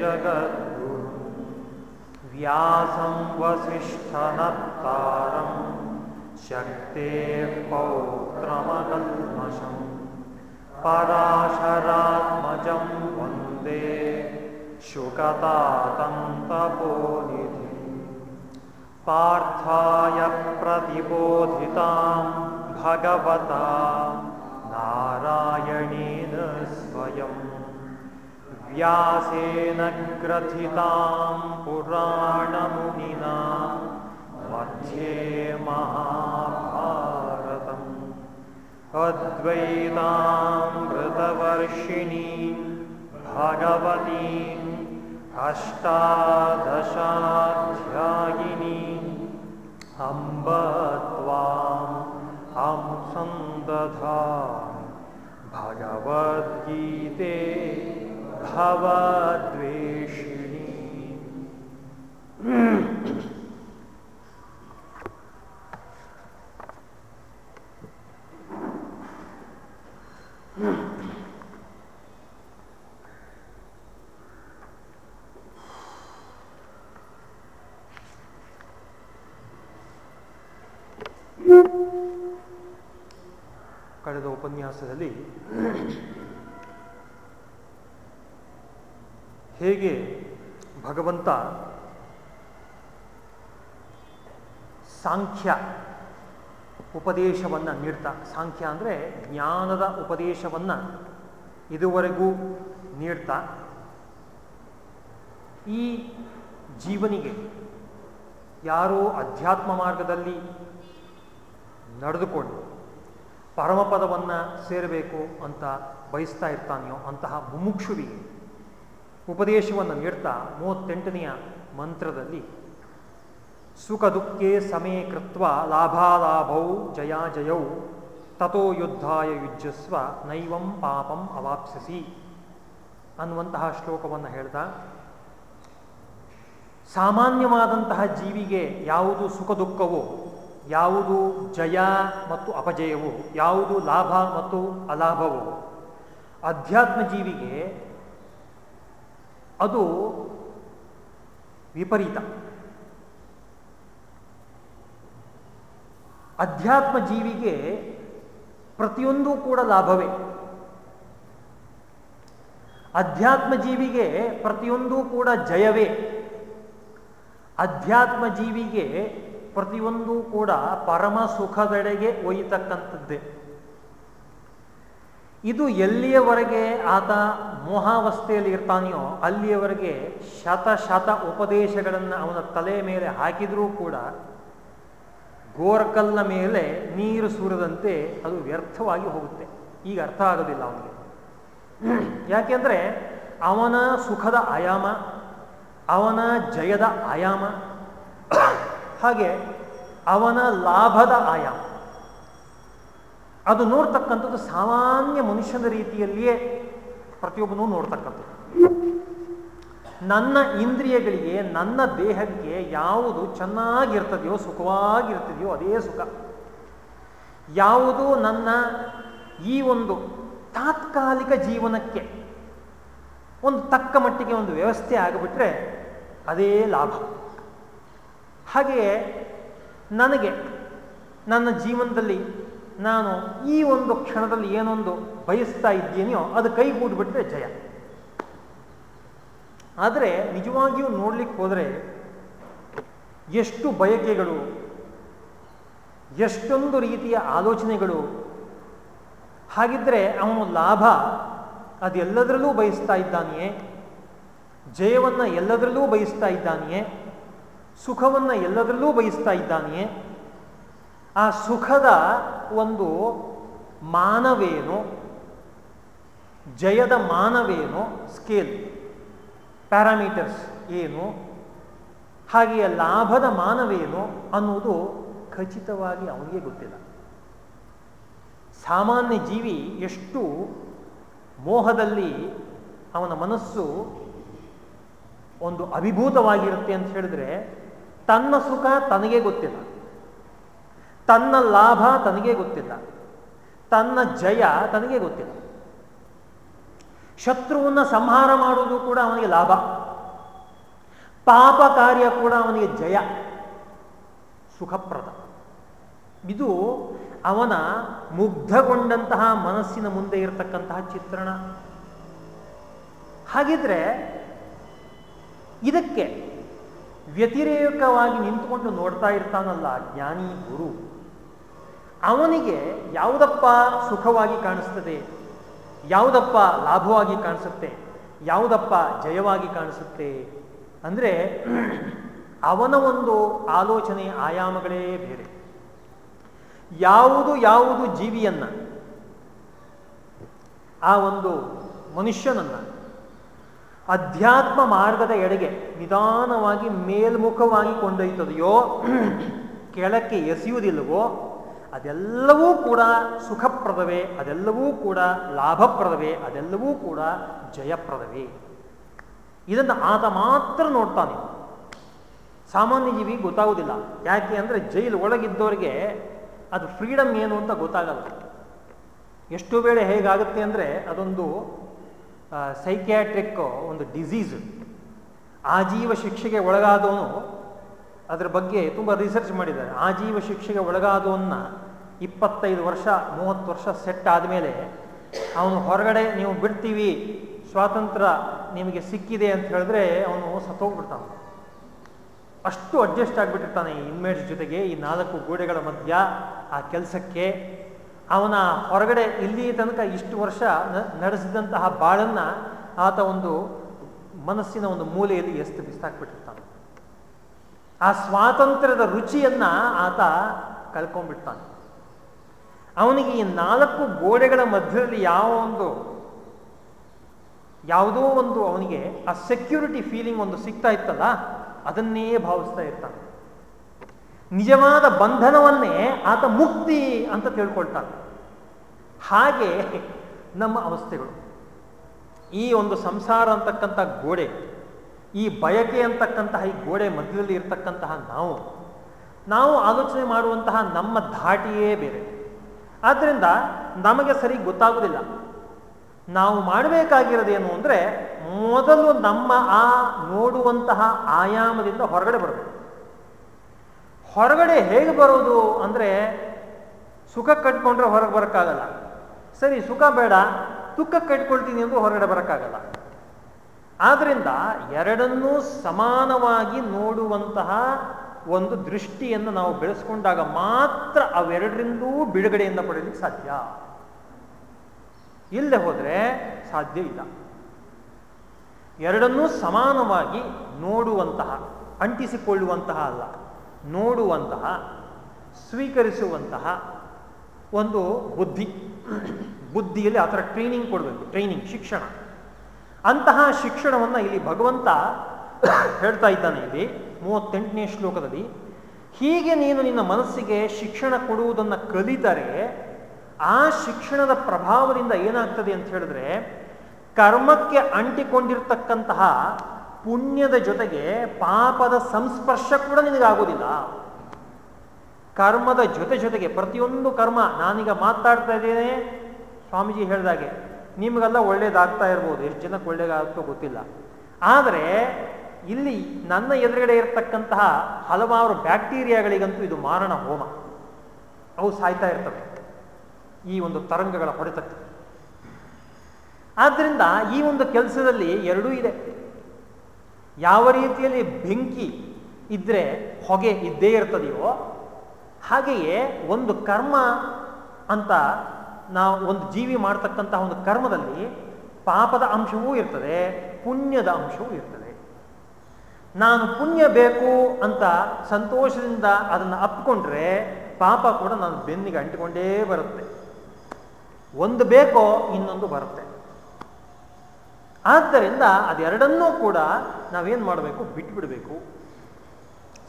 जगद्गुरुं। व्यासं वसिष्ठनत्तारं शक्तेः पौत्रमकल्मषम् पराशरात्मजं वंदे शुकतातन्तपोनिधिं पार्थाय प्रतिबोधितां भगवता नारायणेन स्वयं व्यासेन ग्रथितां पुराणमुनिना मध्ये महाभारतम्। अद्वैतामृतवर्षिणी भगवतीम् अष्टादशाध्यायिनी। अम्ब त्वाम् अं सन्दधा भगवद्गीते भवद्वेषिणी ಕಳೆದ ಉಪನ್ಯಾಸದಲ್ಲಿ ಹೇಗೆ ಭಗವಂತ ಸಾಂಖ್ಯ ಉಪದೇಶವನ್ನು ನೀಡ್ತಾ, ಸಾಂಖ್ಯ ಅಂದರೆ ಜ್ಞಾನದ ಉಪದೇಶವನ್ನು ಇದುವರೆಗೂ ನೀಡ್ತಾ, ಈ ಜೀವನಿಗೆ ಯಾರೋ ಅಧ್ಯಾತ್ಮ ಮಾರ್ಗದಲ್ಲಿ ನಡೆದುಕೊಂಡು ಪರಮಪದವನ್ನು ಸೇರಬೇಕು ಅಂತ ಬಯಸ್ತಾ ಇರ್ತಾನೆಯೋ ಅಂತಹ ಮುಮುಕ್ಷುವಿಗೆ ಉಪದೇಶವನ್ನು ನೀಡ್ತಾ ಮೂವತ್ತೆಂಟನೆಯ ಮಂತ್ರದಲ್ಲಿ, ಸುಖ ದುಃಖೇ ಸಮೇ ಕೃತ್ವ ಲಾಭಾಲಾಭೌ ಜಯಾಜಯೌ ತಥೋ ಯುದ್ಧಾಯ ಯುಜ್ಯಸ್ವ ನೈವಂ ಪಾಪಂ ಅವಾಪ್ಸಿಸಿ ಅನ್ನುವಂತಹ ಶ್ಲೋಕವನ್ನು ಹೇಳ್ತಾ, ಸಾಮಾನ್ಯವಾದಂತಹ ಜೀವಿಗೆ ಯಾವುದು ಸುಖ ದುಃಖವೋ, ಯಾವುದು ಜಯ ಮತ್ತು ಅಪಜಯವೋ, ಯಾವುದು ಲಾಭ ಮತ್ತು ಅಲಾಭವೋ, ಅಧ್ಯಾತ್ಮ ಜೀವಿಗೆ ಅದು ವಿಪರೀತ. ಅಧ್ಯಾತ್ಮ ಜೀವಿಗೆ ಪ್ರತಿಯೊಂದೂ ಕೂಡ ಲಾಭವೇ. ಅಧ್ಯಾತ್ಮ ಜೀವಿಗೆ ಪ್ರತಿಯೊಂದೂ ಕೂಡ ಜಯವೇ. ಅಧ್ಯಾತ್ಮ ಜೀವಿಗೆ ಪ್ರತಿಯೊಂದೂ ಕೂಡ ಪರಮ ಸುಖದೆಡೆಗೆ ಒಯ್ಯತಕ್ಕಂಥದ್ದೇ. ಇದು ಎಲ್ಲಿಯವರೆಗೆ ಆತ ಮೋಹಾವಸ್ಥೆಯಲ್ಲಿ ಇರ್ತಾನೆಯೋ ಅಲ್ಲಿಯವರೆಗೆ ಶತ ಶತ ಉಪದೇಶಗಳನ್ನು ಅವನ ತಲೆ ಮೇಲೆ ಹಾಕಿದರೂ ಕೂಡ ಗೋರಕಲ್ಲ ಮೇಲೆ ನೀರು ಸುರಿದಂತೆ ಅದು ವ್ಯರ್ಥವಾಗಿ ಹೋಗುತ್ತೆ. ಈಗ ಅರ್ಥ ಆಗೋದಿಲ್ಲ ಅವನಿಗೆ. ಯಾಕೆಂದರೆ ಅವನ ಸುಖದ ಆಯಾಮ, ಅವನ ಜಯದ ಆಯಾಮ, ಹಾಗೆ ಅವನ ಲಾಭದ ಆಯಾಮ. ಅದು ನೋಡ್ತಕ್ಕಂಥದ್ದು ಸಾಮಾನ್ಯ ಮನುಷ್ಯನ ರೀತಿಯಲ್ಲಿಯೇ ಪ್ರತಿಯೊಬ್ಬನೂ ನೋಡ್ತಕ್ಕಂಥದ್ದು. ನನ್ನ ಇಂದ್ರಿಯಗಳಿಗೆ, ನನ್ನ ದೇಹಕ್ಕೆ ಯಾವುದು ಚೆನ್ನಾಗಿರ್ತದೆಯೋ, ಸುಖವಾಗಿರ್ತದೆಯೋ ಅದೇ ಸುಖ. ಯಾವುದು ನನ್ನ ಈ ಒಂದು ತಾತ್ಕಾಲಿಕ ಜೀವನಕ್ಕೆ ಒಂದು ತಕ್ಕ ಮಟ್ಟಿಗೆ ಒಂದು ವ್ಯವಸ್ಥೆ ಆಗಿಬಿಟ್ರೆ ಅದೇ ಲಾಭ. ಹಾಗೆಯೇ ನನಗೆ ನನ್ನ ಜೀವನದಲ್ಲಿ ನಾನು ಈ ಒಂದು ಕ್ಷಣದಲ್ಲಿ ಏನೊಂದು ಬಯಸ್ತಾ ಇದ್ದೇನೆಯೋ ಅದು ಕೈಗೂಡ್ಬಿಟ್ರೆ ಜಯ. ಆದರೆ ನಿಜವಾಗಿಯೂ ನೋಡ್ಲಿಕ್ಕೆ ಹೋದರೆ ಎಷ್ಟು ಬಯಕೆಗಳು, ಎಷ್ಟೊಂದು ರೀತಿಯ ಆಲೋಚನೆಗಳು, ಹಾಗಿದ್ರೆ ಅವನು ಲಾಭ, ಅದೆಲ್ಲದರಲ್ಲೂ ಬಯಸ್ತಾ ಇದ್ದಾನೆಯೇ? ಜಯವನ್ನು ಎಲ್ಲದರಲ್ಲೂ ಬಯಸ್ತಾ ಇದ್ದಾನೆಯೇ? ಸುಖವನ್ನು ಎಲ್ಲದರಲ್ಲೂ ಬಯಸ್ತಾ ಇದ್ದಾನೆಯೇ? ಆ ಸುಖದ ಒಂದು ಮಾನವೇನು? ಜಯದ ಮಾನವೇನು? ಸ್ಕೇಲ್. ಪ್ಯಾರಾಮೀಟರ್ಸ್ ಏನು? ಹಾಗೆಯೇ ಲಾಭದ ಮಾನವೇನು? ಅನ್ನುವುದು ಖಚಿತವಾಗಿ ಅವನಿಗೆ ಗೊತ್ತಿಲ್ಲ. ಸಾಮಾನ್ಯ ಜೀವಿ ಎಷ್ಟು ಮೋಹದಲ್ಲಿ ಅವನ ಮನಸ್ಸು ಒಂದು ಅಭಿಭೂತವಾಗಿರುತ್ತೆ ಅಂತ ಹೇಳಿದ್ರೆ ತನ್ನ ಸುಖ ತನಗೆ ಗೊತ್ತಿಲ್ಲ. ತನ್ನ ಲಾಭ ತನಗೇ ಗೊತ್ತಿಲ್ಲ. ತನ್ನ ಜಯ ತನಗೆ ಗೊತ್ತಿಲ್ಲ. ಶತ್ರುವನ್ನ ಸಂಹಾರ ಮಾಡುವುದು ಕೂಡ ಅವನಿಗೆ ಲಾಭ. ಪಾಪ ಕಾರ್ಯ ಕೂಡ ಅವನಿಗೆ ಜಯ. ಸುಖಪ್ರದ. ಇದು ಅವನ ಮುಗ್ಧಗೊಂಡಂತಹ ಮನಸ್ಸಿನ ಮುಂದೆ ಇರತಕ್ಕಂತಹ ಚಿತ್ರಣ. ಹಾಗಿದ್ರೆ ಇದಕ್ಕೆ ವ್ಯತಿರೇಕವಾಗಿ ನಿಂತುಕೊಂಡು ನೋಡ್ತಾ ಇರ್ತಾನಲ್ಲ ಜ್ಞಾನಿ ಗುರು. ಅವನಿಗೆ ಯಾವುದಪ್ಪ ಸುಖವಾಗಿ ಕಾಣಿಸ್ತದೆ? ಯಾವುದಪ್ಪ ಲಾಭವಾಗಿ ಕಾಣಿಸುತ್ತೆ? ಯಾವುದಪ್ಪ ಜಯವಾಗಿ ಕಾಣಿಸುತ್ತೆ? ಅಂದರೆ ಅವನ ಒಂದು ಆಲೋಚನೆ, ಆಯಾಮಗಳೇ ಬೇರೆ. ಯಾವುದು ಯಾವುದು ಜೀವಿಯನ್ನ, ಆ ಒಂದು ಮನುಷ್ಯನನ್ನ ಅಧ್ಯಾತ್ಮ ಮಾರ್ಗದ ಎಡೆಗೆ ನಿಧಾನವಾಗಿ ಮೇಲ್ಮುಖವಾಗಿ ಕೊಂಡೊಯ್ತದೆಯೋ, ಕೆಳಕ್ಕೆ ಎಸೆಯುವುದಿಲ್ಲವೋ ಅದೆಲ್ಲವೂ ಕೂಡ ಸುಖಪ್ರದವೇ, ಅದೆಲ್ಲವೂ ಕೂಡ ಲಾಭಪ್ರದವೇ, ಅದೆಲ್ಲವೂ ಕೂಡ ಜಯಪ್ರದವೇ. ಇದನ್ನು ಆತ ಮಾತ್ರ ನೋಡ್ತಾನೆ. ಸಾಮಾನ್ಯ ಜೀವಿ ಗೊತ್ತಾಗೋದಿಲ್ಲ. ಯಾಕೆ ಅಂದರೆ ಜೈಲು ಒಳಗಿದ್ದವರಿಗೆ ಅದು ಫ್ರೀಡಮ್ ಏನು ಅಂತ ಗೊತ್ತಾಗಲ್ಲ. ಎಷ್ಟು ವೇಳೆ ಹೇಗಾಗುತ್ತೆ ಅಂದರೆ ಅದೊಂದು ಸೈಕ್ಯಾಟ್ರಿಕ್ ಒಂದು ಡಿಸೀಸ್ ಆಜೀವ ಶಿಕ್ಷೆಗೆ ಒಳಗಾದವನು ಅದರ ಬಗ್ಗೆ ತುಂಬ ರಿಸರ್ಚ್ ಮಾಡಿದ್ದಾರೆ. ಆಜೀವ ಶಿಕ್ಷೆಗೆ ಒಳಗಾದವನ್ನ ಇಪ್ಪತ್ತೈದು ವರ್ಷ, ಮೂವತ್ತು ವರ್ಷ ಸೆಟ್ ಆದಮೇಲೆ ಅವನು ಹೊರಗಡೆ ನೀವು ಬಿಡ್ತೀವಿ, ಸ್ವಾತಂತ್ರ್ಯ ನಿಮಗೆ ಸಿಕ್ಕಿದೆ ಅಂತ ಹೇಳಿದ್ರೆ ಅವನು ಸತ್ತೋಗ್ಬಿಡ್ತಾನೆ ಅಷ್ಟು ಅಡ್ಜಸ್ಟ್ ಆಗಿಬಿಟ್ಟಿರ್ತಾನೆ ಈ ಇನ್ಮೇಟ್ಸ್ ಜೊತೆಗೆ ಈ ನಾಲ್ಕು ಗೋಡೆಗಳ ಮಧ್ಯ ಆ ಕೆಲಸಕ್ಕೆ. ಅವನ ಹೊರಗಡೆ ಇಲ್ಲಿ ತನಕ ಇಷ್ಟು ವರ್ಷ ನಡೆಸಿದಂತಹ ಬಾಳನ್ನು ಆತ ಒಂದು ಮನಸ್ಸಿನ ಒಂದು ಮೂಲೆಯಲ್ಲಿ ಎಷ್ಟು ಬಿಸಾಕ್ಬಿಟ್ಟಿರ್ತಾನೆ. ಆ ಸ್ವಾತಂತ್ರ್ಯದ ರುಚಿಯನ್ನ ಆತ ಕಳ್ಕೊಂಡ್ಬಿಡ್ತಾನೆ ಅವನಿಗೆ ಈ ನಾಲ್ಕು ಗೋಡೆಗಳ ಮಧ್ಯದಲ್ಲಿ ಯಾವ ಒಂದು, ಯಾವುದೋ ಒಂದು ಅವನಿಗೆ ಆ ಸೆಕ್ಯೂರಿಟಿ ಫೀಲಿಂಗ್ ಒಂದು ಸಿಗ್ತಾ ಇತ್ತಲ್ಲ, ಅದನ್ನೇ ಭಾವಿಸ್ತಾ ಇರ್ತಾನೆ. ನಿಜವಾದ ಬಂಧನವನ್ನೇ ಆತ ಮುಕ್ತಿ ಅಂತ ತಿಳ್ಕೊಳ್ತಾನೆ. ಹಾಗೆ ನಮ್ಮ ಅವಸ್ಥೆಗಳು. ಈ ಒಂದು ಸಂಸಾರ ಅಂತಕ್ಕಂಥ ಗೋಡೆ ಈ ಬಯಕೆ ಅಂತಕ್ಕಂತಹ, ಈ ಗೋಡೆ ಮಧ್ಯದಲ್ಲಿ ಇರತಕ್ಕಂತಹ ನಾವು ನಾವು ಆಲೋಚನೆ ಮಾಡುವಂತಹ ನಮ್ಮ ಧಾಟಿಯೇ ಬೇರೆ. ಆದ್ದರಿಂದ ನಮಗೆ ಸರಿ ಗೊತ್ತಾಗುವುದಿಲ್ಲ. ನಾವು ಮಾಡಬೇಕಾಗಿರೋದೇನು ಅಂದರೆ, ಮೊದಲು ನಮ್ಮ ಆ ನೋಡುವಂತಹ ಆಯಾಮದಿಂದ ಹೊರಗಡೆ ಬರಬೇಕು. ಹೊರಗಡೆ ಹೇಗೆ ಬರೋದು ಅಂದರೆ, ಸುಖ ಕಟ್ಕೊಂಡ್ರೆ ಹೊರಗೆ ಬರೋಕ್ಕಾಗಲ್ಲ. ಸರಿ, ಸುಖ ಬೇಡ, ದುಃಖ ಕಟ್ಕೊಳ್ತೀನಿ ಎಂದು ಹೊರಗಡೆ ಬರೋಕ್ಕಾಗಲ್ಲ. ಆದ್ರಿಂದ ಎರಡನ್ನೂ ಸಮಾನವಾಗಿ ನೋಡುವಂತಹ ಒಂದು ದೃಷ್ಟಿಯನ್ನು ನಾವು ಬೆಳೆಸ್ಕೊಂಡಾಗ ಮಾತ್ರ ಅವೆರಡರಿಂದೂ ಬಿಡುಗಡೆಯಿಂದ ಪಡೆಯಲಿಕ್ಕೆ ಸಾಧ್ಯ. ಇಲ್ಲದೆ ಹೋದರೆ ಸಾಧ್ಯ ಇಲ್ಲ. ಎರಡನ್ನೂ ಸಮಾನವಾಗಿ ನೋಡುವಂತಹ, ಅಂಟಿಸಿಕೊಳ್ಳುವಂತಹ ಅಲ್ಲ, ನೋಡುವಂತಹ, ಸ್ವೀಕರಿಸುವಂತಹ ಒಂದು ಬುದ್ಧಿ. ಬುದ್ಧಿಯಲ್ಲಿ ಆ ಥರ ಟ್ರೈನಿಂಗ್ ಕೊಡಬೇಕು ಟ್ರೈನಿಂಗ್ ಶಿಕ್ಷಣ. ಅಂತಹ ಶಿಕ್ಷಣವನ್ನು ಇಲ್ಲಿ ಭಗವಂತ ಹೇಳ್ತಾ ಇದ್ದಾನೆ ಇಲ್ಲಿ, ಮೂವತ್ತೆಂಟನೇ ಶ್ಲೋಕದಲ್ಲಿ. ಹೀಗೆ ನೀನು ನಿನ್ನ ಮನಸ್ಸಿಗೆ ಶಿಕ್ಷಣ ಕೊಡುವುದನ್ನು ಕಲಿತರೆ, ಆ ಶಿಕ್ಷಣದ ಪ್ರಭಾವದಿಂದ ಏನಾಗ್ತದೆ ಅಂತ ಹೇಳಿದ್ರೆ, ಕರ್ಮಕ್ಕೆ ಅಂಟಿಕೊಂಡಿರ್ತಕ್ಕಂತಹ ಪುಣ್ಯದ ಜೊತೆಗೆ ಪಾಪದ ಸಂಸ್ಪರ್ಶ ಕೂಡ ನಿನಗಾಗೋದಿಲ್ಲ ಕರ್ಮದ ಜೊತೆ ಜೊತೆಗೆ ಪ್ರತಿಯೊಂದು ಕರ್ಮ ನಾನೀಗ ಮಾತಾಡ್ತಾ ಇದ್ದೇನೆ. ಸ್ವಾಮೀಜಿ ಹೇಳಿದಾಗೆ ನಿಮಗೆಲ್ಲ ಒಳ್ಳೇದಾಗ್ತಾ ಇರ್ಬೋದು. ಎಷ್ಟು ಜನಕ್ಕೆ ಒಳ್ಳೇದಾಗ್ತೋ ಗೊತ್ತಿಲ್ಲ. ಆದರೆ ಇಲ್ಲಿ ನನ್ನ ಎದುರುಗಡೆ ಇರತಕ್ಕಂತಹ ಹಲವಾರು ಬ್ಯಾಕ್ಟೀರಿಯಾಗಳಿಗಂತೂ ಇದು ಮಾರಣ ಹೋಮ. ಅವು ಸಾಯ್ತಾ ಇರ್ತವೆ. ಈ ಒಂದು ತರಂಗಗಳ ಹೊಡೆತಕ್ಕೆ ಆದ್ದರಿಂದ ಈ ಒಂದು ಕೆಲಸದಲ್ಲಿ ಎರಡೂ ಇದೆ. ಯಾವ ರೀತಿಯಲ್ಲಿ ಬೆಂಕಿ ಇದ್ರೆ ಹೊಗೆ ಇದ್ದೇ ಇರ್ತದೆಯೋ ಹಾಗೆಯೇ ಒಂದು ಕರ್ಮ ಅಂತ ನಾವು ಒಂದು ಜೀವಿ ಮಾಡ್ತಕ್ಕಂತಹ ಒಂದು ಕರ್ಮದಲ್ಲಿ ಪಾಪದ ಅಂಶವೂ ಇರ್ತದೆ, ಪುಣ್ಯದ ಅಂಶವೂ ಇರ್ತದೆ. ನಾನು ಪುಣ್ಯ ಬೇಕು ಅಂತ ಸಂತೋಷದಿಂದ ಅದನ್ನು ಅಪ್ಕೊಂಡ್ರೆ ಪಾಪ ಕೂಡ ನಾನು ಬೆನ್ನಿಗೆ ಅಂಟಿಕೊಂಡೇ ಬರುತ್ತೆ. ಒಂದು ಬೇಕೋ ಇನ್ನೊಂದು ಬರುತ್ತೆ. ಆದ್ದರಿಂದ ಅದೆರಡನ್ನೂ ಕೂಡ ನಾವೇನು ಮಾಡಬೇಕು? ಬಿಟ್ಬಿಡಬೇಕು.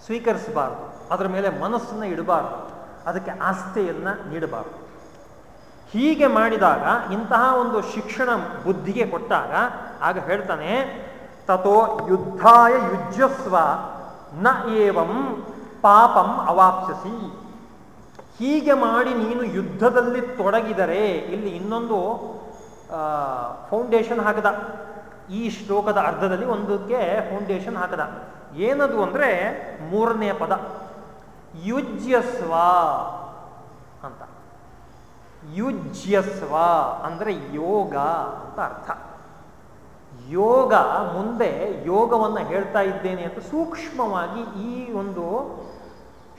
ಸ್ವೀಕರಿಸಬಾರ್ದು. ಅದರ ಮೇಲೆ ಮನಸ್ಸನ್ನು ಇಡಬಾರ್ದು. ಅದಕ್ಕೆ ಆಸ್ಥೆಯನ್ನು ನೀಡಬಾರ್ದು. ಹೀಗೆ ಮಾಡಿದಾಗ ಇಂತಹ ಒಂದು ಶಿಕ್ಷಣ ಬುದ್ಧಿಗೆ ಕೊಟ್ಟಾಗ ಆಗ ಹೇಳ್ತಾನೆ ತಥೋ ಯುದ್ಧಾಯ ಯುಜ್ಯಸ್ವ, ನ ಏವಂ ಪಾಪಂ ಅವಾಪ್ಸಿಸಿ ಹೀಗೆ ಮಾಡಿ ನೀನು ಯುದ್ಧದಲ್ಲಿ ತೊಡಗಿದರೆ, ಇಲ್ಲಿ ಇನ್ನೊಂದು ಫೌಂಡೇಶನ್ ಹಾಕದ. ಈ ಶ್ಲೋಕದ ಅರ್ಧದಲ್ಲಿ ಒಂದಕ್ಕೆ ಫೌಂಡೇಶನ್ ಹಾಕದ. ಏನದು ಅಂದರೆ ಮೂರನೇ ಪದ. ಯುಜ್ಯಸ್ವ ಅಂತ. ಯುಜ್ಯಸ್ವ ಅಂದರೆ ಯೋಗ ಅಂತ ಅರ್ಥ. ಯೋಗ ಮುಂದೆ ಯೋಗವನ್ನು ಹೇಳ್ತಾ ಇದ್ದೇನೆ ಅಂತ ಸೂಕ್ಷ್ಮವಾಗಿ ಈ ಒಂದು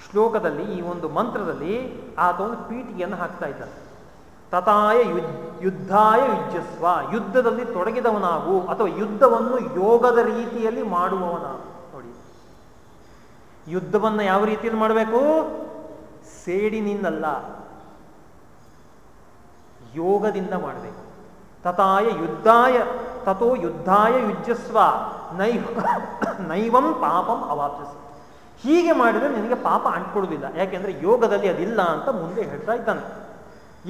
ಶ್ಲೋಕದಲ್ಲಿ, ಈ ಒಂದು ಮಂತ್ರದಲ್ಲಿ ಆತ ಒಂದು ಪೀಠಿಗೆಯನ್ನು ಹಾಕ್ತಾ ಇದ್ದಾನೆ ತಥಾಯ ಯುದ್ಧಾಯ ಯುಜ್ಯಸ್ವ, ಯುದ್ಧದಲ್ಲಿ ತೊಡಗಿದವನಾಗು ಅಥವಾ ಯುದ್ಧವನ್ನು ಯೋಗದ ರೀತಿಯಲ್ಲಿ ಮಾಡುವವನಾಗು ನೋಡಿ. ಯುದ್ಧವನ್ನು ಯಾವ ರೀತಿಯಲ್ಲಿ ಮಾಡಬೇಕು? ಸೇಡಿನಿಂದಲ್ಲ ಯೋಗದಿಂದ ಮಾಡಬೇಕು ತತಾಯ ಯುದ್ಧಾಯ, ತಥೋ ಯುದ್ಧಾಯ ಯುಜಸ್ವ ನೈವ, ನೈವಂ ಪಾಪಂ ಅವಾಪ್ಸಿಸಿ ಹೀಗೆ ಮಾಡಿದರೆ ನಿನಗೆ ಪಾಪ ಅಂಟ್ಕೊಡುವುದಿಲ್ಲ ಯಾಕೆಂದ್ರೆ ಯೋಗದಲ್ಲಿ ಅದಿಲ್ಲ ಅಂತ ಮುಂದೆ ಹೇಳ್ತಾ ಇದ್ದಾನೆ.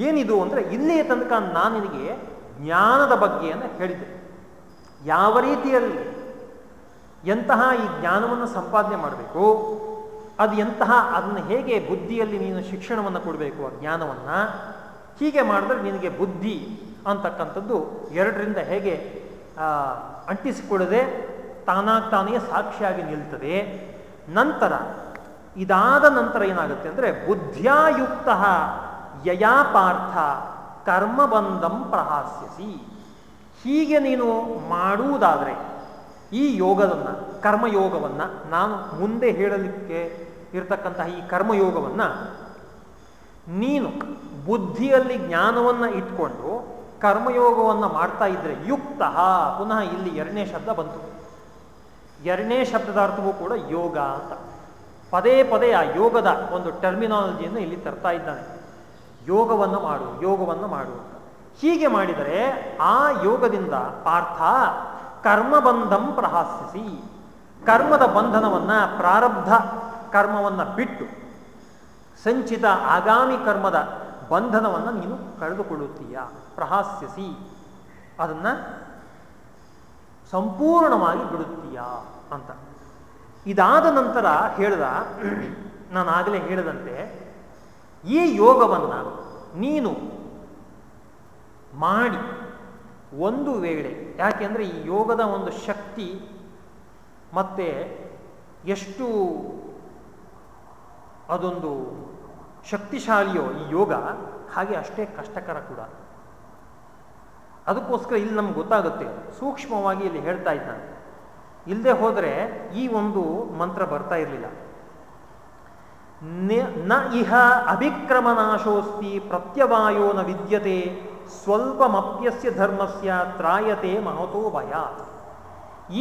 ಏನಿದು ಅಂದರೆ ಇಲ್ಲಿಯ ತನಕ ನಾನು ನಿನಗೆ ಜ್ಞಾನದ ಬಗ್ಗೆಯನ್ನು ಹೇಳಿದೆ. ಯಾವ ರೀತಿಯಲ್ಲಿ ಎಂತಹ ಈ ಜ್ಞಾನವನ್ನು ಸಂಪಾದನೆ ಮಾಡಬೇಕು, ಅದು ಎಂತಹ ಅದನ್ನು ಹೇಗೆ ಬುದ್ಧಿಯಲ್ಲಿ ನೀನು ಶಿಕ್ಷಣವನ್ನು ಕೊಡಬೇಕು ಆ ಜ್ಞಾನವನ್ನು ಹೀಗೆ ಮಾಡಿದ್ರೆ ನಿನಗೆ ಬುದ್ಧಿ ಅಂತಕ್ಕಂಥದ್ದು ಎರಡರಿಂದ ಹೇಗೆ ಅಂಟಿಸಿಕೊಳ್ಳದೆ ತಾನಾಗ್ ತಾನೇ ಸಾಕ್ಷಿಯಾಗಿ ನಿಲ್ತದೆ. ನಂತರ, ಇದಾದ ನಂತರ ಏನಾಗುತ್ತೆ ಅಂದರೆ, ಬುದ್ಧಿಯಾಯುಕ್ತ ಯಯಾ ಪಾರ್ಥ ಕರ್ಮಬಂಧಂ ಪ್ರಹಾಸ್ಯಸಿ. ಹೀಗೆ ನೀನು ಮಾಡುವುದಾದರೆ, ಈ ಯೋಗವನ್ನು, ಕರ್ಮಯೋಗವನ್ನು, ನಾನು ಮುಂದೆ ಹೇಳಲಿಕ್ಕೆ ಇರತಕ್ಕಂತಹ ಈ ಕರ್ಮಯೋಗವನ್ನು, ನೀನು ಬುದ್ಧಿಯಲ್ಲಿ ಜ್ಞಾನವನ್ನು ಇಟ್ಕೊಂಡು ಕರ್ಮಯೋಗವನ್ನು ಮಾಡ್ತಾ ಇದ್ರೆ ಯುಕ್ತ, ಪುನಃ ಇಲ್ಲಿ ಎರಡನೇ ಶಬ್ದ ಬಂತು. ಎರಡನೇ ಶಬ್ದದ ಅರ್ಥವೂ ಕೂಡ ಯೋಗ ಅಂತ. ಪದೇ ಪದೇ ಆ ಯೋಗದ ಒಂದು ಟರ್ಮಿನಾಲಜಿಯನ್ನು ಇಲ್ಲಿ ತರ್ತಾ ಇದ್ದಾನೆ. ಯೋಗವನ್ನು ಮಾಡು ಯೋಗವನ್ನು ಮಾಡು ಹೀಗೆ ಮಾಡಿದರೆ ಆ ಯೋಗದಿಂದ ಪಾರ್ಥ ಕರ್ಮಬಂಧಂ ಪ್ರಹಾಸಿಸಿ ಕರ್ಮದ ಬಂಧನವನ್ನ ಪ್ರಾರಬ್ಧ ಕರ್ಮವನ್ನು ಬಿಟ್ಟು, ಸಂಚಿತ ಆಗಾಮಿ ಕರ್ಮದ ಬಂಧನವನ್ನು ನೀನು ಕಳೆದುಕೊಳ್ಳುತ್ತೀಯ. ಪ್ರಹಾಸ್ಯಸಿ. ಅದನ್ನು ಸಂಪೂರ್ಣವಾಗಿ ಬಿಡುತ್ತೀಯ ಅಂತ. ಇದಾದ ನಂತರ ಹೇಳಿದ, ನಾನು ಆಗಲೇ ಹೇಳಿದಂತೆ, ಈ ಯೋಗವನ್ನು ನೀನು ಮಾಡಿ ಒಂದು ವೇಳೆ ಯಾಕೆಂದರೆ ಈ ಯೋಗದ ಒಂದು ಶಕ್ತಿ ಮತ್ತೆ ಎಷ್ಟು ಅದೊಂದು ಶಕ್ತಿಶಾಲಿಯೋ ಈ ಯೋಗ ಹಾಗೆ ಅಷ್ಟೇ ಕಷ್ಟಕರ ಕೂಡ. ಅದಕ್ಕೋಸ್ಕರ ಇಲ್ಲಿ ನಮ್ಗೆ ಗೊತ್ತಾಗುತ್ತೆ, ಸೂಕ್ಷ್ಮವಾಗಿ ಇಲ್ಲಿ ಹೇಳ್ತಾ ಇದ್ದಾನೆ. ಇಲ್ಲದೆ ಹೋದರೆ ಈ ಒಂದು ಮಂತ್ರ ಬರ್ತಾ ಇರಲಿಲ್ಲ. ನ ಇಹ ಅಭಿಕ್ರಮನಾಶೋಸ್ತಿ ಪ್ರತ್ಯವಾಯೋ ನ ವಿದ್ಯತೆ, ಸ್ವಲ್ಪಮಪ್ಯಸ್ಯ ಧರ್ಮಸ್ಯ ತ್ರಾಯತೆ ಮಹತೋ ಭಯ.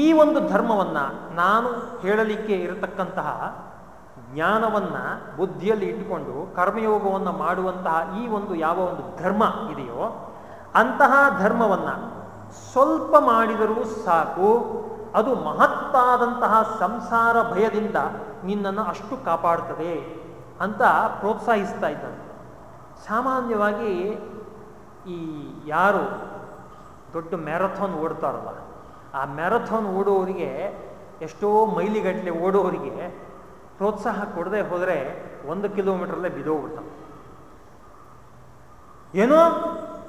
ಈ ಒಂದು ಧರ್ಮವನ್ನ ನಾನು ಹೇಳಲಿಕ್ಕೆ ಇರತಕ್ಕಂತಹ ಜ್ಞಾನವನ್ನ ಬುದ್ಧಿಯಲ್ಲಿ ಇಟ್ಟುಕೊಂಡು ಕರ್ಮಯೋಗವನ್ನು ಮಾಡುವಂತಹ ಈ ಒಂದು ಯಾವ ಒಂದು ಧರ್ಮ ಇದೆಯೋ ಅಂತಹ ಧರ್ಮವನ್ನ ಸ್ವಲ್ಪ ಮಾಡಿದರೂ ಸಾಕು. ಅದು ಮಹತ್ತಾದಂತಹ ಸಂಸಾರ ಭಯದಿಂದ ನಿನ್ನನ್ನು ಅಷ್ಟು ಕಾಪಾಡ್ತದೆ ಅಂತ ಪ್ರೋತ್ಸಾಹಿಸ್ತಾ ಇದ್ದಾನೆ. ಸಾಮಾನ್ಯವಾಗಿ ಈ ಯಾರು ದೊಡ್ಡ ಮ್ಯಾರಥಾನ್ ಓಡ್ತಾರಲ್ಲ, ಆ ಮ್ಯಾರಥಾನ್ ಓಡೋರಿಗೆ ಎಷ್ಟೋ ಮೈಲಿಗಟ್ಟಲೆ ಓಡುವವರಿಗೆ ಪ್ರೋತ್ಸಾಹ ಕೊಡದೆ ಹೋದರೆ ಒಂದು ಕಿಲೋಮೀಟ್ರಲ್ಲೇ ಬಿದ್ದೋಗ್ಬಿಡ್ತಾನೆ. ಏನೋ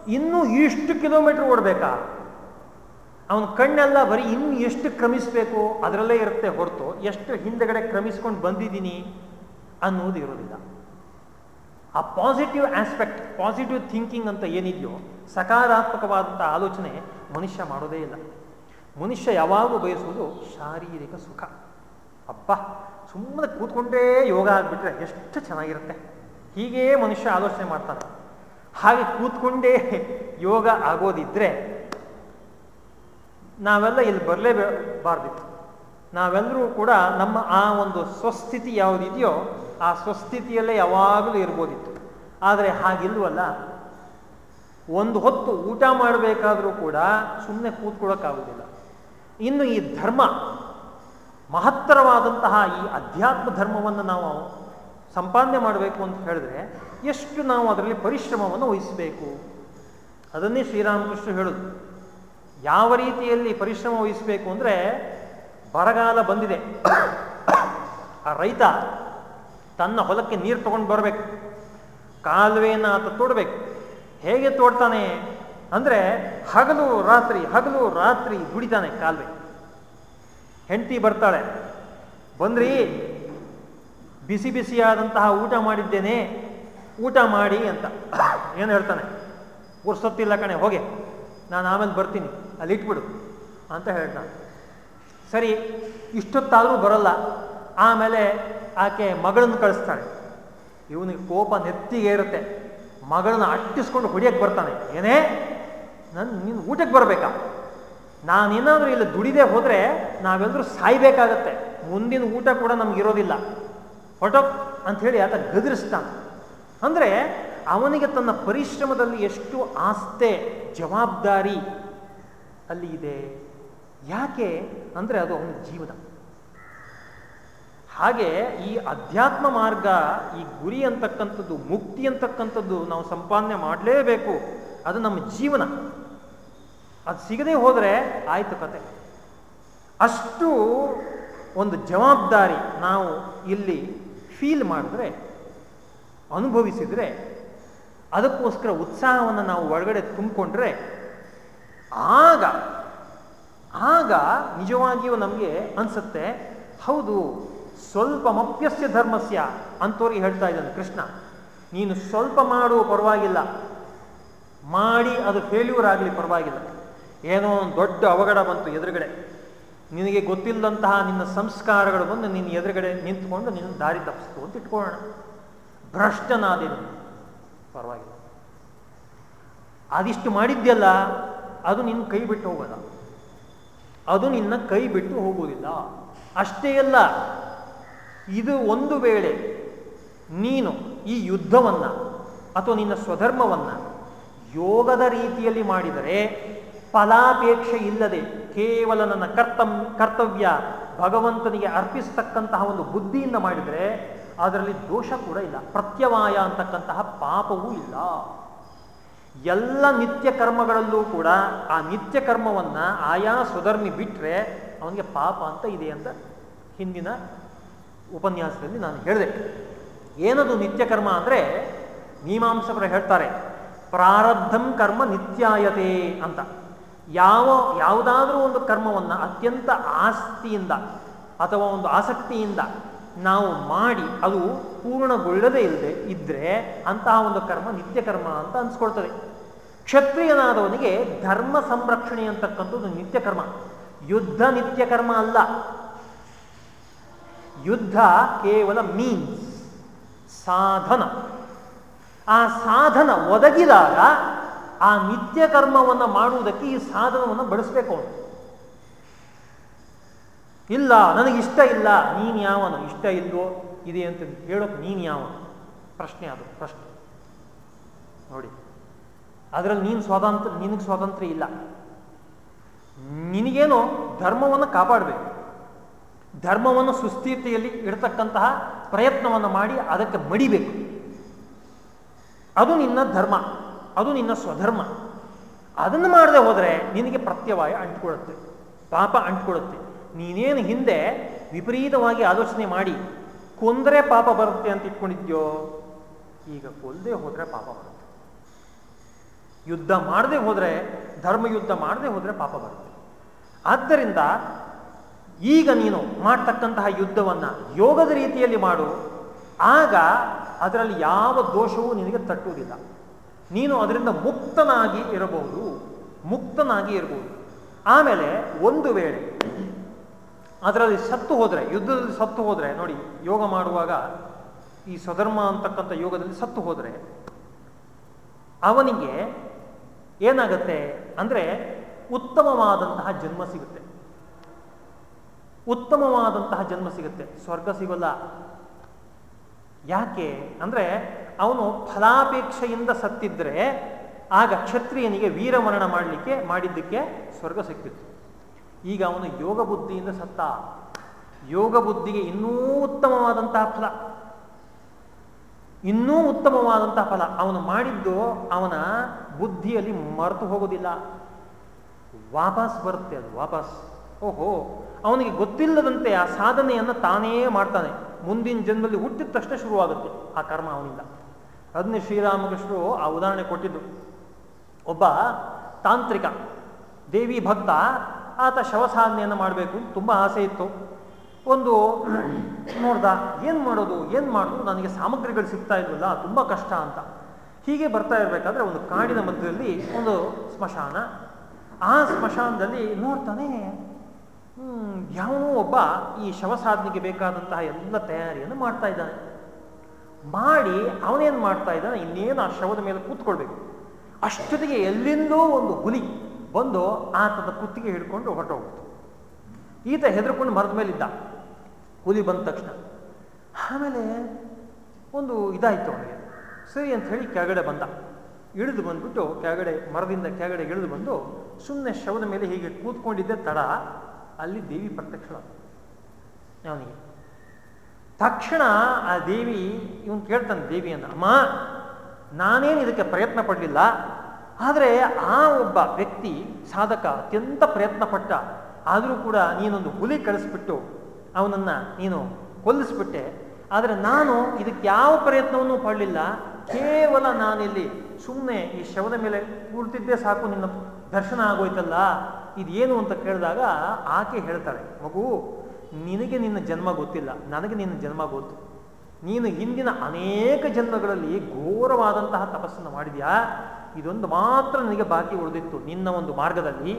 ಇನ್ನೂ ಇಷ್ಟು ಕಿಲೋಮೀಟ್ರ್ ಓಡಬೇಕಾ? ಅವನ ಕಣ್ಣೆಲ್ಲ ಬರೀ ಇನ್ನು ಎಷ್ಟು ಕ್ರಮಿಸಬೇಕು? ಅದರಲ್ಲೇ ಇರುತ್ತೆ ಹೊರತು ಎಷ್ಟು ಹಿಂದೆಗಡೆ ಕ್ರಮಿಸ್ಕೊಂಡು ಬಂದಿದ್ದೀನಿ ಅನ್ನೋದು ಇರೋದಿಲ್ಲ. ಆ ಪಾಸಿಟಿವ್ ಆಸ್ಪೆಕ್ಟ್, ಪಾಸಿಟಿವ್ ಥಿಂಕಿಂಗ್ ಅಂತ ಏನಿದೆಯೋ, ಸಕಾರಾತ್ಮಕವಾದಂಥ ಆಲೋಚನೆ ಮನುಷ್ಯ ಮಾಡೋದೇ ಇಲ್ಲ. ಮನುಷ್ಯ ಯಾವಾಗೂ ಬಯಸುವುದು ಶಾರೀರಿಕ ಸುಖ. ಅಪ್ಪ ಸುಮ್ಮನೆ ಕೂತ್ಕೊಂಡೇ ಯೋಗ ಆಗಿಬಿಟ್ರೆ ಎಷ್ಟು ಚೆನ್ನಾಗಿರುತ್ತೆ. ಹೀಗೇ ಮನುಷ್ಯ ಆಲೋಚನೆ ಮಾಡ್ತಾನೆ. ಹಾಗೆ ಕೂತ್ಕೊಂಡೇ ಯೋಗ ಆಗೋದಿದ್ರೆ ನಾವೆಲ್ಲ ಇಲ್ಲಿ ಬರಲೇಬಾರ್ದಿತ್ತು ನಾವೆಲ್ಲರೂ ಕೂಡ ನಮ್ಮ ಆ ಒಂದು ಸ್ವಸ್ಥಿತಿ ಯಾವುದಿದೆಯೋ ಆ ಸ್ವಸ್ಥಿತಿಯಲ್ಲೇ ಯಾವಾಗಲೂ ಇರ್ಬೋದಿತ್ತು. ಆದರೆ ಹಾಗಿಲ್ವಲ್ಲ. ಒಂದು ಹೊತ್ತು ಊಟ ಮಾಡಬೇಕಾದರೂ ಕೂಡ ಸುಮ್ಮನೆ ಕೂತ್ಕೊಳ್ಳೋಕ್ಕಾಗೋದಿಲ್ಲ ಇನ್ನು ಈ ಧರ್ಮ ಮಹತ್ತರವಾದಂತಹ ಈ ಅಧ್ಯಾತ್ಮ ಧರ್ಮವನ್ನು ನಾವು ಸಂಪಾದನೆ ಮಾಡಬೇಕು ಅಂತ ಹೇಳಿದ್ರೆ ಎಷ್ಟು ನಾವು ಅದರಲ್ಲಿ ಪರಿಶ್ರಮವನ್ನು ವಹಿಸಬೇಕು? ಅದನ್ನೇ ಶ್ರೀರಾಮಕೃಷ್ಣ ಹೇಳುದು. ಯಾವ ರೀತಿಯಲ್ಲಿ ಪರಿಶ್ರಮ ವಹಿಸಬೇಕು ಅಂದರೆ ಬರಗಾಲ ಬಂದಿದೆ. ಆ ರೈತ ತನ್ನ ಹೊಲಕ್ಕೆ ನೀರು ತಗೊಂಡು ಬರಬೇಕು. ಕಾಲುವೆಯನ್ನು ಆತ ತೋಡಬೇಕು. ಹೇಗೆ ತೋಡ್ತಾನೆ ಅಂದರೆ ಹಗಲು ರಾತ್ರಿ ಹಗಲು ರಾತ್ರಿ ದುಡಿತಾನೆ ಕಾಲುವೆ. ಹೆಂಡತಿ ಬರ್ತಾಳೆ, ಬಂದ್ರಿ, ಬಿಸಿ ಬಿಸಿಯಾದಂತಹ ಊಟ ಮಾಡಿದ್ದೇನೆ, ಊಟ ಮಾಡಿ ಅಂತ. ಏನು ಹೇಳ್ತಾನೆ ಉರ್ಸೊತ್ತಿಲ್ಲ ಕಣೆ, ಹೋಗೆ, ನಾನು ಆಮೇಲೆ ಬರ್ತೀನಿ, ಅಲ್ಲಿ ಇಟ್ಬಿಡು, ಅಂತ ಹೇಳ್ತಾನೆ. ಸರಿ, ಇಷ್ಟೊತ್ತಾದರೂ ಬರಲ್ಲ, ಆಮೇಲೆ ಆಕೆ ಮಗಳನ್ನ ಕಳಿಸ್ತಾಳೆ. ಇವನಿಗೆ ಕೋಪ ನೆತ್ತಿಗೆ ಇರುತ್ತೆ, ಮಗಳನ್ನ ಅಟ್ಟಿಸ್ಕೊಂಡು ಹೊಡಿಯಕ್ಕೆ ಬರ್ತಾನೆ. ಏನೇ ನನ್ನ ನೀನು ಊಟಕ್ಕೆ ಬರಬೇಕಾ? ನಾನೇನಾದರೂ ಇಲ್ಲಿ ದುಡಿದೇ ಹೋದರೆ ನಾವೆಲ್ಲರೂ ಸಾಯ್ಬೇಕಾಗತ್ತೆ. ಮುಂದಿನ ಊಟ ಕೂಡ ನಮಗಿರೋದಿಲ್ಲ. ಹೊಟಪ್ ಅಂಥೇಳಿ ಆತ ಗದರಿಸ್ತಾನೆ. ಅಂದರೆ ಅವನಿಗೆ ತನ್ನ ಪರಿಶ್ರಮದಲ್ಲಿ ಎಷ್ಟು ಆಸ್ತೆ, ಜವಾಬ್ದಾರಿ ಅಲ್ಲಿ ಇದೆ. ಯಾಕೆ ಅಂದರೆ ಅದು ಅವನ ಜೀವನ. ಹಾಗೆ ಈ ಅಧ್ಯಾತ್ಮ ಮಾರ್ಗ, ಈ ಗುರಿ ಅಂತಕ್ಕಂಥದ್ದು, ಮುಕ್ತಿ ಅಂತಕ್ಕಂಥದ್ದು ನಾವು ಸಂಪಾದನೆ ಮಾಡಲೇಬೇಕು. ಅದು ನಮ್ಮ ಜೀವನ. ಅದು ಸಿಗದೆ ಹೋದರೆ ಆಯಿತು ಕತೆ. ಅಷ್ಟು ಒಂದು ಜವಾಬ್ದಾರಿ ನಾವು ಇಲ್ಲಿ ಫೀಲ್ ಮಾಡಿದ್ರೆ, ಅನುಭವಿಸಿದರೆ, ಅದಕ್ಕೋಸ್ಕರ ಉತ್ಸಾಹವನ್ನು ನಾವು ಒಳಗಡೆ ತುಂಬಿಕೊಂಡ್ರೆ, ಆಗ ಆಗ ನಿಜವಾಗಿಯೂ ನಮಗೆ ಅನಿಸುತ್ತೆ, ಹೌದು, ಸ್ವಲ್ಪ ಮಪ್ಯಸ್ಯ ಧರ್ಮಸ್ಯ ಅಂತವ್ರಿಗೆ ಹೇಳ್ತಾ ಇದ್ದಾನೆ ಕೃಷ್ಣ. ನೀನು ಸ್ವಲ್ಪ ಮಾಡುವ ಪರವಾಗಿಲ್ಲ. ಮಾಡಿ ಅದು ಫೇಲ್ಯೂರ್ ಆಗಲಿ ಪರವಾಗಿಲ್ಲ. ಏನೋ ಒಂದು ದೊಡ್ಡ ಅವಘಡ ಬಂತು ಎದುರುಗಡೆ. ನಿನಗೆ ಗೊತ್ತಿಲ್ಲದಂತಹ ನಿನ್ನ ಸಂಸ್ಕಾರಗಳು ಬಂದು ನಿನ್ನ ಎದುರುಗಡೆ ನಿಂತ್ಕೊಂಡು ನಿನ್ನ ದಾರಿ ತಪ್ಪಿಸ್ತು ಅಂತ ಇಟ್ಕೊಳ್ಳೋಣ. ಭ್ರಷ್ಟನಾದೇನು. ಪರವಾಗಿಲ್ಲ. ಅದಿಷ್ಟು ಮಾಡಿದ್ಯಲ್ಲ, ಅದು ನಿನ್ನ ಕೈ ಬಿಟ್ಟು ಹೋಗಲ್ಲ ಅದು ನಿನ್ನ ಕೈ ಬಿಟ್ಟು ಹೋಗುವುದಿಲ್ಲ. ಅಷ್ಟೇ ಅಲ್ಲ, ಇದು ಒಂದು ವೇಳೆ ನೀನು ಈ ಯುದ್ಧವನ್ನು ಅಥವಾ ನಿನ್ನ ಸ್ವಧರ್ಮವನ್ನು ಯೋಗದ ರೀತಿಯಲ್ಲಿ ಮಾಡಿದರೆ ಫಲಾಪೇಕ್ಷೆ ಇಲ್ಲದೆ ಕೇವಲ ನನ್ನ ಕರ್ತಂ, ಕರ್ತವ್ಯ ಭಗವಂತನಿಗೆ ಅರ್ಪಿಸತಕ್ಕಂತಹ ಒಂದು ಬುದ್ಧಿಯಿಂದ ಮಾಡಿದರೆ ಅದರಲ್ಲಿ ದೋಷ ಕೂಡ ಇಲ್ಲ. ಪ್ರತ್ಯವಾಯ ಅಂತಕ್ಕಂತಹ ಪಾಪವೂ ಇಲ್ಲ. ಎಲ್ಲ ನಿತ್ಯ ಕರ್ಮಗಳಲ್ಲೂ ಕೂಡ ಆ ನಿತ್ಯ ಕರ್ಮವನ್ನ ಆಯಾ ಸುಧರ್ಮಿ ಬಿಟ್ಟರೆ ಅವನಿಗೆ ಪಾಪ ಅಂತ ಇದೆ ಅಂತ ಹಿಂದಿನ ಉಪನ್ಯಾಸದಲ್ಲಿ ನಾನು ಹೇಳಿದೆ. ಏನದು ನಿತ್ಯ ಕರ್ಮ ಅಂದರೆ ಮೀಮಾಂಸಕರು ಹೇಳ್ತಾರೆ, ಪ್ರಾರಬ್ಧಂ ಕರ್ಮ ನಿತ್ಯಾಯತೆ ಅಂತ. ಯಾವ, ಯಾವುದಾದ್ರೂ ಒಂದು ಕರ್ಮವನ್ನು ಅತ್ಯಂತ ಆಸ್ತಿಯಿಂದ ಅಥವಾ ಒಂದು ಆಸಕ್ತಿಯಿಂದ ನಾವು ಮಾಡಿ ಅದು ಪೂರ್ಣಗೊಳ್ಳದೇ ಇಲ್ಲದೆ ಇದ್ದರೆ ಅಂತಹ ಒಂದು ಕರ್ಮ ನಿತ್ಯ ಕರ್ಮ ಅಂತ ಅನ್ಸ್ಕೊಳ್ತದೆ. ಕ್ಷತ್ರಿಯನಾದವನಿಗೆ ಧರ್ಮ ಸಂರಕ್ಷಣೆ ಅಂತಕ್ಕಂಥದ್ದು ನಿತ್ಯ ಕರ್ಮ. ಯುದ್ಧ ನಿತ್ಯ ಕರ್ಮ ಅಲ್ಲ. ಯುದ್ಧ ಕೇವಲ ಮೀನ್ಸ್ ಸಾಧನ. ಆ ಸಾಧನ ಒದಗಿದಾಗ ಆ ನಿತ್ಯ ಕರ್ಮವನ್ನು ಮಾಡುವುದಕ್ಕೆ ಈ ಸಾಧನವನ್ನು ಬಳಸಬೇಕು ಅವನು. ಇಲ್ಲ, ನನಗೆ ಇಷ್ಟ ಇಲ್ಲ, ನೀನು ಯಾವನು? ಇಷ್ಟ ಇಲ್ವೋ? ಇದೆ ಅಂತ ಹೇಳೋಕೆ ನೀನು ಯಾವನು? ಪ್ರಶ್ನೆ ಅದು, ಪ್ರಶ್ನೆ. ನೋಡಿ, ಅದರಲ್ಲಿ ನೀನು ಸ್ವಾತಂತ್ರ್ಯ ನಿನಗೆ ಸ್ವಾತಂತ್ರ್ಯ ಇಲ್ಲ. ನಿನಗೇನು ಧರ್ಮವನ್ನು ಕಾಪಾಡಬೇಕು. ಧರ್ಮವನ್ನು ಸುಸ್ಥಿತಿಯಲ್ಲಿ ಇಡತಕ್ಕಂತಹ ಪ್ರಯತ್ನವನ್ನು ಮಾಡಿ ಅದಕ್ಕೆ ಮಡಿಬೇಕು. ಅದು ನಿನ್ನ ಧರ್ಮ. ಅದು ನಿನ್ನ ಸ್ವಧರ್ಮ. ಅದನ್ನು ಮಾಡದೆ ಹೋದರೆ ನಿನಗೆ ಪ್ರತ್ಯವಾಯ ಅಂಟ್ಕೊಳ್ಳುತ್ತೆ ಪಾಪ ಅಂಟ್ಕೊಳ್ಳುತ್ತೆ ನೀನೇನು ಹಿಂದೆ ವಿಪರೀತವಾಗಿ ಆಲೋಚನೆ ಮಾಡಿ, ಕೊಂದರೆ ಪಾಪ ಬರುತ್ತೆ ಅಂತ ಇಟ್ಕೊಂಡಿದ್ಯೋ, ಈಗ ಕೊಲ್ಲದೆ ಹೋದರೆ ಪಾಪ ಬರುತ್ತೆ. ಯುದ್ಧ ಮಾಡದೆ ಹೋದರೆ ಧರ್ಮ ಯುದ್ಧ ಮಾಡದೆ ಹೋದರೆ ಪಾಪ ಬರುತ್ತೆ. ಆದ್ದರಿಂದ ಈಗ ನೀನು ಮಾಡ್ತಕ್ಕಂತಹ ಯುದ್ಧವನ್ನು ಯೋಗದ ರೀತಿಯಲ್ಲಿ ಮಾಡು. ಆಗ ಅದರಲ್ಲಿ ಯಾವ ದೋಷವೂ ನಿನಗೆ ತಟ್ಟುವುದಿಲ್ಲ. ನೀನು ಅದರಿಂದ ಮುಕ್ತನಾಗಿ ಇರಬಹುದು. ಮುಕ್ತನಾಗಿ ಇರಬಹುದು. ಆಮೇಲೆ ಒಂದು ವೇಳೆ ಅದರಲ್ಲಿ ಸತ್ತು ಹೋದರೆ, ಯುದ್ಧದಲ್ಲಿ ಸತ್ತು ಹೋದರೆ, ನೋಡಿ, ಯೋಗ ಮಾಡುವಾಗ ಈ ಸ್ವಧರ್ಮ ಅಂತಕ್ಕಂಥ ಯೋಗದಲ್ಲಿ ಸತ್ತು ಹೋದರೆ ಅವನಿಗೆ ಏನಾಗತ್ತೆ ಅಂದರೆ ಉತ್ತಮವಾದಂತಹ ಜನ್ಮ ಸಿಗುತ್ತೆ. ಉತ್ತಮವಾದಂತಹ ಜನ್ಮ ಸಿಗುತ್ತೆ. ಸ್ವರ್ಗ ಸಿಗೋಲ್ಲ. ಯಾಕೆ ಅಂದರೆ ಅವನು ಫಲಾಪೇಕ್ಷೆಯಿಂದ ಸತ್ತಿದ್ರೆ ಆಗ ಕ್ಷತ್ರಿಯನಿಗೆ ವೀರಮರಣ ಮಾಡಲಿಕ್ಕೆ, ಮಾಡಿದ್ದಕ್ಕೆ ಸ್ವರ್ಗ ಸಿಕ್ತಿತ್ತು. ಈಗ ಅವನು ಯೋಗ ಬುದ್ಧಿಯಿಂದ ಸತ್ತ. ಯೋಗ ಬುದ್ಧಿಗೆ ಇನ್ನೂ ಉತ್ತಮವಾದಂತಹ ಫಲ. ಇನ್ನೂ ಉತ್ತಮವಾದಂತಹ ಫಲ. ಅವನು ಮಾಡಿದ್ದು ಅವನ ಬುದ್ಧಿಯಲ್ಲಿ ಮರೆತು ಹೋಗೋದಿಲ್ಲ. ವಾಪಸ್ ಬರುತ್ತೆ ಅದು, ವಾಪಸ್. ಓಹೋ, ಅವನಿಗೆ ಗೊತ್ತಿಲ್ಲದಂತೆ ಆ ಸಾಧನೆಯನ್ನು ತಾನೇ ಮಾಡ್ತಾನೆ. ಮುಂದಿನ ಜನ್ಮದಲ್ಲಿ ಹುಟ್ಟಿದ ತಕ್ಷಣ ಶುರುವಾಗುತ್ತೆ ಆ ಕರ್ಮ ಅವನಿಂದ. ಅದನ್ನೇ ಶ್ರೀರಾಮಕೃಷ್ಣರು ಆ ಉದಾಹರಣೆ ಕೊಟ್ಟಿದ್ದು. ಒಬ್ಬ ತಾಂತ್ರಿಕ, ದೇವಿ ಭಕ್ತ, ಆತ ಶವ ಸಾಧನೆಯನ್ನು ಮಾಡಬೇಕು ತುಂಬ ಆಸೆ ಇತ್ತು. ಒಂದು ನೋಡ್ದ, ಏನು ಮಾಡೋದು ಏನು ಮಾಡೋದು, ನನಗೆ ಸಾಮಗ್ರಿಗಳು ಸಿಗ್ತಾ ಇದ್ವಲ್ಲ, ತುಂಬ ಕಷ್ಟ ಅಂತ. ಹೀಗೆ ಬರ್ತಾ ಇರಬೇಕಾದ್ರೆ ಒಂದು ಕಾಡಿನ ಮಧ್ಯದಲ್ಲಿ ಒಂದು ಸ್ಮಶಾನ. ಆ ಸ್ಮಶಾನದಲ್ಲಿ ನೋಡ್ತಾನೆ ಯಾವನೋ ಒಬ್ಬ ಈ ಶವ ಸಾಧನೆಗೆ ಬೇಕಾದಂತಹ ಎಲ್ಲ ತಯಾರಿಯನ್ನು ಮಾಡ್ತಾ ಇದ್ದಾನೆ. ಮಾಡಿ ಅವನೇನು ಮಾಡ್ತಾ ಇದ್ದಾನೆ? ಇನ್ನೇನು ಆ ಶವದ ಮೇಲೆ ಕೂತ್ಕೊಳ್ಬೇಕು. ಅಷ್ಟೊತ್ತಿಗೆ ಎಲ್ಲಿಂದೋ ಒಂದು ಹುಲಿ ಬಂದು ಆತನ ಕುತ್ತಿಗೆ ಹಿಡ್ಕೊಂಡು ಹೊರಟೋಗ್ತು ಈತ ಹೆದರ್ಕೊಂಡು ಮರದ ಮೇಲಿದ್ದ. ಹುಲಿ ಬಂದ ತಕ್ಷಣ, ಆಮೇಲೆ ಒಂದು ಇದಾಯಿತು ಅವನಿಗೆ. ಸರಿ ಅಂತ ಹೇಳಿ ಕೆಳಗಡೆ ಬಂದ. ಇಳಿದು ಬಂದ್ಬಿಟ್ಟು ಕೆಳಗಡೆ, ಮರದಿಂದ ಕೆಳಗಡೆ ಇಳಿದು ಬಂದು ಸುಮ್ಮನೆ ಶವದ ಮೇಲೆ ಹೀಗೆ ಕೂತ್ಕೊಂಡಿದ್ದೆ ತಡ. ಅಲ್ಲಿ ದೇವಿ ಪ್ರತ್ಯಕ್ಷಳ ಅವನಿಗೆ ತಕ್ಷಣ ಆ ದೇವಿ ಇವನು ಕೇಳ್ತಾನೆ ದೇವಿಯನ್ನು ಅಮ್ಮ, ನಾನೇನು ಇದಕ್ಕೆ ಪ್ರಯತ್ನ ಪಡಲಿಲ್ಲ, ಆದರೆ ಆ ಒಬ್ಬ ವ್ಯಕ್ತಿ ಸಾಧಕ ಅತ್ಯಂತ ಪ್ರಯತ್ನ ಪಟ್ಟ. ಆದರೂ ಕೂಡ ನೀನೊಂದು ಹುಲಿ ಕಳಿಸ್ಬಿಟ್ಟು ಅವನನ್ನು ನೀನು ಕೊಲ್ಲಿಸ್ಬಿಟ್ಟೆ. ಆದರೆ ನಾನು ಇದಕ್ಕೆ ಯಾವ ಪ್ರಯತ್ನವನ್ನೂ ಪಡಲಿಲ್ಲ. ಕೇವಲ ನಾನಿಲ್ಲಿ ಸುಮ್ಮನೆ ಈ ಶವದ ಮೇಲೆ ಕೂರ್ತಿದ್ದೇ ಸಾಕು, ನಿನ್ನ ದರ್ಶನ ಆಗೋಯ್ತಲ್ಲ, ಇದೇನು ಅಂತ ಕೇಳಿದಾಗ ಆಕೆ ಹೇಳ್ತಾಳೆ, ಮಗು ನಿನಗೆ ನಿನ್ನ ಜನ್ಮ ಗೊತ್ತಿಲ್ಲ, ನನಗೆ ನಿನ್ನ ಜನ್ಮ ಗೊತ್ತು. ನೀನು ಹಿಂದಿನ ಅನೇಕ ಜನ್ಮಗಳಲ್ಲಿ ಘೋರವಾದಂತಹ ತಪಸ್ಸನ್ನು ಮಾಡಿದ್ಯಾ? ಇದೊಂದು ಮಾತ್ರ ನನಗೆ ಬಾಕಿ ಉಳಿದಿತ್ತು ನಿನ್ನ ಒಂದು ಮಾರ್ಗದಲ್ಲಿ.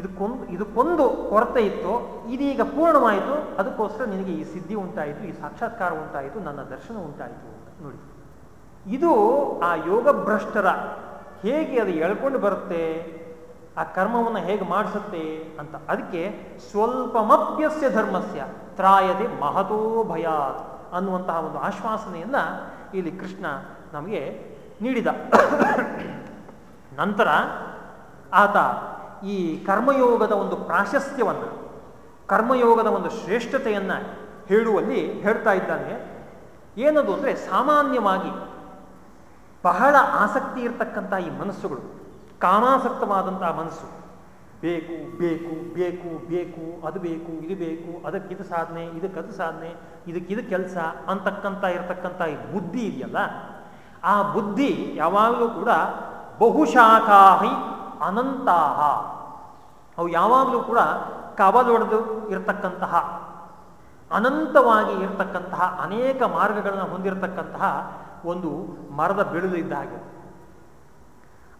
ಇದಕ್ಕೊಂದು ಇದಕ್ಕೊಂದು ಕೊರತೆ ಇತ್ತು, ಇದೀಗ ಪೂರ್ಣವಾಯಿತು. ಅದಕ್ಕೋಸ್ಕರ ನಿನಗೆ ಈ ಸಿದ್ಧಿ ಉಂಟಾಯಿತು, ಈ ಸಾಕ್ಷಾತ್ಕಾರ ಉಂಟಾಯಿತು, ನನ್ನ ದರ್ಶನ ಉಂಟಾಯಿತು ನೋಡಿ. ಇದು ಆ ಯೋಗ ಭ್ರಷ್ಟರ ಹೇಗೆ ಅದು ಎಳ್ಕೊಂಡು ಬರುತ್ತೆ? ಆ ಕರ್ಮವನ್ನು ಹೇಗೆ ಮಾಡಿಸುತ್ತೆ ಅಂತ ಅದಕ್ಕೆ ಸ್ವಲ್ಪಮಪ್ಯಸ್ಯ ಧರ್ಮಸ್ಯ ತ್ರಾಯದೆ ಮಹತೋ ಭಯಾತ್ ಅನ್ನುವಂತಹ ಒಂದು ಆಶ್ವಾಸನೆಯನ್ನು ಇಲ್ಲಿ ಕೃಷ್ಣ ನಮಗೆ ನೀಡಿದ. ನಂತರ ಆತ ಈ ಕರ್ಮಯೋಗದ ಒಂದು ಪ್ರಾಶಸ್ತ್ಯವನ್ನು, ಕರ್ಮಯೋಗದ ಒಂದು ಶ್ರೇಷ್ಠತೆಯನ್ನು ಹೇಳುವಲ್ಲಿ ಹೇಳ್ತಾ ಇದ್ದಾನೆ. ಏನದು ಅಂದರೆ ಸಾಮಾನ್ಯವಾಗಿ ಬಹಳ ಆಸಕ್ತಿ ಇರತಕ್ಕಂಥ ಈ ಮನಸ್ಸುಗಳು. ಕಾಮಾಸಕ್ತವಾದಂತಹ ಮನಸ್ಸು. ಬೇಕು ಬೇಕು ಬೇಕು ಬೇಕು, ಅದು ಬೇಕು, ಇದು ಬೇಕು ಅದಕ್ಕಿದು ಸಾಧನೆ ಇದಕ್ಕದು ಸಾಧನೆ ಇದಕ್ಕಿದು ಕೆಲಸ ಅಂತಕ್ಕಂಥ ಇರತಕ್ಕಂಥ ಬುದ್ಧಿ ಇದೆಯಲ್ಲ, ಆ ಬುದ್ಧಿ ಯಾವಾಗಲೂ ಕೂಡ ಬಹುಶಾಖಾಹಿ ಅನಂತಾಹ. ಅವು ಯಾವಾಗಲೂ ಕೂಡ ಕವಲೊಡೆದು ಇರತಕ್ಕಂತಹ, ಅನಂತವಾಗಿ ಇರತಕ್ಕಂತಹ ಅನೇಕ ಮಾರ್ಗಗಳನ್ನು ಹೊಂದಿರತಕ್ಕಂತಹ ಒಂದು ಮರದ ಬೆಳೆದು ಹಾಗೆ.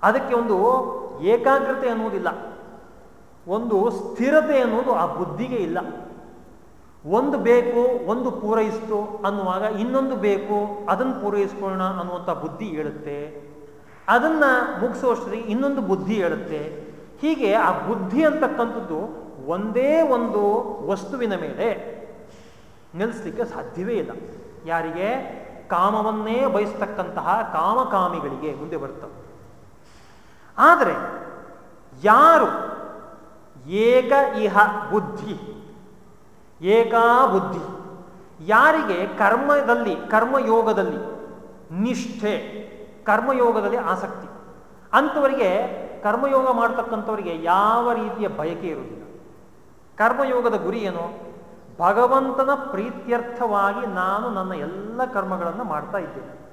ಅದಕ್ಕೆ ಒಂದು ಏಕಾಗ್ರತೆ ಅನ್ನುವುದಿಲ್ಲ ಒಂದು ಸ್ಥಿರತೆ ಅನ್ನೋದು ಆ ಬುದ್ಧಿಗೆ ಇಲ್ಲ. ಒಂದು ಬೇಕು, ಒಂದು ಪೂರೈಸ್ತು ಅನ್ನುವಾಗ ಇನ್ನೊಂದು ಬೇಕು ಅದನ್ನು ಪೂರೈಸ್ಕೊಳ್ಳೋಣ ಅನ್ನುವಂಥ ಬುದ್ಧಿ ಹೇಳುತ್ತೆ. ಅದನ್ನ ಮುಗಿಸೋಷ್ಟ್ರಿ ಇನ್ನೊಂದು ಬುದ್ಧಿ ಹೇಳುತ್ತೆ. ಹೀಗೆ ಆ ಬುದ್ಧಿ ಅಂತಕ್ಕಂಥದ್ದು ಒಂದೇ ಒಂದು ವಸ್ತುವಿನ ಮೇಲೆ ನಿಲ್ಲಿಸ್ಲಿಕ್ಕೆ ಸಾಧ್ಯವೇ ಇಲ್ಲ. ಯಾರಿಗೆ? ಕಾಮವನ್ನೇ ಬಯಸ್ತಕ್ಕಂತಹ ಕಾಮಕಾಮಿಗಳಿಗೆ ಮುಂದೆ ಬರ್ತವೆ. ಆದರೆ ಯಾರು ಏಕ ಇಹ ಬುದ್ಧಿ? ಏಕಾ ಬುದ್ಧಿ. ಯಾರಿಗೆ ಕರ್ಮದಲ್ಲಿ, ಕರ್ಮಯೋಗದಲ್ಲಿ ನಿಷ್ಠೆ, ಕರ್ಮಯೋಗದಲ್ಲಿ ಆಸಕ್ತಿ? ಅಂಥವರಿಗೆ ಕರ್ಮಯೋಗ ಮಾಡ್ತಕ್ಕಂಥವರಿಗೆ ಯಾವ ರೀತಿಯ ಬಯಕೆ ಇರುವುದಿಲ್ಲ. ಕರ್ಮಯೋಗದ ಗುರಿ ಏನು? ಭಗವಂತನ ಪ್ರೀತ್ಯರ್ಥವಾಗಿ ನಾನು ನನ್ನ ಎಲ್ಲ ಕರ್ಮಗಳನ್ನು ಮಾಡ್ತಾ ಇದ್ದೇನೆ.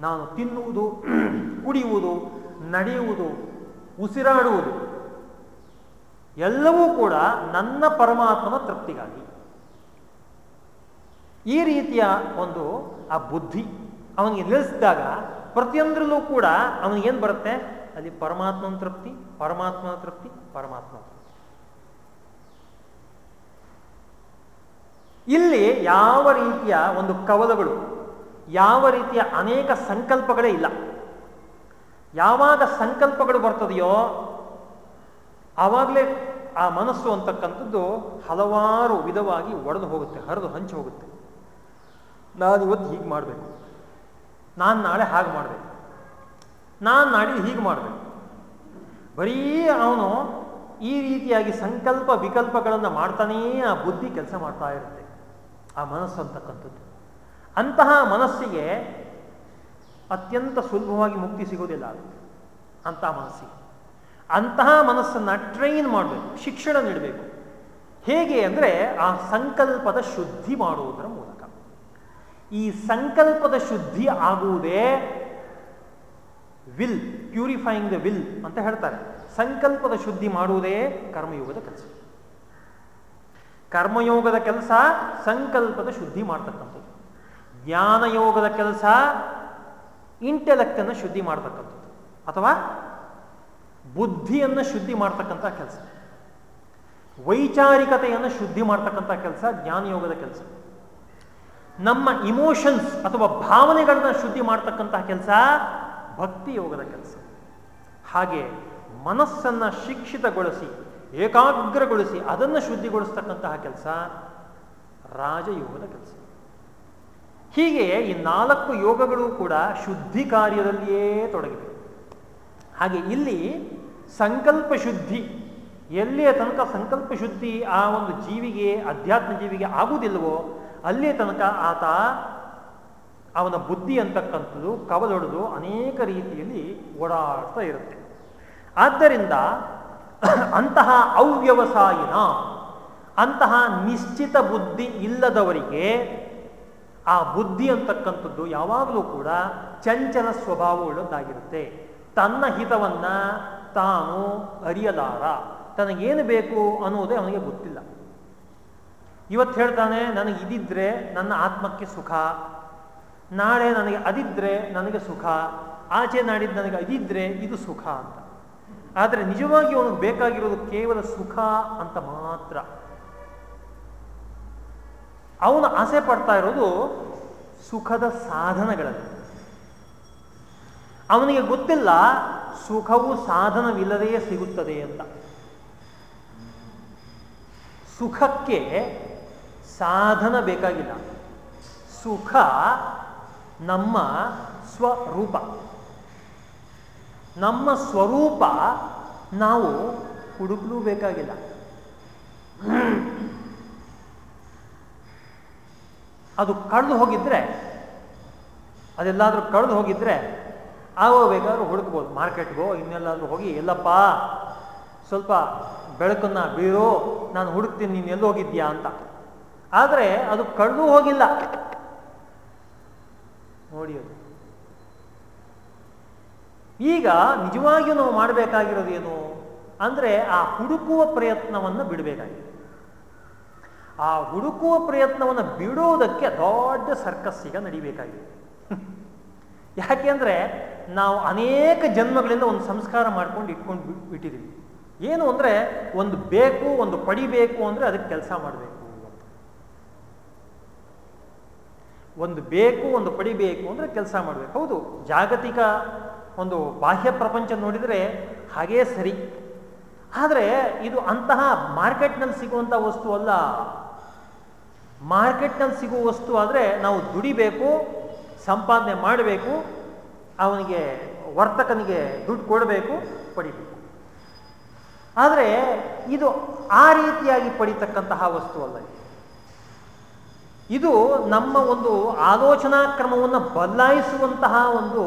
ನಾನು ತಿನ್ನುವುದು, ಕುಡಿಯುವುದು ನಡೆಯುವುದು, ಉಸಿರಾಡುವುದು, ಎಲ್ಲವೂ ಕೂಡ ನನ್ನ ಪರಮಾತ್ಮನ ತೃಪ್ತಿಗಾಗಿ. ಈ ರೀತಿಯ ಒಂದು ಆ ಬುದ್ಧಿ ಅವನಿಗೆ ನಿಲ್ಲಿಸಿದಾಗ ಪ್ರತಿಯೊಂದರಲ್ಲೂ ಕೂಡ ಅವನಿಗೇನು ಬರುತ್ತೆ? ಅಲ್ಲಿ ಪರಮಾತ್ಮನ ತೃಪ್ತಿ ಪರಮಾತ್ಮನ ತೃಪ್ತಿ ಪರಮಾತ್ಮ ಇಲ್ಲಿ ಯಾವ ರೀತಿಯ ಒಂದು ಕವಲಗಳು, ಯಾವ ರೀತಿಯ ಅನೇಕ ಸಂಕಲ್ಪಗಳೇ ಇಲ್ಲ. ಯಾವಾಗ ಸಂಕಲ್ಪಗಳು ಬರ್ತದೆಯೋ ಆವಾಗಲೇ ಆ ಮನಸ್ಸು ಅಂತಕ್ಕಂಥದ್ದು ಹಲವಾರು ವಿಧವಾಗಿ ಒಡೆದು ಹೋಗುತ್ತೆ, ಹರಿದು ಹಂಚಿ ಹೋಗುತ್ತೆ. ನಾನು ಇವತ್ತು ಹೀಗೆ ಮಾಡಬೇಕು. ನಾನು ನಾಳೆ ಹಾಗೆ ಮಾಡಬೇಕು. ನಾನು ನಾಡಿದ್ದು ಹೀಗೆ ಮಾಡಬೇಕು. ಬರೀ ಅವನು ಈ ರೀತಿಯಾಗಿ ಸಂಕಲ್ಪ ವಿಕಲ್ಪಗಳನ್ನು ಮಾಡ್ತಾನೇ ಆ ಬುದ್ಧಿ ಕೆಲಸ ಮಾಡ್ತಾ ಇರುತ್ತೆ. ಆ ಮನಸ್ಸು ಅಂತಕ್ಕಂಥದ್ದು. ಅಂತಹ ಮನಸ್ಸಿಗೆ ಅತ್ಯಂತ ಸುಲಭವಾಗಿ ಮುಕ್ತಿ ಸಿಗೋದಿಲ್ಲ ಅದು. ಅಂತಹ ಮನಸ್ಸಿಗೆ. ಅಂತಹ ಮನಸ್ಸನ್ನು ಟ್ರೈನ್ ಮಾಡಬೇಕು, ಶಿಕ್ಷಣ ನೀಡಬೇಕು. ಹೇಗೆ ಅಂದರೆ ಆ ಸಂಕಲ್ಪದ ಶುದ್ಧಿ ಮಾಡುವುದರ ಮೂಲಕ. ಈ ಸಂಕಲ್ಪದ ಶುದ್ಧಿ ಆಗುವುದೇ ವಿಲ್ ಪ್ಯೂರಿಫೈಯಿಂಗ್ ದ ವಿಲ್ ಅಂತ ಹೇಳ್ತಾರೆ. ಸಂಕಲ್ಪದ ಶುದ್ಧಿ ಮಾಡುವುದೇ ಕರ್ಮಯೋಗದ ಕೆಲಸ. ಕರ್ಮಯೋಗದ ಕೆಲಸ ಸಂಕಲ್ಪದ ಶುದ್ಧಿ ಮಾಡ್ತಕ್ಕಂಥದ್ದು. ಜ್ಞಾನಯೋಗದ ಕೆಲಸ ಇಂಟೆಲೆಕ್ಟನ್ನು ಶುದ್ಧಿ ಮಾಡ್ತಕ್ಕಂಥದ್ದು. ಅಥವಾ ಬುದ್ಧಿಯನ್ನು ಶುದ್ಧಿ ಮಾಡ್ತಕ್ಕಂಥ ಕೆಲಸ. ವೈಚಾರಿಕತೆಯನ್ನು ಶುದ್ಧಿ ಮಾಡ್ತಕ್ಕಂಥ ಕೆಲಸ, ಜ್ಞಾನಯೋಗದ ಕೆಲಸ. ನಮ್ಮ ಇಮೋಷನ್ಸ್ ಅಥವಾ ಭಾವನೆಗಳನ್ನ ಶುದ್ಧಿ ಮಾಡ್ತಕ್ಕಂತಹ ಕೆಲಸ ಭಕ್ತಿ ಯೋಗದ ಕೆಲಸ. ಹಾಗೆ ಮನಸ್ಸನ್ನು ಶಿಕ್ಷಿತಗೊಳಿಸಿ, ಏಕಾಗ್ರಗೊಳಿಸಿ ಅದನ್ನು ಶುದ್ಧಿಗೊಳಿಸ್ತಕ್ಕಂತಹ ಕೆಲಸ ರಾಜಯೋಗದ ಕೆಲಸ. ಹೀಗೆ ಈ ನಾಲ್ಕು ಯೋಗಗಳು ಕೂಡ ಶುದ್ಧಿ ಕಾರ್ಯದಲ್ಲಿಯೇ ತೊಡಗಿದೆ ಹಾಗೆ ಇಲ್ಲಿ ಸಂಕಲ್ಪ ಶುದ್ಧಿ, ಎಲ್ಲಿಯ ತನಕ ಸಂಕಲ್ಪ ಶುದ್ಧಿ ಆ ಒಂದು ಜೀವಿಗೆ, ಅಧ್ಯಾತ್ಮ ಜೀವಿಗೆ ಆಗುವುದಿಲ್ಲವೋ, ಅಲ್ಲಿಯ ತನಕ ಆತ ಅವನ ಬುದ್ಧಿ ಅಂತಕ್ಕಂಥದ್ದು, ಕವಲೊಡೆದು ಅನೇಕ ರೀತಿಯಲ್ಲಿ ಓಡಾಡ್ತಾ ಇರುತ್ತೆ. ಆದ್ದರಿಂದ ಅಂತಹ ಅವ್ಯವಸಾಯಿನ, ಅಂತಹ ನಿಶ್ಚಿತ ಬುದ್ಧಿ ಇಲ್ಲದವರಿಗೆ ಆ ಬುದ್ಧಿ ಅಂತಕ್ಕಂಥದ್ದು ಯಾವಾಗಲೂ ಕೂಡ ಚಂಚಲ ಸ್ವಭಾವವುಳ್ಳದ್ದಾಗಿರುತ್ತೆ ತನ್ನ ಹಿತವನ್ನ ತಾನು ಅರಿಯಲಾರ. ತನಗೇನು ಬೇಕು ಅನ್ನುವುದೇ ಅವನಿಗೆ ಗೊತ್ತಿಲ್ಲ. ಇವತ್ತು ಹೇಳ್ತಾನೆ, ನನಗೆ ಇದಿದ್ರೆ ನನ್ನ ಆತ್ಮಕ್ಕೆ ಸುಖ. ನಾಳೆ ನನಗೆ ಅದಿದ್ರೆ ನನಗೆ ಸುಖ. ಆಚೆ ನಾಡಿದ್ದು ನನಗೆ ಅದಿದ್ರೆ ಇದು ಸುಖ ಅಂತ. ಆದರೆ ನಿಜವಾಗಿ ಅವನಿಗೆ ಬೇಕಾಗಿರೋದು ಕೇವಲ ಸುಖ ಅಂತ ಮಾತ್ರ. ಅವನು ಆಸೆ ಪಡ್ತಾ ಇರೋದು ಸುಖದ ಸಾಧನಗಳಲ್ಲಿ. ಅವನಿಗೆ ಗೊತ್ತಿಲ್ಲ, ಸುಖವು ಸಾಧನವಿಲ್ಲದೆಯೇ ಸಿಗುತ್ತದೆ ಅಂತ. ಸುಖಕ್ಕೆ ಸಾಧನ ಬೇಕಾಗಿಲ್ಲ. ಸುಖ ನಮ್ಮ ಸ್ವರೂಪ. ನಮ್ಮ ಸ್ವರೂಪ ನಾವು ಹುಡುಕಲೂ ಬೇಕಾಗಿಲ್ಲ. ಅದು ಕಳೆದು ಹೋಗಿದ್ರೆ, ಅದೆಲ್ಲಾದರೂ ಕಳೆದು ಹೋಗಿದ್ರೆ ಆವಾಗ ಬೇಕಾದ್ರೂ ಹುಡುಕ್ಬೋದು, ಮಾರ್ಕೆಟ್ಗೋ, ಇನ್ನೆಲ್ಲಾದರೂ ಹೋಗಿ, ಎಲ್ಲಪ್ಪ, ಸ್ವಲ್ಪ ಬೆಳಕನ್ನ ಬೀರೋ, ನಾನು ಹುಡುಕ್ತೀನಿ, ನೀನು ಎಲ್ಲಿ ಹೋಗಿದ್ಯಾ ಅಂತ. ಆದರೆ ಅದು ಕಳೆದು ಹೋಗಿಲ್ಲ. ನೋಡಿ ಅದು. ಈಗ ನಿಜವಾಗಿಯೂ ನಾವು ಮಾಡಬೇಕಾಗಿರೋದು ಏನು ಅಂದರೆ ಆ ಹುಡುಕುವ ಪ್ರಯತ್ನವನ್ನು ಬಿಡಬೇಕಾಗಿದೆ. ಆ ಹುಡುಕುವ ಪ್ರಯತ್ನವನ್ನು ಬಿಡೋದಕ್ಕೆ ದೊಡ್ಡ ಸರ್ಕಸ್ ಈಗ ನಡಿಬೇಕಾಗಿದೆ. ಯಾಕೆಂದ್ರೆ ನಾವು ಅನೇಕ ಜನ್ಮಗಳಿಂದ ಒಂದು ಸಂಸ್ಕಾರ ಮಾಡ್ಕೊಂಡು ಇಟ್ಕೊಂಡು ಬಿಟ್- ಬಿಟ್ಟಿದ್ದೀವಿ. ಏನು ಅಂದರೆ ಒಂದು ಬೇಕು, ಒಂದು ಪಡಿಬೇಕು ಅಂದರೆ ಅದಕ್ಕೆ ಕೆಲಸ ಮಾಡಬೇಕು ಒಂದು ಬೇಕು, ಒಂದು ಪಡಿಬೇಕು ಅಂದರೆ ಕೆಲಸ ಮಾಡಬೇಕು. ಹೌದು, ಜಾಗತಿಕ ಒಂದು ಬಾಹ್ಯ ಪ್ರಪಂಚ ನೋಡಿದರೆ ಹಾಗೇ ಸರಿ. ಆದರೆ ಇದು ಅಂತಹ ಮಾರ್ಕೆಟ್ನಲ್ಲಿ ಸಿಗುವಂಥ ವಸ್ತು ಅಲ್ಲ. ಮಾರ್ಕೆಟ್ನಲ್ಲಿ ಸಿಗುವ ವಸ್ತು ಆದರೆ ನಾವು ದುಡಿಬೇಕು, ಸಂಪಾದನೆ ಮಾಡಬೇಕು, ಅವನಿಗೆ ವರ್ತಕನಿಗೆ ದುಡ್ಡು ಕೊಡಬೇಕು, ಪಡಿಬೇಕು. ಆದರೆ ಇದು ಆ ರೀತಿಯಾಗಿ ಪಡಿತಕ್ಕಂತಹ ವಸ್ತು ಅಲ್ಲ ಇದು. ನಮ್ಮ ಒಂದು ಆಲೋಚನಾ ಕ್ರಮವನ್ನು ಬದಲಾಯಿಸುವಂತಹ ಒಂದು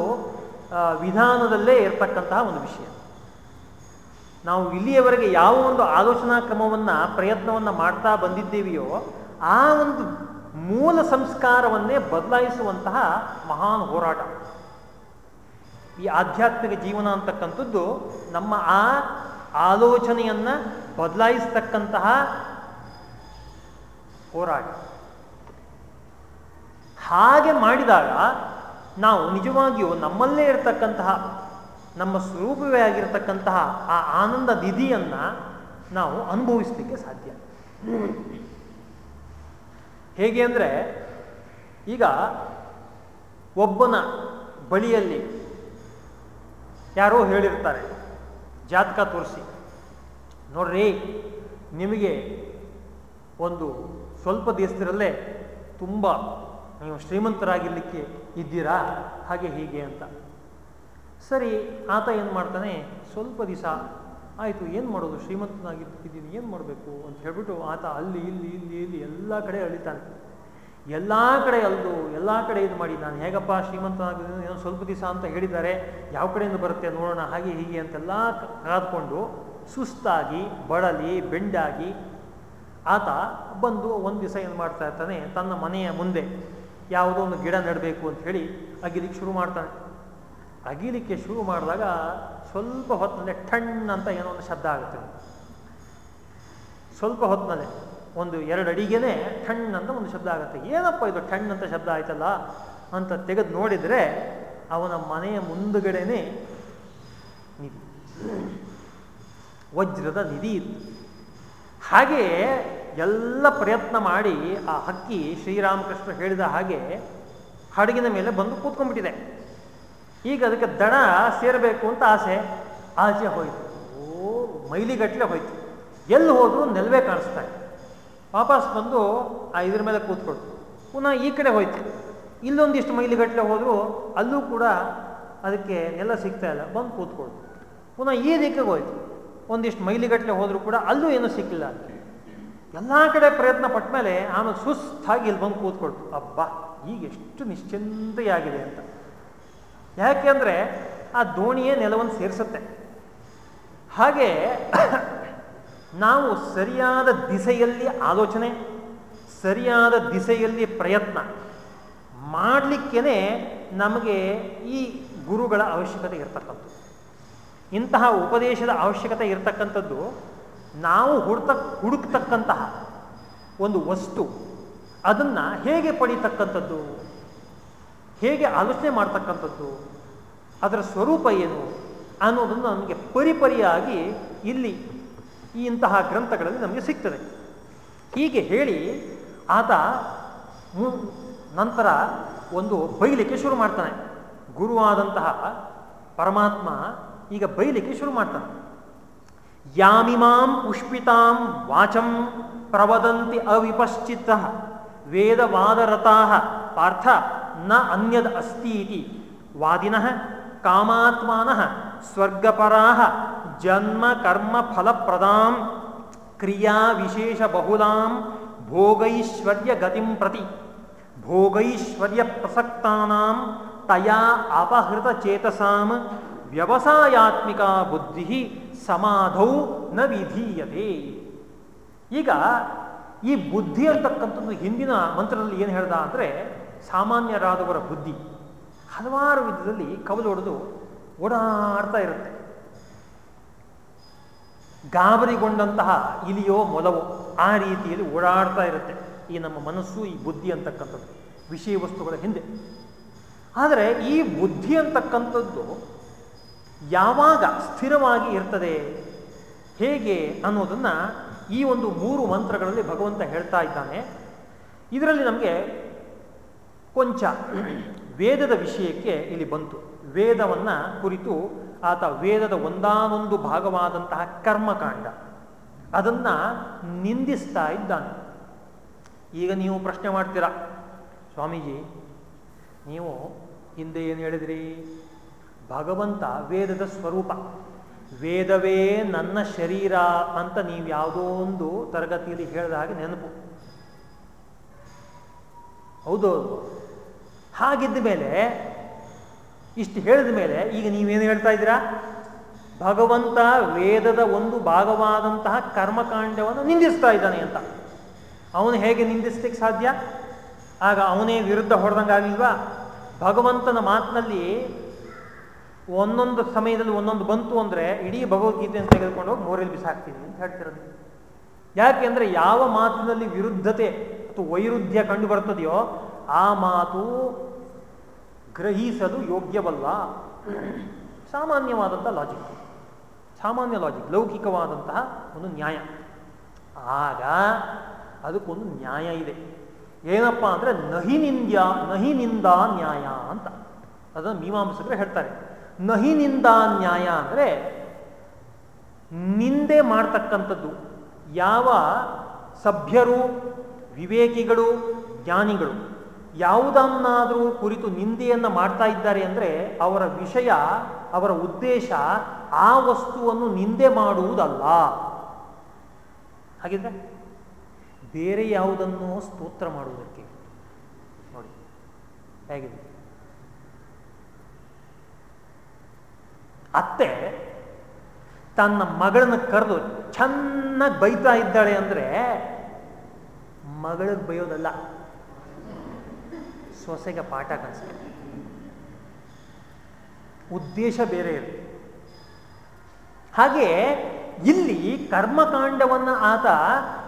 ವಿಧಾನದಲ್ಲೇ ಇರತಕ್ಕಂತಹ ಒಂದು ವಿಷಯ. ನಾವು ಇಲ್ಲಿಯವರೆಗೆ ಯಾವ ಒಂದು ಆಲೋಚನಾ ಕ್ರಮವನ್ನು, ಪ್ರಯತ್ನವನ್ನು ಮಾಡ್ತಾ ಬಂದಿದ್ದೇವೆಯೋ, ಆ ಒಂದು ಮೂಲ ಸಂಸ್ಕಾರವನ್ನೇ ಬದಲಾಯಿಸುವಂತಹ ಮಹಾನ್ ಹೋರಾಟ. ಈ ಆಧ್ಯಾತ್ಮಿಕ ಜೀವನ ಅಂತಕ್ಕಂಥದ್ದು ನಮ್ಮ ಆ ಆಲೋಚನೆಯನ್ನ ಬದಲಾಯಿಸ್ತಕ್ಕಂತಹ ಹೋರಾಟ. ಹಾಗೆ ಮಾಡಿದಾಗ ನಾವು ನಿಜವಾಗಿಯೂ ನಮ್ಮಲ್ಲೇ ಇರತಕ್ಕಂತಹ ನಮ್ಮ ಸ್ವರೂಪವೇ ಆಗಿರತಕ್ಕಂತಹ ಆ ಆನಂದ ನಿಧಿಯನ್ನ ನಾವು ಅನುಭವಿಸಲಿಕ್ಕೆ ಸಾಧ್ಯ. ಹೇಗೆ ಅಂದರೆ, ಈಗ ಒಬ್ಬನ ಬಳಿಯಲ್ಲಿ ಯಾರೋ ಹೇಳಿರ್ತಾರೆ ಜಾತಕ ತೋರಿಸಿ. ನೋಡ್ರಿ, ನಿಮಗೆ ಒಂದು ಸ್ವಲ್ಪ ದಿವಸದಲ್ಲೇ ತುಂಬ ನೀವು ಶ್ರೀಮಂತರಾಗಿರ್ಲಿಕ್ಕೆ ಇದ್ದೀರಾ? ಹಾಗೆ ಹೀಗೆ ಅಂತ. ಸರಿ, ಆತ ಏನು ಮಾಡ್ತಾನೆ? ಸ್ವಲ್ಪ ದಿವಸ ಆಯಿತು, ಏನು ಮಾಡೋದು? ಶ್ರೀಮಂತನಾಗಿದ್ದೀನಿ ಏನು ಮಾಡಬೇಕು ಅಂತ ಹೇಳ್ಬಿಟ್ಟು ಆತ ಅಲ್ಲಿ, ಇಲ್ಲಿ ಇಲ್ಲಿ ಇಲ್ಲಿ ಎಲ್ಲ ಕಡೆ ಅಳಿತಾನೆ. ಎಲ್ಲ ಕಡೆ ಅಲ್ದು, ಎಲ್ಲ ಕಡೆ ಇದು ಮಾಡಿ, ನಾನು ಹೇಗಪ್ಪ ಶ್ರೀಮಂತನಾಗಿದ್ದೀನಿ, ಏನೋ ಸ್ವಲ್ಪ ದಿವಸ ಅಂತ ಹೇಳಿದ್ದಾರೆ, ಯಾವ ಕಡೆಯಿಂದ ಬರುತ್ತೆ ನೋಡೋಣ, ಹಾಗೆ, ಹೀಗೆ ಅಂತೆಲ್ಲ ಕಾದ್ಕೊಂಡು ಸುಸ್ತಾಗಿ, ಬಳಲಿ, ಬೆಂಡಾಗಿ ಆತ ಬಂದು ಒಂದು ದಿವಸ ಏನು ಮಾಡ್ತಾ ಇರ್ತಾನೆ, ತನ್ನ ಮನೆಯ ಮುಂದೆ ಯಾವುದೋ ಒಂದು ಗಿಡ ನೆಡಬೇಕು ಅಂತ ಹೇಳಿ ಅಗಿಲಿಕ್ಕೆ ಶುರು ಮಾಡ್ತಾನೆ. ಅಗಿಲಿಕ್ಕೆ ಶುರು ಮಾಡಿದಾಗ ಸ್ವಲ್ಪ ಹೊತ್ತಿನಲ್ಲೇ ಠಣ್ಣ ಅಂತ ಏನೋ ಒಂದು ಶಬ್ದ ಆಗುತ್ತೆ. ಸ್ವಲ್ಪ ಹೊತ್ತಿನಲ್ಲೇ ಒಂದು ಎರಡು ಅಡಿಗೆನೆ ಠಣ್ ಅಂತ ಒಂದು ಶಬ್ದ ಆಗುತ್ತೆ. ಏನಪ್ಪ ಇದು ಠಣ್ ಅಂತ ಶಬ್ದ ಆಯ್ತಲ್ಲ ಅಂತ ತೆಗೆದು ನೋಡಿದರೆ ಅವನ ಮನೆಯ ಮುಂದುಗಡೆನೆ ನಿಧಿ. ವಜ್ರದ ನಿಧಿ ಇತ್ತು. ಹಾಗೆಯೇ ಎಲ್ಲ ಪ್ರಯತ್ನ ಮಾಡಿ ಆ ಹಕ್ಕಿ ಶ್ರೀರಾಮಕೃಷ್ಣ ಹೇಳಿದ ಹಾಗೆ ಹಡಗಿನ ಮೇಲೆ ಬಂದು ಕೂತ್ಕೊಂಡ್ಬಿಟ್ಟಿದೆ. ಈಗ ಅದಕ್ಕೆ ದಣ ಸೇರಬೇಕು ಅಂತ ಆಸೆ. ಆಚೆ ಹೋಯ್ತು. ಓ, ಮೈಲಿಗಟ್ಟಲೆ ಹೋಯ್ತು. ಎಲ್ಲಿ ಹೋದರೂ ನೆಲವೇ ಕಾಣಿಸ್ತಾ ಇದೆ ವಾಪಸ್ ಬಂದು ಆ ಇದ್ರ ಮೇಲೆ ಕೂತ್ಕೊಳ್ತು. ಪುನಃ ಈ ಕಡೆ ಹೋಯ್ತು. ಇಲ್ಲೊಂದಿಷ್ಟು ಮೈಲಿಗಟ್ಟಲೆ ಹೋದರೂ ಅಲ್ಲೂ ಕೂಡ ಅದಕ್ಕೆ ನೆಲ ಸಿಗ್ತಾ ಇಲ್ಲ. ಬಂದು ಕೂತ್ಕೊಳ್ತು. ಪುನಃ ಈ ದಿಕ್ಕಿಗೆ ಹೋಯ್ತು. ಒಂದಿಷ್ಟು ಮೈಲಿಗಟ್ಟಲೆ ಹೋದರೂ ಕೂಡ ಅಲ್ಲೂ ಏನೂ ಸಿಕ್ಕಿಲ್ಲ. ಎಲ್ಲ ಕಡೆ ಪ್ರಯತ್ನ ಪಟ್ಟ ಮೇಲೆ ಆಮೇಲೆ ಸುಸ್ತಾಗಿ ಇಲ್ಲಿ ಬಂದು ಕೂತ್ಕೊಳ್ತು. ಅಬ್ಬಾ, ಈಗ ಎಷ್ಟು ನಿಶ್ಚಿಂತೆಯಾಗಿದೆ ಅಂತ. ಯಾಕೆಂದರೆ ಆ ದೋಣಿಯೇ ನೆಲವನ್ನು ಸೇರಿಸುತ್ತೆ. ಹಾಗೆ ನಾವು ಸರಿಯಾದ ದಿಸೆಯಲ್ಲಿ ಆಲೋಚನೆ, ಸರಿಯಾದ ದಿಸೆಯಲ್ಲಿ ಪ್ರಯತ್ನ ಮಾಡಲಿಕ್ಕೇ ನಮಗೆ ಈ ಗುರುಗಳ ಅವಶ್ಯಕತೆ ಇರತಕ್ಕಂಥದ್ದು. ಇಂತಹ ಉಪದೇಶದ ಅವಶ್ಯಕತೆ ಇರತಕ್ಕಂಥದ್ದು ನಾವು ಹುಡ್ತ, ಹುಡುಕ್ತಕ್ಕಂತಹ ಒಂದು ವಸ್ತು ಅದನ್ನು ಹೇಗೆ ಪಡಿತಕ್ಕಂಥದ್ದು? ಹೇಗೆ ಆಲೋಚನೆ ಮಾಡ್ತಕ್ಕಂಥದ್ದು, ಅದರ ಸ್ವರೂಪ ಏನು ಅನ್ನೋದನ್ನು ನಮಗೆ ಪರಿಪರಿಯಾಗಿ ಇಲ್ಲಿ ಈ ಇಂತಹ ಗ್ರಂಥಗಳಲ್ಲಿ ನಮಗೆ ಸಿಗ್ತದೆ. ಹೀಗೆ ಹೇಳಿ ಆತ ನಂತರ ಒಂದು ಬೈಲಿಕ್ಕೆ ಶುರು ಮಾಡ್ತಾನೆ. ಗುರುವಾದಂತಹ ಪರಮಾತ್ಮ ಈಗ ಬೈಲಿಕ್ಕೆ ಶುರು ಮಾಡ್ತಾನೆ. ಯಾಮಿಮಾಂ ಪುಷ್ಪಿತಾಂ ವಾಚಂ ಪ್ರವದಂತಿ ಅವಿಪಶ್ಚಿತ. ವೇದವಾದರತಾ ಪಾರ್ಥ ನ ಅನ್ಯದ್ ಅಸ್ತಿ ಇತಿ ವಾದಿನಃ ಕಾಮಾತ್ಮಾನಃ ಸ್ವರ್ಗಪರಾಹ ಜನ್ಮ ಕರ್ಮ ಫಲಪ್ರದಾಂ ಕ್ರಿಯಾ ವಿಶೇಷ ಬಹುಲಾಂ ಭೋಗೈಶ್ವರ್ಯ ಗತಿಂ ಪ್ರತಿ ಭೋಗೈಶ್ವರ್ಯ ಪ್ರಸಕ್ತಾನಾಂ ತಯಾ ಅಪಹೃತ ಚೇತಸಾಂ ವ್ಯವಸಾಯಾತ್ಮಿಕ ಬುದ್ಧಿ ಸಮಾಧೌ ನ ವಿಧೀಯತೆ ಈಗ ಈ ಬುದ್ಧಿ ಅಂತಕ್ಕಂಥದ್ದು ಹಿಂದಿನ ಮಂತ್ರದಲ್ಲಿ ಏನು ಹೇಳ್ದ ಅಂದರೆ ಸಾಮಾನ್ಯರಾದವರ ಬುದ್ಧಿ. ಹಲವಾರು ವಿಧದಲ್ಲಿ ಕವಲು ಹೊಡೆದು ಓಡಾಡ್ತಾ ಇರುತ್ತೆ. ಗಾಬರಿಗೊಂಡಂತಹ ಇಲಿಯೋ ಮೊಲವೋ ಆ ರೀತಿಯಲ್ಲಿ ಓಡಾಡ್ತಾ ಇರುತ್ತೆ ಈ ನಮ್ಮ ಮನಸ್ಸು, ಈ ಬುದ್ಧಿ ಅಂತಕ್ಕಂಥದ್ದು, ವಿಷಯ ವಸ್ತುಗಳ ಹಿಂದೆ. ಆದರೆ ಈ ಬುದ್ಧಿ ಅಂತಕ್ಕಂಥದ್ದು ಯಾವಾಗ ಸ್ಥಿರವಾಗಿ ಇರ್ತದೆ, ಹೇಗೆ ಅನ್ನೋದನ್ನು ಈ ಒಂದು ಮೂರು ಮಂತ್ರಗಳಲ್ಲಿ ಭಗವಂತ ಹೇಳ್ತಾ ಇದ್ದಾನೆ. ಇದರಲ್ಲಿ ನಮಗೆ ಕೊಂಚ ವೇದದ ವಿಷಯಕ್ಕೆ ಇಲ್ಲಿ ಬಂತು. ವೇದವನ್ನು ಕುರಿತು ಆತ ವೇದದ ಒಂದಾನೊಂದು ಭಾಗವಾದಂತಹ ಕರ್ಮಕಾಂಡ. ಅದನ್ನು ನಿಂದಿಸ್ತಾ ಇದ್ದಾನೆ. ಈಗ ನೀವು ಪ್ರಶ್ನೆ ಮಾಡ್ತೀರಾ, ಸ್ವಾಮೀಜಿ, ನೀವು ಹಿಂದೆ ಏನು ಹೇಳಿದ್ರಿ? ಭಗವಂತ ವೇದದ ಸ್ವರೂಪ. ವೇದವೇ ನನ್ನ ಶರೀರ ಅಂತ ನೀವು ಯಾವುದೋ ಒಂದು ತರಗತಿಯಲ್ಲಿ ಹೇಳಿದ ಹಾಗೆ ನೆನಪು. ಹೌದು. ಹಾಗಿದ್ದ ಮೇಲೆ, ಇಷ್ಟು ಹೇಳಿದ ಮೇಲೆ ಈಗ ನೀವೇನು ಹೇಳ್ತಾ ಇದ್ದೀರಾ? ಭಗವಂತ ವೇದದ ಒಂದು ಭಾಗವಾದಂತಹ ಕರ್ಮಕಾಂಡವನ್ನು ನಿಂದಿಸ್ತಾ ಇದ್ದಾನೆ ಅಂತ. ಅವನು ಹೇಗೆ ನಿಂದಿಸ್ಲಿಕ್ಕೆ ಸಾಧ್ಯ? ಆಗ ಅವನೇ ವಿರುದ್ಧ ಹೊಡೆದಂಗಾಗಿಲ್ವಾ ಭಗವಂತನ ಮಾತಿನಲ್ಲಿ ಒಂದೊಂದು ಸಮಯದಲ್ಲಿ ಒಂದೊಂದು ಬಂತು ಅಂದರೆ ಇಡೀ ಭಗವದ್ಗೀತೆಯನ್ನು ತೆಗೆದುಕೊಂಡು ಹೋಗಿ ಮೋರಲ್ಲಿ ಬಿಸಾಕ್ತೀನಿ ಅಂತ ಹೇಳ್ತಿರೋದು. ಯಾಕೆ ಅಂದ್ರೆ ಯಾವ ಮಾತಿನಲ್ಲಿ ವಿರುದ್ಧತೆ ಅಥವಾ ವೈರುಧ್ಯ ಕಂಡು ಬರ್ತದೆಯೋ ಆ ಮಾತು ಗ್ರಹಿಸಲು ಯೋಗ್ಯವಲ್ಲ. ಸಾಮಾನ್ಯವಾದಂಥ ಲಾಜಿಕ್ ಸಾಮಾನ್ಯ ಲಾಜಿಕ್ ಲೌಕಿಕವಾದಂತಹ ಒಂದು ನ್ಯಾಯ. ಆಗ ಅದಕ್ಕೊಂದು ನ್ಯಾಯ ಇದೆ. ಏನಪ್ಪಾ ಅಂದರೆ ನಹಿ ನಿಂದ್ಯ ನಹಿ ನಿಂದ ನ್ಯಾಯ ಅಂತ. ಅದನ್ನು ಮೀಮಾಂಸಕರು ಹೇಳ್ತಾರೆ. ನಹಿ ನಿಂದಾ ನ್ಯಾಯ ಅಂದರೆ ನಿಂದೆ ಮಾಡ್ತಕ್ಕಂಥದ್ದು. ಯಾವ ಸಭ್ಯರು, ವಿವೇಕಿಗಳು, ಜ್ಞಾನಿಗಳು ಯಾವುದನ್ನಾದರೂ ಕುರಿತು ನಿಂದೆಯನ್ನು ಮಾಡ್ತಾ ಇದ್ದಾರೆ ಅಂದರೆ ಅವರ ವಿಷಯ, ಅವರ ಉದ್ದೇಶ ಆ ವಸ್ತುವನ್ನು ನಿಂದೆ ಮಾಡುವುದಲ್ಲ. ಹಾಗಿದ್ರೆ ಬೇರೆ ಯಾವುದನ್ನು ಸ್ತೋತ್ರ ಮಾಡುವುದಕ್ಕೆ ನೋಡಿ. ಹೇಗಿದೆ? ಅತ್ತೆ ತನ್ನ ಮಗಳನ್ನ ಕರೆದು ಚೆನ್ನಾಗಿ ಬೈತಾ ಇದ್ದಾಳೆ ಅಂದರೆ ಮಗಳಿಗೆ ಬೈಯೋದಲ್ಲ. ಸೊಸೆಗೆ ಪಾಠ ಕಲಿಸ್ತಾರೆ ಉದ್ದೇಶ ಬೇರೆ ಇದೆ. ಹಾಗೆ ಇಲ್ಲಿ ಕರ್ಮಕಾಂಡವನ್ನ ಆತ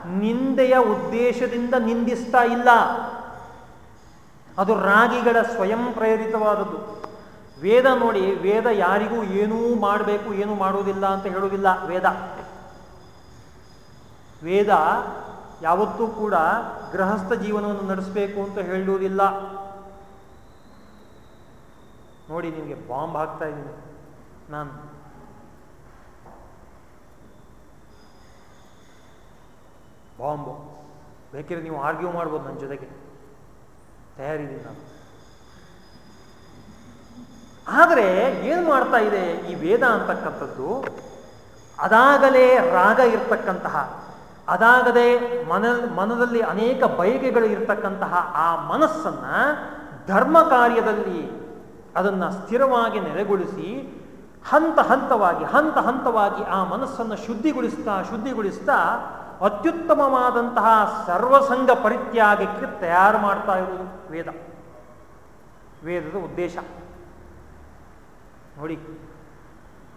ನಿಂದೆಯ ಉದ್ದೇಶದಿಂದ ನಿಂದಿಸ್ತಾ ಇಲ್ಲ. ಅದು ರಾಗಿಗಳ ಸ್ವಯಂ ಪ್ರೇರಿತವಾದದ್ದು. ವೇದ ನೋಡಿ, ವೇದ ಯಾರಿಗೂ ಏನೂ ಮಾಡಬೇಕು, ಏನು ಮಾಡುವುದಿಲ್ಲ ಅಂತ ಹೇಳುವುದಿಲ್ಲ ವೇದ. ವೇದ ಯಾವತ್ತೂ ಕೂಡ ಗೃಹಸ್ಥ ಜೀವನವನ್ನು ನಡೆಸಬೇಕು ಅಂತ ಹೇಳುವುದಿಲ್ಲ. ನೋಡಿ, ನಿಮಗೆ ಬಾಂಬ್ ಹಾಕ್ತಾ ಇದ್ದೀನಿ. ನಾನು ಬಾಂಬು. ಬೇಕಿದ್ರೆ ನೀವು ಆರ್ಗ್ಯೂ ಮಾಡ್ಬೋದು ನನ್ನ ಜೊತೆಗೆ. ತಯಾರಿದ್ದೀನಿ ನಾನು. ಆದರೆ ಏನು ಮಾಡ್ತಾ ಇದೆ ಈ ವೇದ ಅಂತಕ್ಕಂಥದ್ದು? ಅದಾಗಲೇ ರಾಗ ಇರ್ತಕ್ಕಂತಹ, ಅದಾಗದೆ ಮನ, ಮನದಲ್ಲಿ ಅನೇಕ ಬಯಕೆಗಳು ಇರ್ತಕ್ಕಂತಹ ಆ ಮನಸ್ಸನ್ನ ಧರ್ಮ ಕಾರ್ಯದಲ್ಲಿ ಅದನ್ನ ಸ್ಥಿರವಾಗಿ ನೆಲೆಗೊಳಿಸಿ, ಹಂತ ಹಂತವಾಗಿ ಹಂತ ಹಂತವಾಗಿ ಆ ಮನಸ್ಸನ್ನು ಶುದ್ಧಿಗೊಳಿಸ್ತಾ ಶುದ್ಧಿಗೊಳಿಸ್ತಾ ಅತ್ಯುತ್ತಮವಾದಂತಹ ಸರ್ವಸಂಗ ಪರಿತ್ಯಾಗಕ್ಕೆ ತಯಾರು ಮಾಡ್ತಾ ಇರುವುದು ವೇದ. ವೇದದ ಉದ್ದೇಶ. ನೋಡಿ,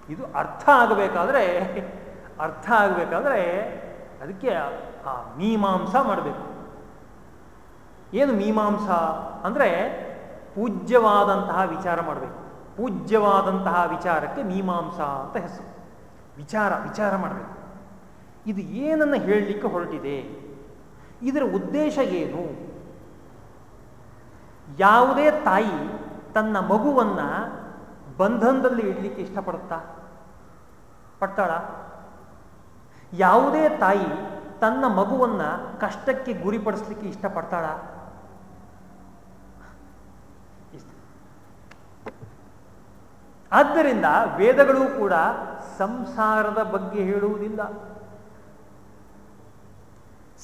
ಇದು ಅರ್ಥ ಆಗಬೇಕಾದ್ರೆ ಅರ್ಥ ಆಗಬೇಕಾದ್ರೆ ಅದಕ್ಕೆ ಆ ಮೀಮಾಂಸ ಮಾಡಬೇಕು. ಏನು ಮೀಮಾಂಸ ಅಂದರೆ ಪೂಜ್ಯವಾದಂತಹ ವಿಚಾರ ಮಾಡಬೇಕು. ಪೂಜ್ಯವಾದಂತಹ ವಿಚಾರಕ್ಕೆ ಮೀಮಾಂಸ ಅಂತ ಹೆಸರು. ವಿಚಾರ ವಿಚಾರ ಮಾಡಬೇಕು. ಇದು ಏನನ್ನು ಹೇಳಲಿಕ್ಕೆ ಹೊರಟಿದೆ? ಇದರ ಉದ್ದೇಶ ಏನು? ಯಾವುದೇ ತಾಯಿ ತನ್ನ ಮಗುವನ್ನ ಬಂಧನದಲ್ಲಿ ಇಡಲಿಕ್ಕೆ ಇಷ್ಟಪಡುತ್ತಾ? ಪಡ್ತಾಳ ಯಾವುದೇ ತಾಯಿ ತನ್ನ ಮಗುವನ್ನ ಕಷ್ಟಕ್ಕೆ ಗುರಿಪಡಿಸ್ಲಿಕ್ಕೆ ಇಷ್ಟಪಡ್ತಾಳ? ಆದ್ದರಿಂದ ವೇದಗಳು ಕೂಡ ಸಂಸಾರದ ಬಗ್ಗೆ ಹೇಳುವುದಿಲ್ಲ.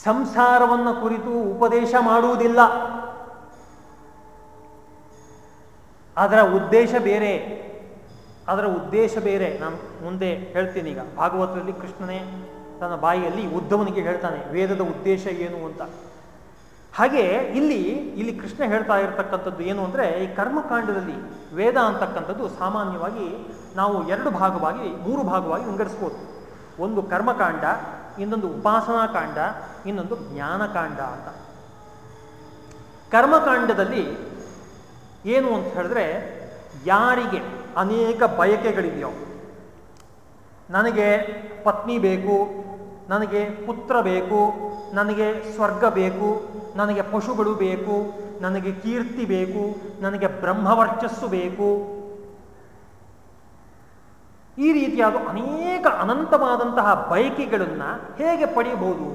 ಸಂಸಾರವನ್ನು ಕುರಿತು ಉಪದೇಶ ಮಾಡುವುದಿಲ್ಲ. ಅದರ ಉದ್ದೇಶ ಬೇರೆ. ಅದರ ಉದ್ದೇಶ ಬೇರೆ. ನಾನು ಮುಂದೆ ಹೇಳ್ತೀನಿ ಈಗ. ಭಾಗವತದಲ್ಲಿ ಕೃಷ್ಣನೇ ತನ್ನ ಬಾಯಿಯಲ್ಲಿ ಉದ್ಧವನಿಗೆ ಹೇಳ್ತಾನೆ, ವೇದದ ಉದ್ದೇಶ ಏನು ಅಂತ? ಹಾಗೆ ಇಲ್ಲಿ ಇಲ್ಲಿ ಕೃಷ್ಣ ಹೇಳ್ತಾ ಇರತಕ್ಕಂಥದ್ದು ಏನು ಅಂದರೆ, ಈ ಕರ್ಮಕಾಂಡದಲ್ಲಿ ವೇದ ಅಂತಕ್ಕಂಥದ್ದು ಸಾಮಾನ್ಯವಾಗಿ ನಾವು ಎರಡು ಭಾಗವಾಗಿ, ಮೂರು ಭಾಗವಾಗಿ ವಿಂಗಡಿಸ್ಬೋದು. ಒಂದು ಕರ್ಮಕಾಂಡ, ಇನ್ನೊಂದು ಉಪಾಸನಾ ಕಾಂಡ, ಇನ್ನೊಂದು ಜ್ಞಾನಕಾಂಡ ಅಂತ. ಕರ್ಮಕಾಂಡದಲ್ಲಿ ಏನು ಅಂತ ಹೇಳಿದ್ರೆ ಯಾರಿಗೆ ಅನೇಕ ಬಯಕೆಗಳಿದೆಯೋ ನನಗೆ ಪತ್ನಿ ಬೇಕು, ನನಗೆ ಪುತ್ರ ಬೇಕು, ನನಗೆ ಸ್ವರ್ಗ ಬೇಕು, ನನಗೆ ಪಶುಗಳು ಬೇಕು, ನನಗೆ ಕೀರ್ತಿ ಬೇಕು, ನನಗೆ ಬ್ರಹ್ಮವರ್ಚಸ್ಸು ಬೇಕು. ಈ ರೀತಿಯಾದ ಅನೇಕ ಅನಂತವಾದಂತಹ ಬಯಕೆಗಳನ್ನು ಹೇಗೆ ಪಡೆಯಬಹುದು?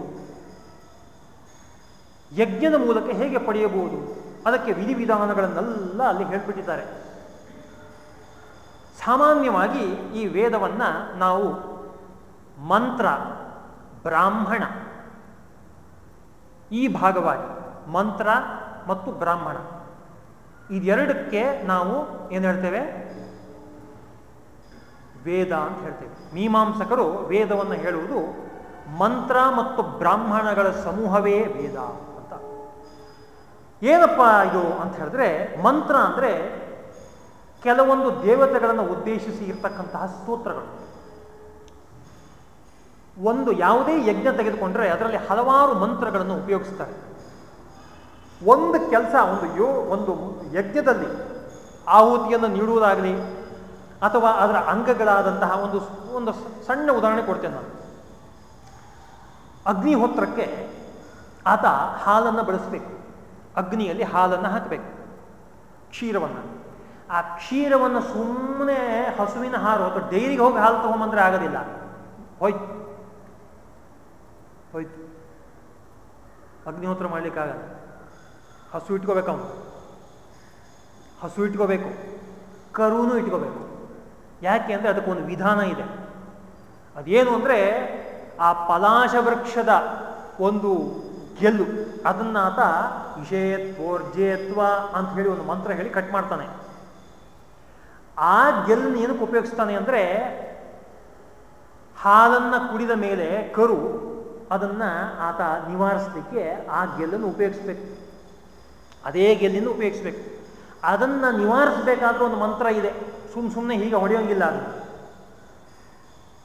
ಯಜ್ಞದ ಮೂಲಕ ಹೇಗೆ ಪಡೆಯಬಹುದು? ಅದಕ್ಕೆ ವಿಧಿವಿಧಾನಗಳನ್ನೆಲ್ಲ ಅಲ್ಲಿ ಹೇಳ್ಬಿಟ್ಟಿದ್ದಾರೆ. ಸಾಮಾನ್ಯವಾಗಿ ಈ ವೇದವನ್ನು ನಾವು ಮಂತ್ರ, ಬ್ರಾಹ್ಮಣ ಈ ಭಾಗವಾಗಿ ಮಂತ್ರ ಮತ್ತು ಬ್ರಾಹ್ಮಣ. ಇದೆರಡಕ್ಕೆ ನಾವು ಏನು ಹೇಳ್ತೇವೆ? ವೇದ ಅಂತ ಹೇಳ್ತೇವೆ. ಮೀಮಾಂಸಕರು ವೇದವನ್ನು ಹೇಳುವುದು ಮಂತ್ರ ಮತ್ತು ಬ್ರಾಹ್ಮಣಗಳ ಸಮೂಹವೇ ವೇದ ಅಂತ. ಏನಪ್ಪ ಇದು ಅಂತ ಹೇಳಿದ್ರೆ, ಮಂತ್ರ ಅಂದರೆ ಕೆಲವೊಂದು ದೇವತೆಗಳನ್ನು ಉದ್ದೇಶಿಸಿ ಇರ್ತಕ್ಕಂತಹ ಸ್ತೋತ್ರಗಳು. ಒಂದು ಯಾವುದೇ ಯಜ್ಞ ತೆಗೆದುಕೊಂಡ್ರೆ ಅದರಲ್ಲಿ ಹಲವಾರು ಮಂತ್ರಗಳನ್ನು ಉಪಯೋಗಿಸ್ತಾರೆ. ಒಂದು ಕೆಲಸ ಒಂದು ಯೋ, ಒಂದು ಯಜ್ಞದಲ್ಲಿ ಆಹುತಿಯನ್ನು ನೀಡುವುದಾಗಲಿ ಅಥವಾ ಅದರ ಅಂಗಗಳಾದಂತಹ ಒಂದು ಒಂದು ಸಣ್ಣ ಉದಾಹರಣೆ ಕೊಡ್ತೇನೆ ನಾನು. ಅಗ್ನಿಹೋತ್ರಕ್ಕೆ ಆತ ಹಾಲನ್ನು ಬಳಸಬೇಕು. ಅಗ್ನಿಯಲ್ಲಿ ಹಾಲನ್ನು ಹಾಕಬೇಕು. ಕ್ಷೀರವನ್ನು. ಆ ಕ್ಷೀರವನ್ನು ಸುಮ್ಮನೆ ಹಸುವಿನ ಹಾರು ಅಥವಾ ಡೈರಿಗೆ ಹೋಗಿ ಹಾಲು ತಗೊಂಬಂದ್ರೆ ಆಗೋದಿಲ್ಲ. ಹೋಯ್ತು. ಹೋಯ್ತು. ಅಗ್ನಿಹೋತ್ರ ಮಾಡ್ಲಿಕ್ಕಾಗಲ್ಲ. ಹಸು ಇಟ್ಕೋಬೇಕು ಅವನು. ಹಸು ಇಟ್ಕೋಬೇಕು. ಕರುನೂ ಇಟ್ಕೋಬೇಕು. ಯಾಕೆ ಅಂದರೆ ಅದಕ್ಕೊಂದು ವಿಧಾನ ಇದೆ. ಅದೇನು ಅಂದರೆ ಆ ಪಲಾಶ ವೃಕ್ಷದ ಒಂದು ಗೆಲ್ಲು. ಅದನ್ನ ಆತ ವಿಷೇತ್ವೋರ್ಜೇತ್ವ ಅಂತ ಹೇಳಿ ಒಂದು ಮಂತ್ರ ಹೇಳಿ ಕಟ್ ಮಾಡ್ತಾನೆ. ಆ ಗೆಲ್ಲನ್ನು ಏನಕ್ಕೆ ಉಪಯೋಗಿಸ್ತಾನೆ ಅಂದರೆ ಹಾಲನ್ನು ಕುಡಿದ ಮೇಲೆ ಕರು ಅದನ್ನು ಆತ ನಿವಾರಿಸಲಿಕ್ಕೆ ಆ ಗೆಲ್ಲನ್ನು ಉಪಯೋಗಿಸ್ಬೇಕು. ಅದೇ ಗೆಲ್ಲಿಂದ ಉಪಯೋಗಿಸ್ಬೇಕು. ಅದನ್ನು ನಿವಾರಿಸಬೇಕಾದ್ರೂ ಒಂದು ಮಂತ್ರ ಇದೆ. ಸುಮ್ಮ ಸುಮ್ಮನೆ ಹೀಗೆ ಹೊಡೆಯೋಂಗಿಲ್ಲ ಅದು.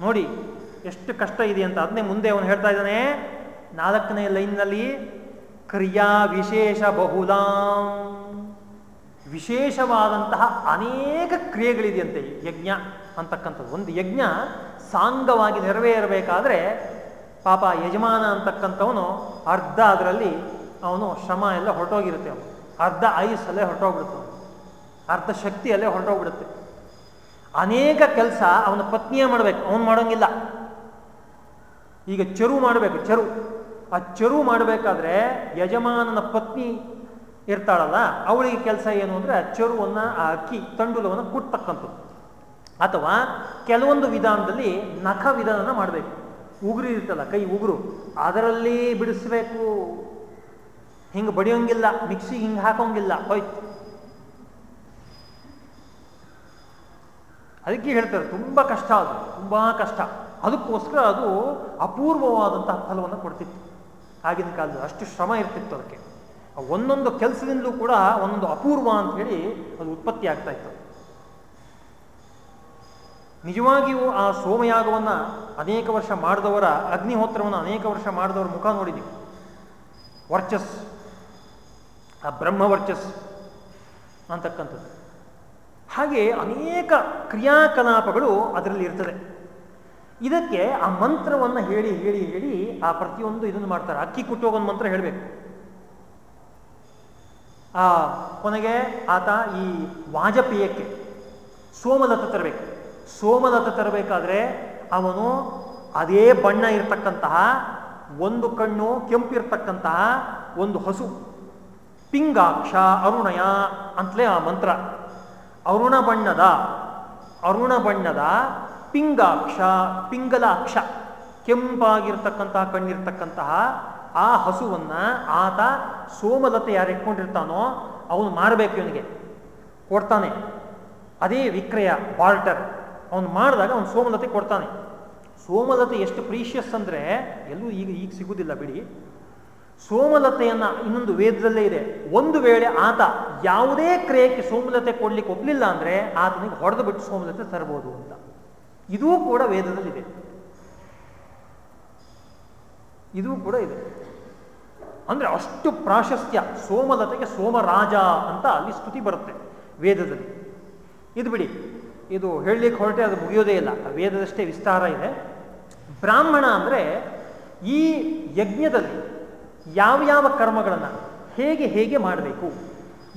ನೋಡಿ, ಎಷ್ಟು ಕಷ್ಟ ಇದೆ ಅಂತ. ಅದನ್ನೇ ಮುಂದೆ ಅವನು ಹೇಳ್ತಾ ಇದ್ದಾನೆ, ನಾಲ್ಕನೇ ಲೈನ್ನಲ್ಲಿ, ಕ್ರಿಯಾ ವಿಶೇಷ ಬಹುಲಾಂ. ವಿಶೇಷವಾದಂತಹ ಅನೇಕ ಕ್ರಿಯೆಗಳಿದೆಯಂತೆ ಯಜ್ಞ ಅಂತಕ್ಕಂಥದ್ದು. ಒಂದು ಯಜ್ಞ ಸಾಂಗವಾಗಿ ನೆರವೇರಬೇಕಾದ್ರೆ ಪಾಪ ಯಜಮಾನ ಅಂತಕ್ಕಂಥವನು ಅರ್ಧ ಅದರಲ್ಲಿ ಅವನು ಶ್ರಮ ಎಲ್ಲ ಹೊರಟೋಗಿರುತ್ತೆ ಅವನು. ಅರ್ಧ ಆಯುಸ್ಸಲ್ಲೇ ಹೊರಟೋಗ್ಬಿಡುತ್ತೆ ಅರ್ಧ ಶಕ್ತಿಯಲ್ಲೇ ಹೊರಟೋಗ್ಬಿಡುತ್ತೆ. ಅನೇಕ ಕೆಲಸ ಅವನ ಪತ್ನಿಯೇ ಮಾಡಬೇಕು. ಅವನು ಮಾಡೋಂಗಿಲ್ಲ. ಈಗ ಚರು ಮಾಡಬೇಕು. ಚರು. ಆ ಚರು ಮಾಡಬೇಕಾದ್ರೆ ಯಜಮಾನನ ಪತ್ನಿ ಇರ್ತಾಳಲ್ಲ, ಅವಳಿಗೆ ಕೆಲಸ ಏನು ಅಂದರೆ ಚರುವನ್ನು, ಆ ಅಕ್ಕಿ, ತಂಡುಲವನ್ನು ಕುಟ್ಟತಕ್ಕಂಥದ್ದು ಅಥವಾ ಕೆಲವೊಂದು ವಿಧಾನದಲ್ಲಿ ನಖ ವಿಧಾನ ಮಾಡಬೇಕು. ಉಗುರು ಇರ್ತಲ್ಲ ಕೈ ಉಗುರು, ಅದರಲ್ಲಿ ಬಿಡಿಸ್ಬೇಕು. ಹಿಂಗೆ ಬಡಿಯೋಂಗಿಲ್ಲ, ಮಿಕ್ಸಿ ಹಿಂಗೆ ಹಾಕೋಂಗಿಲ್ಲ, ಹೋಯ್ತು. ಅದಕ್ಕೆ ಹೇಳ್ತಾರೆ, ತುಂಬ ಕಷ್ಟ ಅದು, ತುಂಬ ಕಷ್ಟ. ಅದಕ್ಕೋಸ್ಕರ ಅದು ಅಪೂರ್ವವಾದಂತಹ ಫಲವನ್ನು ಕೊಡ್ತಿತ್ತು. ಆಗಿನ ಕಾಲದಲ್ಲಿ ಅಷ್ಟು ಶ್ರಮ ಇರ್ತಿತ್ತು ಅದಕ್ಕೆ. ಒಂದೊಂದು ಕೆಲಸದಿಂದಲೂ ಕೂಡ ಒಂದೊಂದು ಅಪೂರ್ವ ಅಂತ ಹೇಳಿ ಅದು ಉತ್ಪತ್ತಿ ಆಗ್ತಾ ಇತ್ತು. ನಿಜವಾಗಿಯೂ ಆ ಸೋಮಯಾಗವನ್ನು ಅನೇಕ ವರ್ಷ ಮಾಡಿದವರ, ಅಗ್ನಿಹೋತ್ರವನ್ನು ಅನೇಕ ವರ್ಷ ಮಾಡಿದವರ ಮುಖ ನೋಡಿದ್ದೀವಿ ವರ್ಚಸ್, ಆ ಬ್ರಹ್ಮ ವರ್ಚಸ್ ಅಂತಕ್ಕಂಥದ್ದು. ಹಾಗೆ ಅನೇಕ ಕ್ರಿಯಾಕಲಾಪಗಳು ಅದರಲ್ಲಿ ಇರ್ತದೆ. ಇದಕ್ಕೆ ಆ ಮಂತ್ರವನ್ನು ಹೇಳಿ ಹೇಳಿ ಹೇಳಿ ಆ ಪ್ರತಿಯೊಂದು ಇದನ್ನು ಮಾಡ್ತಾರೆ. ಅಕ್ಕಿ ಕುಟ್ಟೋಗೊಂದು ಒಂದು ಮಂತ್ರ ಹೇಳಬೇಕು. ಆ, ಕೊನೆಗೆ ಆತ ಈ ವಾಜಪೇಯಕ್ಕೆ ಸೋಮಲತ ತರಬೇಕು. ಸೋಮಲತ ತರಬೇಕಾದ್ರೆ ಅವನು ಅದೇ ಬಣ್ಣ ಇರತಕ್ಕಂತಹ, ಒಂದು ಕಣ್ಣು, ಕೆಂಪು ಇರತಕ್ಕಂತಹ ಒಂದು ಹಸು. ಪಿಂಗಾಕ್ಷ ಅರುಣಯ ಅಂತಲೇ ಆ ಮಂತ್ರ. ಅರುಣ ಬಣ್ಣದ ಅರುಣ ಬಣ್ಣದ ಪಿಂಗಾಕ್ಷ ಪಿಂಗಲ ಅಕ್ಷ ಕೆಂಪಾಗಿರ್ತಕ್ಕಂತಹ ಕಣ್ಣಿರ್ತಕ್ಕಂತಹ ಆ ಹಸುವನ್ನ ಆತ ಸೋಮಲತೆ ಯಾರು ಇಟ್ಕೊಂಡಿರ್ತಾನೋ ಅವನು ಮಾರಬೇಕು ಇವನಿಗೆ. ಕೊಡ್ತಾನೆ. ಅದೇ ವಿಕ್ರಯ ಬಾಲ್ಟರ್. ಅವನು ಮಾಡಿದಾಗ ಅವನು ಸೋಮಲತೆ ಕೊಡ್ತಾನೆ. ಸೋಮಲತೆ ಎಷ್ಟು ಪ್ರೀಷಿಯಸ್ ಅಂದರೆ ಎಲ್ಲೂ ಈಗ ಈಗ ಸಿಗುವುದಿಲ್ಲ ಬಿಡಿ. ಸೋಮಲತೆಯನ್ನು ಇನ್ನೊಂದು ವೇದದಲ್ಲೇ ಇದೆ. ಒಂದು ವೇಳೆ ಆತ ಯಾವುದೇ ಕ್ರಿಯೆಗೆ ಸೋಮಲತೆ ಕೊಡ್ಲಿಕ್ಕೆ ಒಪ್ಪಲಿಲ್ಲ ಅಂದ್ರೆ ಆತನಿಗೆ ಹೊಡೆದು ಬಿಟ್ಟು ಸೋಮಲತೆ ತರಬಹುದು ಅಂತ. ಇದೂ ಕೂಡ ವೇದದಲ್ಲಿದೆ. ಇದೂ ಕೂಡ ಇದೆ. ಅಂದ್ರೆ ಅಷ್ಟು ಪ್ರಾಶಸ್ತ್ಯ, ಸೋಮಲತೆಗೆ ಸೋಮರಾಜ ಅಂತ ಅಲ್ಲಿ ಸ್ತುತಿ ಬರುತ್ತೆ ವೇದದಲ್ಲಿ. ಇದು ಬಿಡಿ, ಇದು ಹೇಳಲಿಕ್ಕೆ ಹೊರಟೆ, ಅದು ಮುಗಿಯೋದೇ ಇಲ್ಲ. ವೇದದಷ್ಟೇ ವಿಸ್ತಾರ ಇದೆ. ಬ್ರಾಹ್ಮಣ ಅಂದರೆ ಈ ಯಜ್ಞದಲ್ಲಿ ಯಾವ ಯಾವ ಕರ್ಮಗಳನ್ನು ಹೇಗೆ ಹೇಗೆ ಮಾಡಬೇಕು,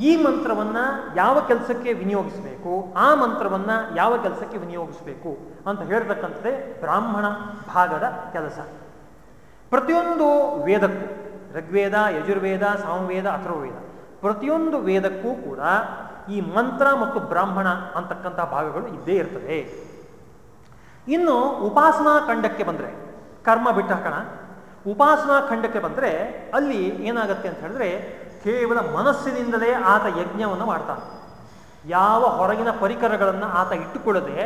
ಈ ಮಂತ್ರವನ್ನು ಯಾವ ಕೆಲಸಕ್ಕೆ ವಿನಿಯೋಗಿಸಬೇಕು, ಆ ಮಂತ್ರವನ್ನು ಯಾವ ಕೆಲಸಕ್ಕೆ ವಿನಿಯೋಗಿಸಬೇಕು ಅಂತ ಹೇಳ್ತಕ್ಕಂಥದ್ದೇ ಬ್ರಾಹ್ಮಣ ಭಾಗದ ಕೆಲಸ. ಪ್ರತಿಯೊಂದು ವೇದಕ್ಕೂ ಋಗ್ವೇದ, ಯಜುರ್ವೇದ, ಸಾಮವೇದ ಅಥರ್ವೇದ ಪ್ರತಿಯೊಂದು ವೇದಕ್ಕೂ ಕೂಡ ಈ ಮಂತ್ರ ಮತ್ತು ಬ್ರಾಹ್ಮಣ ಅಂತಕ್ಕಂಥ ಭಾಗಗಳು ಇದ್ದೇ ಇರ್ತದೆ ಇನ್ನು ಉಪಾಸನಾ ಖಂಡಕ್ಕೆ ಬಂದರೆ, ಕರ್ಮ ಬಿಟ್ಟ ಕಣ ಉಪಾಸನಾ ಖಂಡಕ್ಕೆ ಬಂದರೆ ಅಲ್ಲಿ ಏನಾಗುತ್ತೆ ಅಂತ ಹೇಳಿದ್ರೆ, ಕೇವಲ ಮನಸ್ಸಿನಿಂದಲೇ ಆತ ಯಜ್ಞವನ್ನು ಮಾಡ್ತಾನೆ. ಯಾವ ಹೊರಗಿನ ಪರಿಕರಗಳನ್ನು ಆತ ಇಟ್ಟುಕೊಳ್ಳದೆ,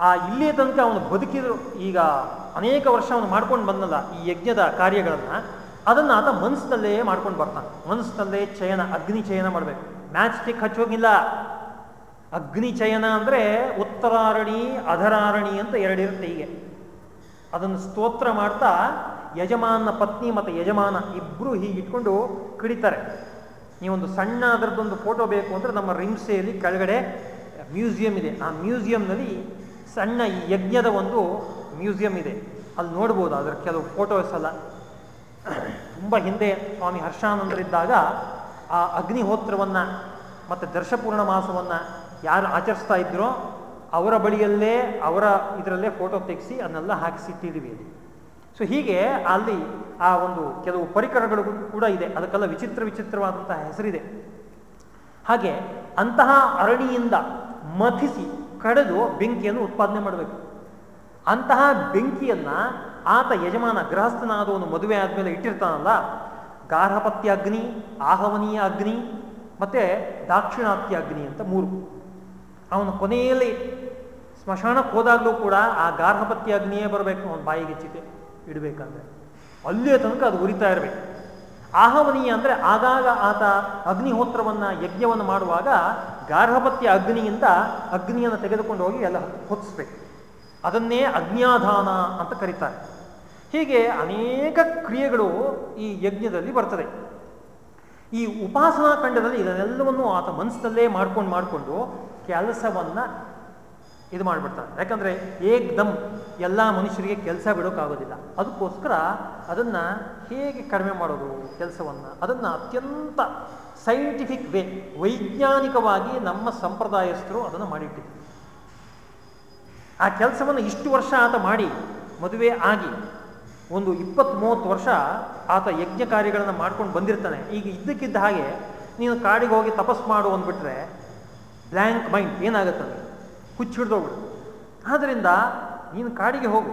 ಆ ಇಲ್ಲೇ ತನಕ ಅವನು ಬದುಕಿದ್ರು. ಈಗ ಅನೇಕ ವರ್ಷ ಅವನು ಮಾಡ್ಕೊಂಡು ಬಂದಲ್ಲ ಈ ಯಜ್ಞದ ಕಾರ್ಯಗಳನ್ನು. ಅದನ್ನು ಆತ ಮನಸ್ಸಿನಲ್ಲೇ ಮಾಡ್ಕೊಂಡು ಬರ್ತಾನೆ. ಮನಸ್ಸಿನಲ್ಲೇ ಚಯನ, ಅಗ್ನಿ ಚಯನ ಮಾಡಬೇಕು. ಮ್ಯಾಚ್ ಸ್ಟಿಕ್ ಹಚ್ಚೋಗಿಲ್ಲ. ಅಗ್ನಿ ಚಯನ ಅಂದರೆ ಉತ್ತರಾರಣಿ, ಅಧರಾರಣಿ ಅಂತ ಎರಡಿರುತ್ತೆ ಹೀಗೆ. ಅದನ್ನು ಸ್ತೋತ್ರ ಮಾಡ್ತಾ ಯಜಮಾನ ಪತ್ನಿ ಮತ್ತು ಯಜಮಾನ ಇಬ್ಬರು ಹೀಗೆ ಇಟ್ಕೊಂಡು ಕಡಿತಾರೆ. ನೀವೊಂದು ಸಣ್ಣ ಅದರದ್ದೊಂದು ಫೋಟೋ ಬೇಕು ಅಂದರೆ ನಮ್ಮ ರಿಮ್ಸೆಯಲ್ಲಿ ಕೆಳಗಡೆ ಮ್ಯೂಸಿಯಂ ಇದೆ. ಆ ಮ್ಯೂಸಿಯಂನಲ್ಲಿ ಸಣ್ಣ ಯಜ್ಞದ ಒಂದು ಮ್ಯೂಸಿಯಂ ಇದೆ. ಅಲ್ಲಿ ನೋಡ್ಬೋದು ಅದರ ಕೆಲವು ಫೋಟೋಸ್ ಎಲ್ಲ. ತುಂಬ ಹಿಂದೆ ಸ್ವಾಮಿ ಹರ್ಷಾನಂದರಿದ್ದಾಗ ಆ ಅಗ್ನಿಹೋತ್ರವನ್ನು ಮತ್ತು ದರ್ಶಪೂರ್ಣ ಮಾಸವನ್ನು ಯಾರು ಆಚರಿಸ್ತಾ ಇದ್ರೋ ಅವರ ಬಳಿಯಲ್ಲೇ ಅವರ ಇದರಲ್ಲೇ ಫೋಟೋ ತೆಗೆಸಿ ಅದನ್ನೆಲ್ಲ ಹಾಕಿಸಿಟ್ಟಿದ್ದೀವಿ ಅಲ್ಲಿ ಸೊ ಹೀಗೆ ಅಲ್ಲಿ ಆ ಒಂದು ಕೆಲವು ಪರಿಕರಗಳು ಕೂಡ ಇದೆ. ಅದಕ್ಕೆಲ್ಲ ವಿಚಿತ್ರ ವಿಚಿತ್ರವಾದಂತಹ ಹೆಸರಿದೆ. ಹಾಗೆ ಅಂತಹ ಅರಣಿಯಿಂದ ಮಥಿಸಿ ಕಡೆದು ಬೆಂಕಿಯನ್ನು ಉತ್ಪಾದನೆ ಮಾಡಬೇಕು. ಅಂತಹ ಬೆಂಕಿಯನ್ನ ಆತ ಯಜಮಾನ ಗೃಹಸ್ಥನಾದವನು ಮದುವೆ ಆದಮೇಲೆ ಇಟ್ಟಿರ್ತಾನಲ್ಲ, ಗಾರ್ಹಪತ್ಯ ಅಗ್ನಿ, ಆಹವನೀಯ ಅಗ್ನಿ, ಮತ್ತೆ ದಾಕ್ಷಿಣಾತ್ಯ ಅಗ್ನಿ ಅಂತ ಮೂರು. ಅವನ ಕೊನೆಯಲ್ಲಿ ಸ್ಮಶಾನಕ್ಕೆ ಹೋದಾಗಲೂ ಕೂಡ ಆ ಗಾರ್ಹಪತ್ಯ ಅಗ್ನಿಯೇ ಬರಬೇಕು, ಅವನ ಬಾಯಿಗೆ ಚಿತೆ ಇಡಬೇಕಂದ್ರೆ. ಅಲ್ಲಿಯ ತನಕ ಅದು ಉರಿತಾ ಇರಬೇಕು. ಆಹವನೀಯ ಅಂದರೆ ಆಗಾಗ ಆತ ಅಗ್ನಿಹೋತ್ರವನ್ನು, ಯಜ್ಞವನ್ನು ಮಾಡುವಾಗ ಗಾರ್ಹಪತ್ಯ ಅಗ್ನಿಯಿಂದ ಅಗ್ನಿಯನ್ನು ತೆಗೆದುಕೊಂಡು ಹೋಗಿ ಎಲ್ಲ ಹೊತ್ತಿಸ್ಬೇಕು ಅದನ್ನೇ ಅಜ್ಞಾಧಾನ ಅಂತ ಕರೀತಾರೆ. ಹೀಗೆ ಅನೇಕ ಕ್ರಿಯೆಗಳು ಈ ಯಜ್ಞದಲ್ಲಿ ಬರ್ತದೆ. ಈ ಉಪಾಸನಾ ಖಂಡದಲ್ಲಿ ಇದನ್ನೆಲ್ಲವನ್ನು ಆತ ಮನಸ್ಸಿನಲ್ಲೇ ಮಾಡ್ಕೊಂಡು ಮಾಡಿಕೊಂಡು ಕೆಲಸವನ್ನ ಇದು ಮಾಡಿಬಿಡ್ತಾನೆ. ಯಾಕಂದ್ರೆ ಏಕ್ದಮ್ ಎಲ್ಲ ಮನುಷ್ಯರಿಗೆ ಕೆಲಸ ಬಿಡೋಕ್ಕಾಗೋದಿಲ್ಲ ಅದಕ್ಕೋಸ್ಕರ ಅದನ್ನ ಹೇಗೆ ಕಡಿಮೆ ಮಾಡೋದು ಕೆಲಸವನ್ನ? ಅದನ್ನ ಅತ್ಯಂತ ಸೈಂಟಿಫಿಕ್ ವೇ ವೈಜ್ಞಾನಿಕವಾಗಿ ನಮ್ಮ ಸಂಪ್ರದಾಯಸ್ಥರು ಅದನ್ನು ಮಾಡಿಟ್ಟಿದ್ರು ಆ ಕೆಲಸವನ್ನು ಇಷ್ಟು ವರ್ಷ ಆತ ಮಾಡಿ, ಮದುವೆ ಆಗಿ ಒಂದು ಇಪ್ಪತ್ತು ಮೂವತ್ತು ವರ್ಷ ಆತ ಯಜ್ಞ ಕಾರ್ಯಗಳನ್ನು ಮಾಡ್ಕೊಂಡು ಬಂದಿರ್ತಾನೆ. ಈಗ ಇದ್ದಕ್ಕಿದ್ದ ಹಾಗೆ ನೀನು ಕಾಡಿಗೆ ಹೋಗಿ ತಪಸ್ ಮಾಡು ಅಂದ್ಬಿಟ್ರೆ ಬ್ಲ್ಯಾಂಕ್ ಮೈಂಡ್ ಏನಾಗುತ್ತದೆ? ಹುಚ್ಚಿಡ್ದೋಗ್ಬಿಡು ಆದ್ದರಿಂದ ನೀನು ಕಾಡಿಗೆ ಹೋಗು.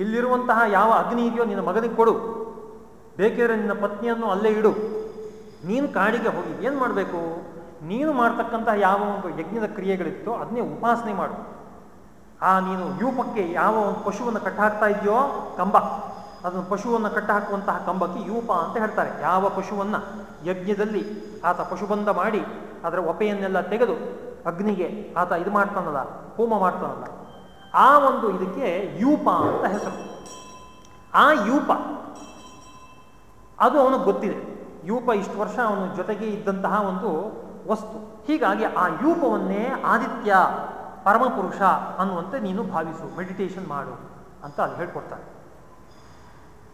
ಇಲ್ಲಿರುವಂತಹ ಯಾವ ಅಗ್ನಿ ಇದೆಯೋ ನಿನ್ನ ಮಗನಿಗೆ ಕೊಡು. ಬೇಕಿದ್ರೆ ನಿನ್ನ ಪತ್ನಿಯನ್ನು ಅಲ್ಲೇ ಇಡು. ನೀನು ಕಾಡಿಗೆ ಹೋಗಿ ಏನು ಮಾಡಬೇಕು? ನೀನು ಮಾಡ್ತಕ್ಕಂತಹ ಯಾವ ಒಂದು ಯಜ್ಞದ ಕ್ರಿಯೆಗಳಿತ್ತೋ ಅದನ್ನೇ ಉಪಾಸನೆ ಮಾಡು. ಆ ನೀನು ಯೂಪಕ್ಕೆ ಯಾವ ಒಂದು ಪಶುವನ್ನು ಕಟ್ಟಾಕ್ತಾ ಇದೆಯೋ ಕಂಬ. ಅದನ್ನು ಪಶುವನ್ನು ಕಟ್ಟಾಕುವಂತಹ ಕಂಬಕ್ಕೆ ಯೂಪ ಅಂತ ಹೇಳ್ತಾರೆ. ಯಾವ ಪಶುವನ್ನ? ಯಜ್ಞದಲ್ಲಿ ಆತ ಪಶುಬಂಧ ಮಾಡಿ ಅದರ ಒಪೆಯನ್ನೆಲ್ಲ ತೆಗೆದು ಅಗ್ನಿಗೆ ಆತ ಇದು ಮಾಡ್ತಾನಲ್ಲ, ಹೋಮ ಮಾಡ್ತಾನಲ್ಲ. ಆ ಒಂದು ಇದಕ್ಕೆ ಯೂಪ ಅಂತ ಹೆಸರು. ಆ ಯೂಪ, ಅದು ಅವನಿಗೆ ಗೊತ್ತಿದೆ. ಯೂಪ ಇಷ್ಟು ವರ್ಷ ಅವನ ಜೊತೆಗೆ ಇದ್ದಂತಹ ಒಂದು ವಸ್ತು. ಹೀಗಾಗಿ ಆ ಯೂಪವನ್ನೇ ಆದಿತ್ಯ ಪರಮಪುರುಷ ಅನ್ನುವಂತೆ ನೀನು ಭಾವಿಸು ಮೆಡಿಟೇಷನ್ ಮಾಡು ಅಂತ ಅಲ್ಲಿ ಹೇಳ್ಕೊಡ್ತಾರೆ.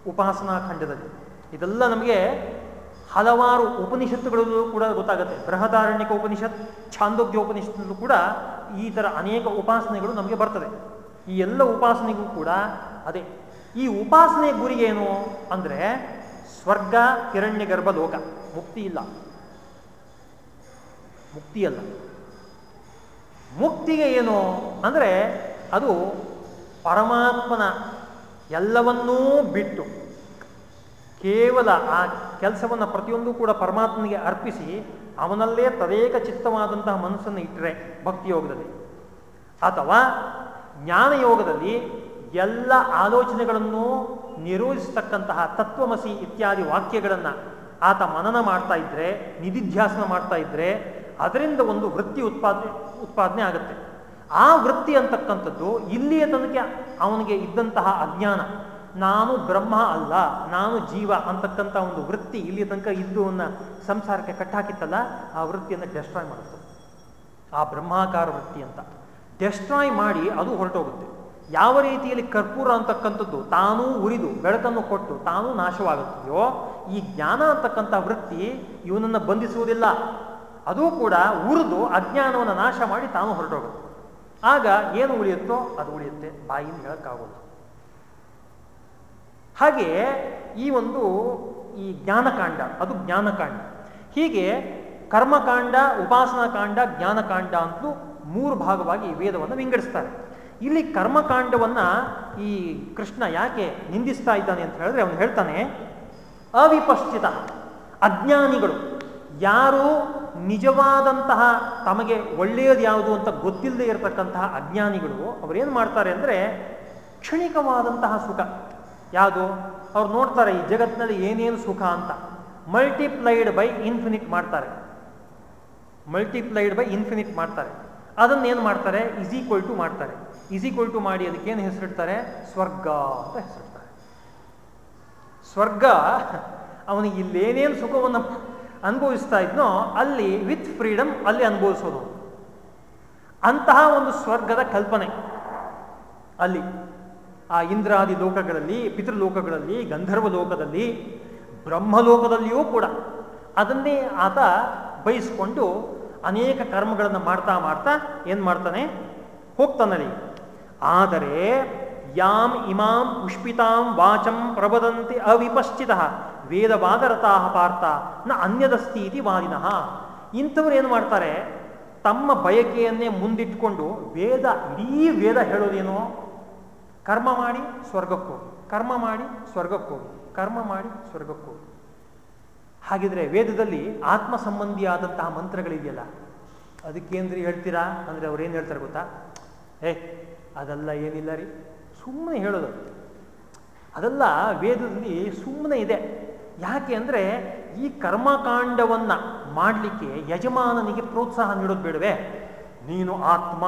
ಉಪಾಸನಾ ಖಂಡದಲ್ಲಿ. ಇದೆಲ್ಲ ನಮಗೆ ಹಲವಾರು ಉಪನಿಷತ್ತುಗಳಲ್ಲೂ ಕೂಡ ಗೊತ್ತಾಗುತ್ತೆ. ಬೃಹದಾರಣ್ಯಕ ಉಪನಿಷತ್ ಛಾಂದೋಗ್ಯ ಉಪನಿಷತ್ತಲ್ಲೂ ಕೂಡ ಈ ಥರ ಅನೇಕ ಉಪಾಸನೆಗಳು ನಮಗೆ ಬರ್ತದೆ. ಈ ಎಲ್ಲ ಉಪಾಸನೆಗೂ ಕೂಡ ಅದೇ. ಈ ಉಪಾಸನೆ ಗುರಿ ಏನು ಅಂದರೆ ಸ್ವರ್ಗ ಕಿರಣ್ಯ ಗರ್ಭ ಲೋಕ. ಮುಕ್ತಿ ಇಲ್ಲ. ಮುಕ್ತಿ ಅಲ್ಲ. ಮುಕ್ತಿಗೆ ಏನು ಅಂದರೆ ಅದು ಪರಮಾತ್ಮನ ಎಲ್ಲವನ್ನೂ ಬಿಟ್ಟು ಕೇವಲ ಆ ಕೆಲಸವನ್ನು ಪ್ರತಿಯೊಂದು ಕೂಡ ಪರಮಾತ್ಮನಿಗೆ ಅರ್ಪಿಸಿ ಅವನಲ್ಲೇ ತದೇಕ ಚಿತ್ತವಾದಂತಹ ಮನಸ್ಸನ್ನು ಇಟ್ಟರೆ ಭಕ್ತಿಯೋಗದಲ್ಲಿ ಅಥವಾ ಜ್ಞಾನಯೋಗದಲ್ಲಿ ಎಲ್ಲ ಆಲೋಚನೆಗಳನ್ನು ನಿರೋಧಿಸತಕ್ಕಂತಹ ತತ್ವಮಸಿ ಇತ್ಯಾದಿ ವಾಕ್ಯಗಳನ್ನು ಆತ ಮನನ ಮಾಡ್ತಾ ಇದ್ರೆ, ನಿಧಿಧ್ಯಾಸನ ಮಾಡ್ತಾ ಇದ್ರೆ ಅದರಿಂದ ಒಂದು ವೃತ್ತಿ ಉತ್ಪಾದನೆ ಉತ್ಪಾದನೆ ಆಗುತ್ತೆ. ಆ ವೃತ್ತಿ ಅಂತಕ್ಕಂಥದ್ದು ಇಲ್ಲಿಯ ತನಕ ಅವನಿಗೆ ಇದ್ದಂತಹ ಅಜ್ಞಾನ. ನಾನು ಬ್ರಹ್ಮ ಅಲ್ಲ, ನಾನು ಜೀವ ಅಂತಕ್ಕಂಥ ಒಂದು ವೃತ್ತಿ ಇಲ್ಲಿಯ ತನಕ ಇದ್ದು ಸಂಸಾರಕ್ಕೆ ಕಟ್ಟಾಕಿತ್ತಲ್ಲ, ಆ ವೃತ್ತಿಯನ್ನು ಡೆಸ್ಟ್ರಾಯ್ ಮಾಡುತ್ತೆ. ಆ ಬ್ರಹ್ಮಾಕಾರ ವೃತ್ತಿ ಅಂತ. ಡೆಸ್ಟ್ರಾಯ್ ಮಾಡಿ ಅದು ಹೊರಟೋಗುತ್ತೆ. ಯಾವ ರೀತಿಯಲ್ಲಿ ಕರ್ಪೂರ ಅಂತಕ್ಕಂಥದ್ದು ತಾನೂ ಉರಿದು ಬೆಳಕನ್ನು ಕೊಟ್ಟು ತಾನೂ ನಾಶವಾಗುತ್ತದೆಯೋ, ಈ ಜ್ಞಾನ ಅಂತಕ್ಕಂಥ ವೃತ್ತಿ ಇವನನ್ನು ಬಂಧಿಸುವುದಿಲ್ಲ. ಅದು ಕೂಡ ಉರಿದು ಅಜ್ಞಾನವನ್ನು ನಾಶ ಮಾಡಿ ತಾನು ಹೊರಟೋಗುತ್ತೆ ಆಗ ಏನು ಉಳಿಯುತ್ತೋ ಅದು ಉಳಿಯುತ್ತೆ ಬಾಯಿಂದ ಹೇಳೋಕ್ಕಾಗೋದು. ಹಾಗೆ ಈ ಒಂದು ಈ ಜ್ಞಾನಕಾಂಡ, ಅದು ಜ್ಞಾನಕಾಂಡ. ಹೀಗೆ ಕರ್ಮಕಾಂಡ ಉಪಾಸನಾ ಕಾಂಡ ಜ್ಞಾನಕಾಂಡ ಅಂತಲೂ ಮೂರು ಭಾಗವಾಗಿ ಈ ವೇದವನ್ನು ವಿಂಗಡಿಸ್ತಾರೆ. ಇಲ್ಲಿ ಕರ್ಮಕಾಂಡವನ್ನ ಈ ಕೃಷ್ಣ ಯಾಕೆ ನಿಂದಿಸ್ತಾ ಇದ್ದಾನೆ ಅಂತ ಹೇಳಿದ್ರೆ ಅವನು ಹೇಳ್ತಾನೆ, ಅವಿಪಶ್ಚಿತ ಅಜ್ಞಾನಿಗಳು ಯಾರು ನಿಜವಾದಂತಹ ತಮಗೆ ಒಳ್ಳೆಯದು ಯಾವುದು ಅಂತ ಗೊತ್ತಿಲ್ಲದೆ ಇರತಕ್ಕಂತಹ ಅಜ್ಞಾನಿಗಳು ಅವರೇನು ಮಾಡ್ತಾರೆ ಅಂದರೆ ಕ್ಷಣಿಕವಾದಂತಹ ಸುಖ. ಯಾವುದು? ಅವ್ರು ನೋಡ್ತಾರೆ ಈ ಜಗತ್ತಿನಲ್ಲಿ ಏನೇನು ಸುಖ ಅಂತ. ಮಲ್ಟಿಪ್ಲೈಡ್ ಬೈ ಇನ್ಫಿನಿಟ್ ಮಾಡ್ತಾರೆ. ಮಲ್ಟಿಪ್ಲೈಡ್ ಬೈ ಇನ್ಫಿನಿಟ್ ಮಾಡ್ತಾರೆ. ಅದನ್ನೇನು ಮಾಡ್ತಾರೆ? ಈಕ್ವಲ್ ಟು ಮಾಡ್ತಾರೆ. ಈಕ್ವಲ್ ಟು ಮಾಡಿ ಅದಕ್ಕೇನು ಹೆಸರಿಡ್ತಾರೆ? ಸ್ವರ್ಗ ಅಂತ ಹೆಸರಿಡ್ತಾರೆ. ಸ್ವರ್ಗ, ಅವನಿಗೆ ಇಲ್ಲೇನೇನು ಸುಖವನ್ನು ಅನುಭವಿಸ್ತಾ ಇದ್ನೋ, ಅಲ್ಲಿ ವಿತ್ ಫ್ರೀಡಮ್ ಅಲ್ಲಿ ಅನುಭವಿಸೋದು. ಅಂತಹ ಒಂದು ಸ್ವರ್ಗದ ಕಲ್ಪನೆ. ಅಲ್ಲಿ, ಆ ಇಂದ್ರಾದಿ ಲೋಕಗಳಲ್ಲಿ, ಪಿತೃಲೋಕಗಳಲ್ಲಿ, ಗಂಧರ್ವ ಲೋಕದಲ್ಲಿ, ಬ್ರಹ್ಮಲೋಕದಲ್ಲಿಯೂ ಕೂಡ ಅದನ್ನೇ ಆತ ಬಯಸ್ಕೊಂಡು ಅನೇಕ ಕರ್ಮಗಳನ್ನು ಮಾಡ್ತಾ ಮಾಡ್ತಾ ಏನು ಮಾಡ್ತಾನೆ? ಹೋಗ್ತಾನಲ್ಲಿ. ಆದರೆ, ಯಾಂ ಇಮಾಂ ಪುಷ್ಪಿತಾಂ ವಾಚಂ ಪ್ರಬದಂತಿ ಅವಿಪಶ್ಚಿತ. ವೇದವಾದರತಾ ಪಾರ್ಥ ನ ಅನ್ಯದಸ್ತಿ ಇತಿ ವಾದಿನಃ. ಇಂಥವ್ರು ಏನು ಮಾಡ್ತಾರೆ? ತಮ್ಮ ಬಯಕೆಯನ್ನೇ ಮುಂದಿಟ್ಕೊಂಡು ವೇದ, ಇಡೀ ವೇದ ಹೇಳೋದೇನೋ? ಕರ್ಮ ಮಾಡಿ ಸ್ವರ್ಗಕ್ಕೂ ಕರ್ಮ ಮಾಡಿ ಸ್ವರ್ಗಕ್ಕೂ ಕರ್ಮ ಮಾಡಿ ಸ್ವರ್ಗಕ್ಕೂ ಹೋಗಿ. ಹಾಗಿದ್ರೆ ವೇದದಲ್ಲಿ ಆತ್ಮ ಸಂಬಂಧಿಯಾದಂತಹ ಮಂತ್ರಗಳಿದೆಯಲ್ಲ, ಅದಕ್ಕೆಂದ್ರೆ ಹೇಳ್ತೀರಾ? ಅಂದರೆ ಅವ್ರು ಏನು ಹೇಳ್ತಾರೆ ಗೊತ್ತಾ? ಏ, ಅದೆಲ್ಲ ಏನಿಲ್ಲ ರೀ. ಸುಮ್ಮನೆ ಹೇಳೋದು. ಅದೆಲ್ಲ ವೇದದಲ್ಲಿ ಸುಮ್ಮನೆ ಇದೆ. ಯಾಕೆ ಅಂದರೆ ಈ ಕರ್ಮಕಾಂಡವನ್ನು ಮಾಡಲಿಕ್ಕೆ ಯಜಮಾನನಿಗೆ ಪ್ರೋತ್ಸಾಹ ನೀಡೋದು ಬೇಡವೆ? ನೀನು ಆತ್ಮ,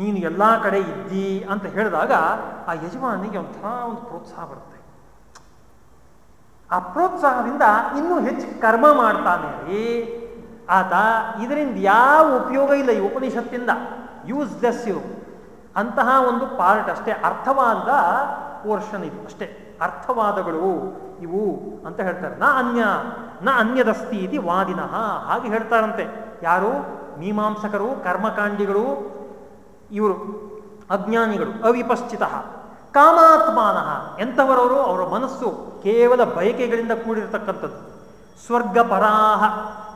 ನೀನು ಎಲ್ಲ ಕಡೆ ಇದ್ದಿ ಅಂತ ಹೇಳಿದಾಗ ಆ ಯಜಮಾನನಿಗೆ ಒಂಥರ ಒಂದು ಪ್ರೋತ್ಸಾಹ ಬರುತ್ತೆ. ಆ ಪ್ರೋತ್ಸಾಹದಿಂದ ಇನ್ನೂ ಹೆಚ್ಚು ಕರ್ಮ ಮಾಡ್ತಾನೆ ರೀ. ಆತ, ಇದರಿಂದ ಯಾವ ಉಪಯೋಗ ಇಲ್ಲ ಈ ಉಪನಿಷತ್ತಿಂದ. ಯೂಸ್ಲೆಸ್ ಯು ಅಂತಹ ಒಂದು ಪಾರ್ಟ್ ಅಷ್ಟೇ. ಅರ್ಥವಾದ ಪೋರ್ಷನ್ ಇದು ಅಷ್ಟೇ. ಅರ್ಥವಾದಗಳು ಇವು ಅಂತ ಹೇಳ್ತಾರೆ. ನ ಅನ್ಯ, ನ ಅನ್ಯದಸ್ತಿ ಇತಿ ವಾದಿನಃ. ಹಾಗೆ ಹೇಳ್ತಾರಂತೆ. ಯಾರು? ಮೀಮಾಂಸಕರು, ಕರ್ಮಕಾಂಡಿಗಳು, ಇವರು, ಅಜ್ಞಾನಿಗಳು, ಅವಿಪಶ್ಚಿತ. ಕಾಮಾತ್ಮಾನಃ. ಎಂಥವರವರು? ಅವರ ಮನಸ್ಸು ಕೇವಲ ಬಯಕೆಗಳಿಂದ ಕೂಡಿರತಕ್ಕಂಥದ್ದು. ಸ್ವರ್ಗ ಪರಾಹ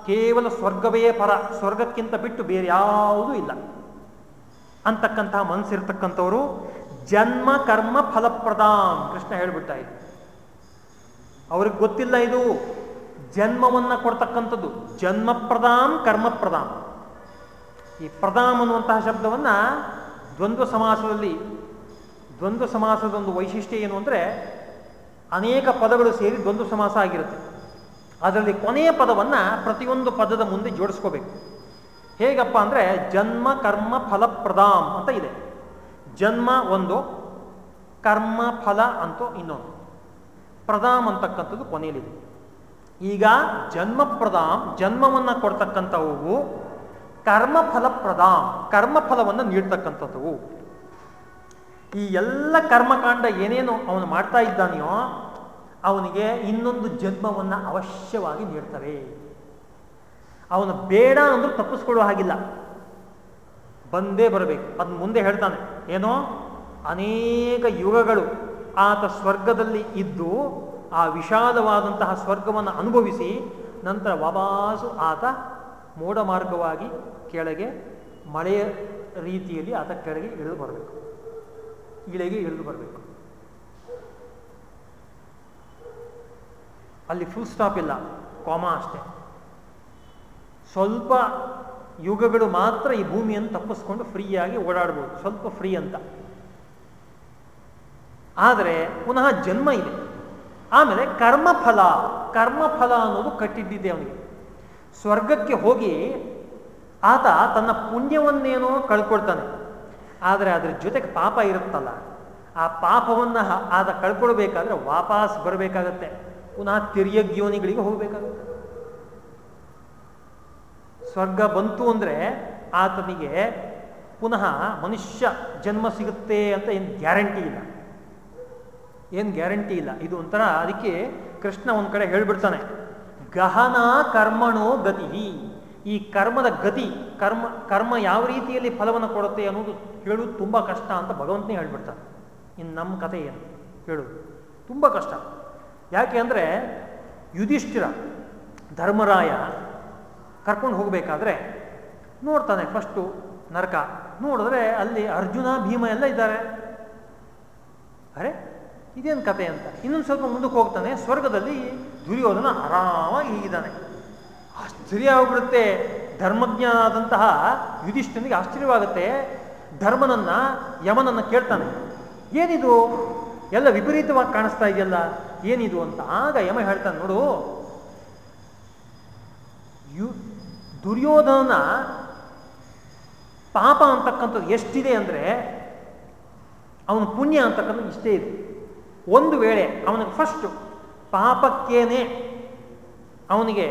ಕೇವಲ ಸ್ವರ್ಗವೇ ಪರ, ಸ್ವರ್ಗಕ್ಕಿಂತ ಬಿಟ್ಟು ಬೇರೆ ಯಾವುದೂ ಇಲ್ಲ. ಅಂತಕ್ಕಂತಹ ಮನಸ್ಸಿರ್ತಕ್ಕಂಥವರು ಜನ್ಮ, ಕರ್ಮ, ಫಲಪ್ರದಾಂ. ಕೃಷ್ಣ ಹೇಳ್ಬಿಟ್ಟಾಯಿತು ಅವ್ರಿಗೆ ಗೊತ್ತಿಲ್ಲ ಇದು ಜನ್ಮವನ್ನು ಕೊಡ್ತಕ್ಕಂಥದ್ದು. ಜನ್ಮ ಪ್ರದಾಂ ಕರ್ಮ ಪ್ರದಾಂ ಈ ಪ್ರದಾಂ ಅನ್ನುವಂತಹ ಶಬ್ದವನ್ನು ದ್ವಂದ್ವ ಸಮಾಸದಲ್ಲಿ, ದ್ವಂದ್ವ ಸಮಾಸದ ಒಂದು ವೈಶಿಷ್ಟ್ಯ ಏನು ಅಂದರೆ ಅನೇಕ ಪದಗಳು ಸೇರಿ ದ್ವಂದ್ವ ಸಮಾಸ ಆಗಿರುತ್ತೆ. ಅದರಲ್ಲಿ ಕೊನೆಯ ಪದವನ್ನು ಪ್ರತಿಯೊಂದು ಪದದ ಮುಂದೆ ಜೋಡಿಸ್ಕೋಬೇಕು. ಹೇಗಪ್ಪ ಅಂದರೆ ಜನ್ಮ, ಕರ್ಮ ಫಲಪ್ರದಾಂ ಅಂತ ಇದೆ. ಜನ್ಮ ಒಂದು, ಕರ್ಮ, ಫಲ ಅಂತೂ ಇನ್ನೊಂದು. ಪ್ರದಾಮ್ ಅಂತಕ್ಕಂಥದ್ದು ಕೊನೆಯಲ್ಲಿದೆ. ಈಗ ಜನ್ಮ ಪ್ರದಾಮ್ ಜನ್ಮವನ್ನು ಕೊಡ್ತಕ್ಕಂಥವು ಕರ್ಮಫಲಪ್ರದಾಂ ಕರ್ಮಫಲವನ್ನು ನೀಡ್ತಕ್ಕಂಥದ್ದು. ಈ ಎಲ್ಲ ಕರ್ಮಕಾಂಡ ಏನೇನು ಅವನು ಮಾಡ್ತಾ ಇದ್ದಾನೆಯೋ, ಅವನಿಗೆ ಇನ್ನೊಂದು ಜನ್ಮವನ್ನು ಅವಶ್ಯವಾಗಿ ನೀಡ್ತಾರೆ ಅವನು ಬೇಡ ಅಂದ್ರೂ ತಪ್ಪಿಸ್ಕೊಳ್ಳೋ ಹಾಗಿಲ್ಲ. ಬಂದೇ ಬರಬೇಕು. ಅದನ್ನ ಮುಂದೆ ಹೇಳ್ತಾನೆ, ಏನೋ ಅನೇಕ ಯುಗಗಳು ಆತ ಸ್ವರ್ಗದಲ್ಲಿ ಇದ್ದು ಆ ವಿಷಾದವಾದಂತಹ ಸ್ವರ್ಗವನ್ನು ಅನುಭವಿಸಿ ನಂತರ ವಾಪಾಸು ಆತ ಮೋಡ ಮಾರ್ಗವಾಗಿ ಕೆಳಗೆ ಮಳೆಯ ರೀತಿಯಲ್ಲಿ ಆತ ಕೆಳಗೆ ಇಳಿದು ಬರಬೇಕು. ಇಳೆಗೆ ಇಳಿದು ಬರಬೇಕು. ಅಲ್ಲಿ ಫುಲ್ ಸ್ಟಾಪ್ ಇಲ್ಲ ಕಾಮಾ ಅಷ್ಟೇ. ಸ್ವಲ್ಪ ಯುಗಗಳು ಮಾತ್ರ ಈ ಭೂಮಿಯನ್ನು ತಪ್ಪಿಸ್ಕೊಂಡು ಫ್ರೀಯಾಗಿ ಓಡಾಡ್ಬೋದು. ಸ್ವಲ್ಪ ಫ್ರೀ ಅಂತ. ಆದರೆ ಪುನಃ ಜನ್ಮ ಇದೆ. ಆಮೇಲೆ ಕರ್ಮಫಲ ಕರ್ಮಫಲ ಅನ್ನೋದು ಕಟ್ಟಿದ್ದಿದೆ ಅವನಿಗೆ. ಸ್ವರ್ಗಕ್ಕೆ ಹೋಗಿ ಆತ ತನ್ನ ಪುಣ್ಯವನ್ನೇನೋ ಕಳ್ಕೊಳ್ತಾನೆ. ಆದರೆ ಅದ್ರ ಜೊತೆಗೆ ಪಾಪ ಇರುತ್ತಲ್ಲ. ಆ ಪಾಪವನ್ನು ಆತ ಕಳ್ಕೊಳ್ಬೇಕಾದ್ರೆ ವಾಪಸ್ ಬರಬೇಕಾಗತ್ತೆ. ಪುನಃ ತಿರ್ಯಗ್ಯೋನಿಗಳಿಗೆ ಹೋಗಬೇಕಾಗುತ್ತೆ. ಸ್ವರ್ಗ ಬಂತು ಅಂದರೆ ಆತನಿಗೆ ಪುನಃ ಮನುಷ್ಯ ಜನ್ಮ ಸಿಗುತ್ತೆ ಅಂತ ಏನು ಗ್ಯಾರಂಟಿ ಇಲ್ಲ. ಏನು ಗ್ಯಾರಂಟಿ ಇಲ್ಲ. ಇದು ಒಂಥರ ಅದಕ್ಕೆ ಕೃಷ್ಣ ಒಂದು ಕಡೆ ಹೇಳ್ಬಿಡ್ತಾನೆ, ಗಹನ ಕರ್ಮಣೋ ಗತಿ ಈ ಕರ್ಮದ ಗತಿ, ಕರ್ಮ ಕರ್ಮ ಯಾವ ರೀತಿಯಲ್ಲಿ ಫಲವನ್ನು ಕೊಡುತ್ತೆ ಅನ್ನೋದು ಹೇಳೋದು ತುಂಬ ಕಷ್ಟ ಅಂತ ಭಗವಂತನೇ ಹೇಳ್ಬಿಡ್ತಾನೆ. ಇನ್ನು ನಮ್ಮ ಕಥೆ ಏನು? ಹೇಳೋದು ತುಂಬ ಕಷ್ಟ. ಯಾಕೆ ಅಂದರೆ ಯುಧಿಷ್ಠಿರ, ಧರ್ಮರಾಯ ಕರ್ಕೊಂಡು ಹೋಗಬೇಕಾದ್ರೆ ನೋಡ್ತಾನೆ ಫಸ್ಟು ನರಕ. ನೋಡಿದ್ರೆ ಅಲ್ಲಿ ಅರ್ಜುನ ಭೀಮ ಎಲ್ಲ ಇದ್ದಾರೆ. ಅರೆ ಇದೇನು ಕತೆ ಅಂತ? ಇನ್ನೊಂದು ಸ್ವಲ್ಪ ಮುಂದಕ್ಕೆ ಹೋಗ್ತಾನೆ, ಸ್ವರ್ಗದಲ್ಲಿ ದುರ್ಯೋಧನ ಆರಾಮಾಗಿ ಹೀಗಿದ್ದಾನೆ ಆಶ್ಚರ್ಯ ಆಗ್ಬಿಡುತ್ತೆ. ಧರ್ಮಜ್ಞಾನಾದಂತಹ ಯುಧಿಷ್ಠನಿಗೆ ಆಶ್ಚರ್ಯವಾಗುತ್ತೆ. ಧರ್ಮನನ್ನ, ಯಮನನ್ನ ಕೇಳ್ತಾನೆ. ಏನಿದು? ಎಲ್ಲ ವಿಪರೀತವಾಗಿ ಕಾಣಿಸ್ತಾ ಇದೆಯಲ್ಲ, ಏನಿದು ಅಂತ ಆಗ ಯಮ ಹೇಳ್ತಾನೆ, ನೋಡು. ಯು ದುರ್ಯೋಧನ ಪಾಪ ಅಂತಕ್ಕಂಥದ್ದು ಎಷ್ಟಿದೆ ಅಂದರೆ, ಅವನ ಪುಣ್ಯ ಅಂತಕ್ಕಂಥದ್ದು ಇಷ್ಟೇ ಇದೆ. ಒಂದು ವೇಳೆ ಅವನಿಗೆ ಫಸ್ಟ್ ಪಾಪಕ್ಕೇನೆ ಅವನಿಗೆ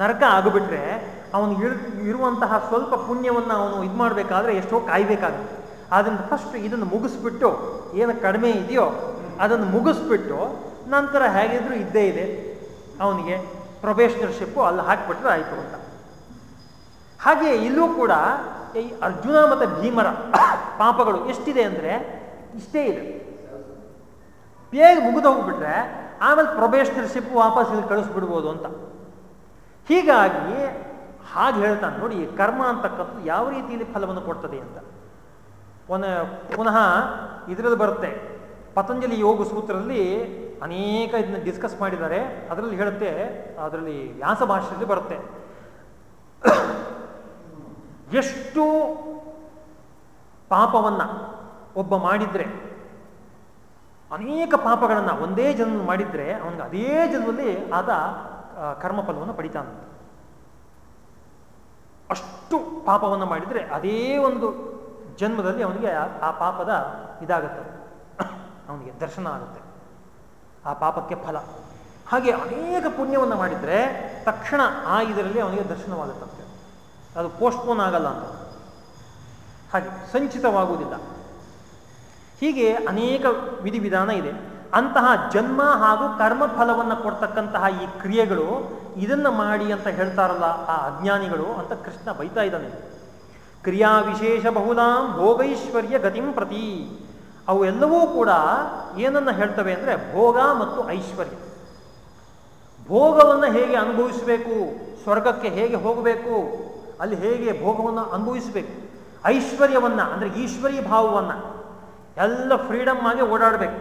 ನರಕ ಆಗಿಬಿಟ್ರೆ, ಅವನು ಇರ್, ಇರುವಂತಹ ಸ್ವಲ್ಪ ಪುಣ್ಯವನ್ನು ಅವನು ಇದು ಮಾಡಬೇಕಾದ್ರೆ ಎಷ್ಟೋ ಕಾಯ್ಬೇಕಾಗುತ್ತೆ. ಆದ್ದರಿಂದ ಫಸ್ಟ್ ಇದನ್ನು ಮುಗಿಸ್ಬಿಟ್ಟು ಏನು ಕಡಿಮೆ ಇದೆಯೋ ಅದನ್ನು ಮುಗಿಸ್ಬಿಟ್ಟು ನಂತರ ಹೇಗಿದ್ರು ಇದ್ದೇ ಇದೆ. ಅವನಿಗೆ ಪ್ರೊಬೇಷನರ್ಶಿಪ್ಪು ಅಲ್ಲಿ ಹಾಕಿಬಿಟ್ರೆ ಆಯಿತು ಅಂತ. ಹಾಗೆ ಇಲ್ಲೂ ಕೂಡ ಈ ಅರ್ಜುನ ಮತ್ತು ಭೀಮರ ಪಾಪಗಳು ಎಷ್ಟಿದೆ ಅಂದರೆ ಇಷ್ಟೇ ಇದೆ. ಬೇಗ ಮುಗಿದೋಗ್ಬಿಟ್ರೆ ಆಮೇಲೆ ಪ್ರೊಬೇಷನರ್ಶಿಪ್ ವಾಪಸ್ ಇಲ್ಲಿ ಕಳಿಸ್ಬಿಡ್ಬೋದು ಅಂತ. ಹೀಗಾಗಿ ಹಾಗೆ ಹೇಳ್ತಾನೆ, ನೋಡಿ ಕರ್ಮ ಅಂತಕ್ಕಂಥದ್ದು ಯಾವ ರೀತಿಯಲ್ಲಿ ಫಲವನ್ನು ಕೊಡ್ತದೆ ಅಂತ. ಒನ, ಪುನಃ ಇದರಲ್ಲಿ ಬರುತ್ತೆ. ಪತಂಜಲಿ ಯೋಗ ಸೂತ್ರದಲ್ಲಿ ಅನೇಕ ಇದನ್ನ ಡಿಸ್ಕಸ್ ಮಾಡಿದ್ದಾರೆ. ಅದರಲ್ಲಿ ಹೇಳುತ್ತೆ, ಅದರಲ್ಲಿ ವ್ಯಾಸ ಭಾಷೆಯಲ್ಲಿ ಬರುತ್ತೆ. ಎಷ್ಟು ಪಾಪವನ್ನು ಒಬ್ಬ ಮಾಡಿದ್ರೆ ಅನೇಕ ಪಾಪಗಳನ್ನು ಒಂದೇ ಜನ್ಮ ಮಾಡಿದ್ರೆ ಅವನಿಗೆ ಅದೇ ಜನ್ಮದಲ್ಲಿ ಆದ ಕರ್ಮಫಲವನ್ನು ಪಡಿತಾನೆ. ಅಷ್ಟು ಪಾಪವನ್ನು ಮಾಡಿದರೆ ಅದೇ ಒಂದು ಜನ್ಮದಲ್ಲಿ ಅವನಿಗೆ ಆ ಪಾಪದ ಇದಾಗುತ್ತೆ. ಅವನಿಗೆ ದರ್ಶನ ಆಗುತ್ತೆ. ಆ ಪಾಪಕ್ಕೆ ಫಲ. ಹಾಗೆ ಅನೇಕ ಪುಣ್ಯವನ್ನು ಮಾಡಿದರೆ ತಕ್ಷಣ ಆ ಇದರಲ್ಲಿ ಅವನಿಗೆ ದರ್ಶನವಾಗುತ್ತಂತೆ. ಅದು ಪೋಸ್ಟ್ಪೋನ್ ಆಗಲ್ಲ ಅಂತ. ಹಾಗೆ ಸಂಚಿತವಾಗುವುದಿಲ್ಲ. ಹೀಗೆ ಅನೇಕ ವಿಧಿವಿಧಾನ ಇದೆ. ಅಂತಹ ಜನ್ಮ ಹಾಗೂ ಕರ್ಮಫಲವನ್ನು ಕೊಡ್ತಕ್ಕಂತಹ ಈ ಕ್ರಿಯೆಗಳು ಇದನ್ನ ಮಾಡಿ ಅಂತ ಹೇಳ್ತಾರಲ್ಲ ಆ ಅಜ್ಞಾನಿಗಳು ಅಂತ ಕೃಷ್ಣ ಬೈತಾ ಇದ್ದಾನೆ. ಕ್ರಿಯಾ ವಿಶೇಷ ಬಹುಲಾಂ ಭೋಗೈಶ್ವರ್ಯ ಗತಿಂ ಪ್ರತಿ. ಅವು ಎಲ್ಲವೂ ಕೂಡ ಏನನ್ನ ಹೇಳ್ತವೆ ಅಂದರೆ ಭೋಗ ಮತ್ತು ಐಶ್ವರ್ಯ. ಭೋಗವನ್ನು ಹೇಗೆ ಅನುಭವಿಸಬೇಕು, ಸ್ವರ್ಗಕ್ಕೆ ಹೇಗೆ ಹೋಗಬೇಕು, ಅಲ್ಲಿ ಹೇಗೆ ಭೋಗವನ್ನು ಅನುಭವಿಸಬೇಕು, ಐಶ್ವರ್ಯವನ್ನು ಅಂದರೆ ಈಶ್ವರೀಯ ಭಾವವನ್ನು ಎಲ್ಲ ಫ್ರೀಡಮ್ ಆಗಿ ಓಡಾಡಬೇಕು.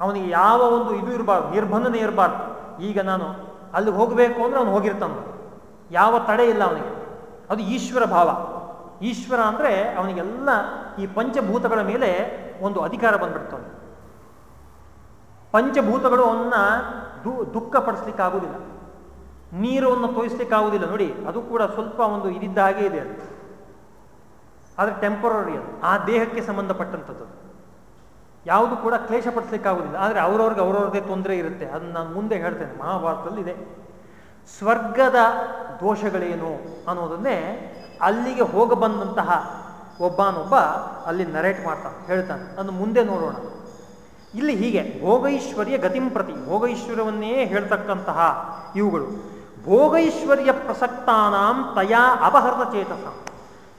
ಅವನಿಗೆ ಯಾವ ಒಂದು ಇದು ಇರಬಾರ್ದು, ನಿರ್ಬಂಧನೆ ಇರಬಾರ್ದು. ಈಗ ನಾನು ಅಲ್ಲಿ ಹೋಗಬೇಕು ಅಂದ್ರೆ ಅವನು ಹೋಗಿರ್ತಾನೆ. ಯಾವ ತಡೆ ಇಲ್ಲ ಅವನಿಗೆ. ಅದು ಈಶ್ವರ ಭಾವ. ಈಶ್ವರ ಅಂದರೆ ಅವನಿಗೆಲ್ಲ ಈ ಪಂಚಭೂತಗಳ ಮೇಲೆ ಒಂದು ಅಧಿಕಾರ ಬಂದ್ಬಿಡ್ತಾನೆ. ಪಂಚಭೂತಗಳು ಅವನ್ನ ದು ದುಃಖ ಪಡಿಸ್ಲಿಕ್ಕಾಗುವುದಿಲ್ಲ ನೀರನ್ನು ತೋರಿಸ್ಲಿಕ್ಕಾಗುವುದಿಲ್ಲ ನೋಡಿ, ಅದು ಕೂಡ ಸ್ವಲ್ಪ ಒಂದು ಇದಿದ್ದ ಹಾಗೆ ಇದೆ ಆದರೆ ಟೆಂಪರರಿ ಅದು. ಆ ದೇಹಕ್ಕೆ ಸಂಬಂಧಪಟ್ಟಂಥದ್ದು ಯಾವುದು ಕೂಡ ಕ್ಲೇಶ ಪಡಿಸ್ಲಿಕ್ಕಾಗುವುದಿಲ್ಲ ಆದರೆ ಅವ್ರವ್ರಿಗೆ ಅವ್ರವ್ರದೇ ತೊಂದರೆ ಇರುತ್ತೆ. ಅದನ್ನು ನಾನು ಮುಂದೆ ಹೇಳ್ತೇನೆ. ಮಹಾಭಾರತದಲ್ಲಿ ಇದೆ. ಸ್ವರ್ಗದ ದೋಷಗಳೇನು ಅನ್ನೋದನ್ನೇ ಅಲ್ಲಿಗೆ ಹೋಗ ಬಂದಂತಹ ಒಬ್ಬನೊಬ್ಬ ಅಲ್ಲಿ ನರೇಟ್ ಮಾಡ್ತಾನೆ, ಹೇಳ್ತಾನೆ. ಅದನ್ನು ಮುಂದೆ ನೋಡೋಣ. ಇಲ್ಲಿ ಹೀಗೆ, ಭೋಗೈಶ್ವರ್ಯ ಗತಿಂ ಪ್ರತಿ. ಭೋಗೈಶ್ವರ್ಯವನ್ನೇ ಹೇಳ್ತಕ್ಕಂತಹ ಇವುಗಳು. ಭೋಗೈಶ್ವರ್ಯ ಪ್ರಸಕ್ತಾನಾಂ ತಯಾ ಅಪಹೃತ ಚೇತಸ.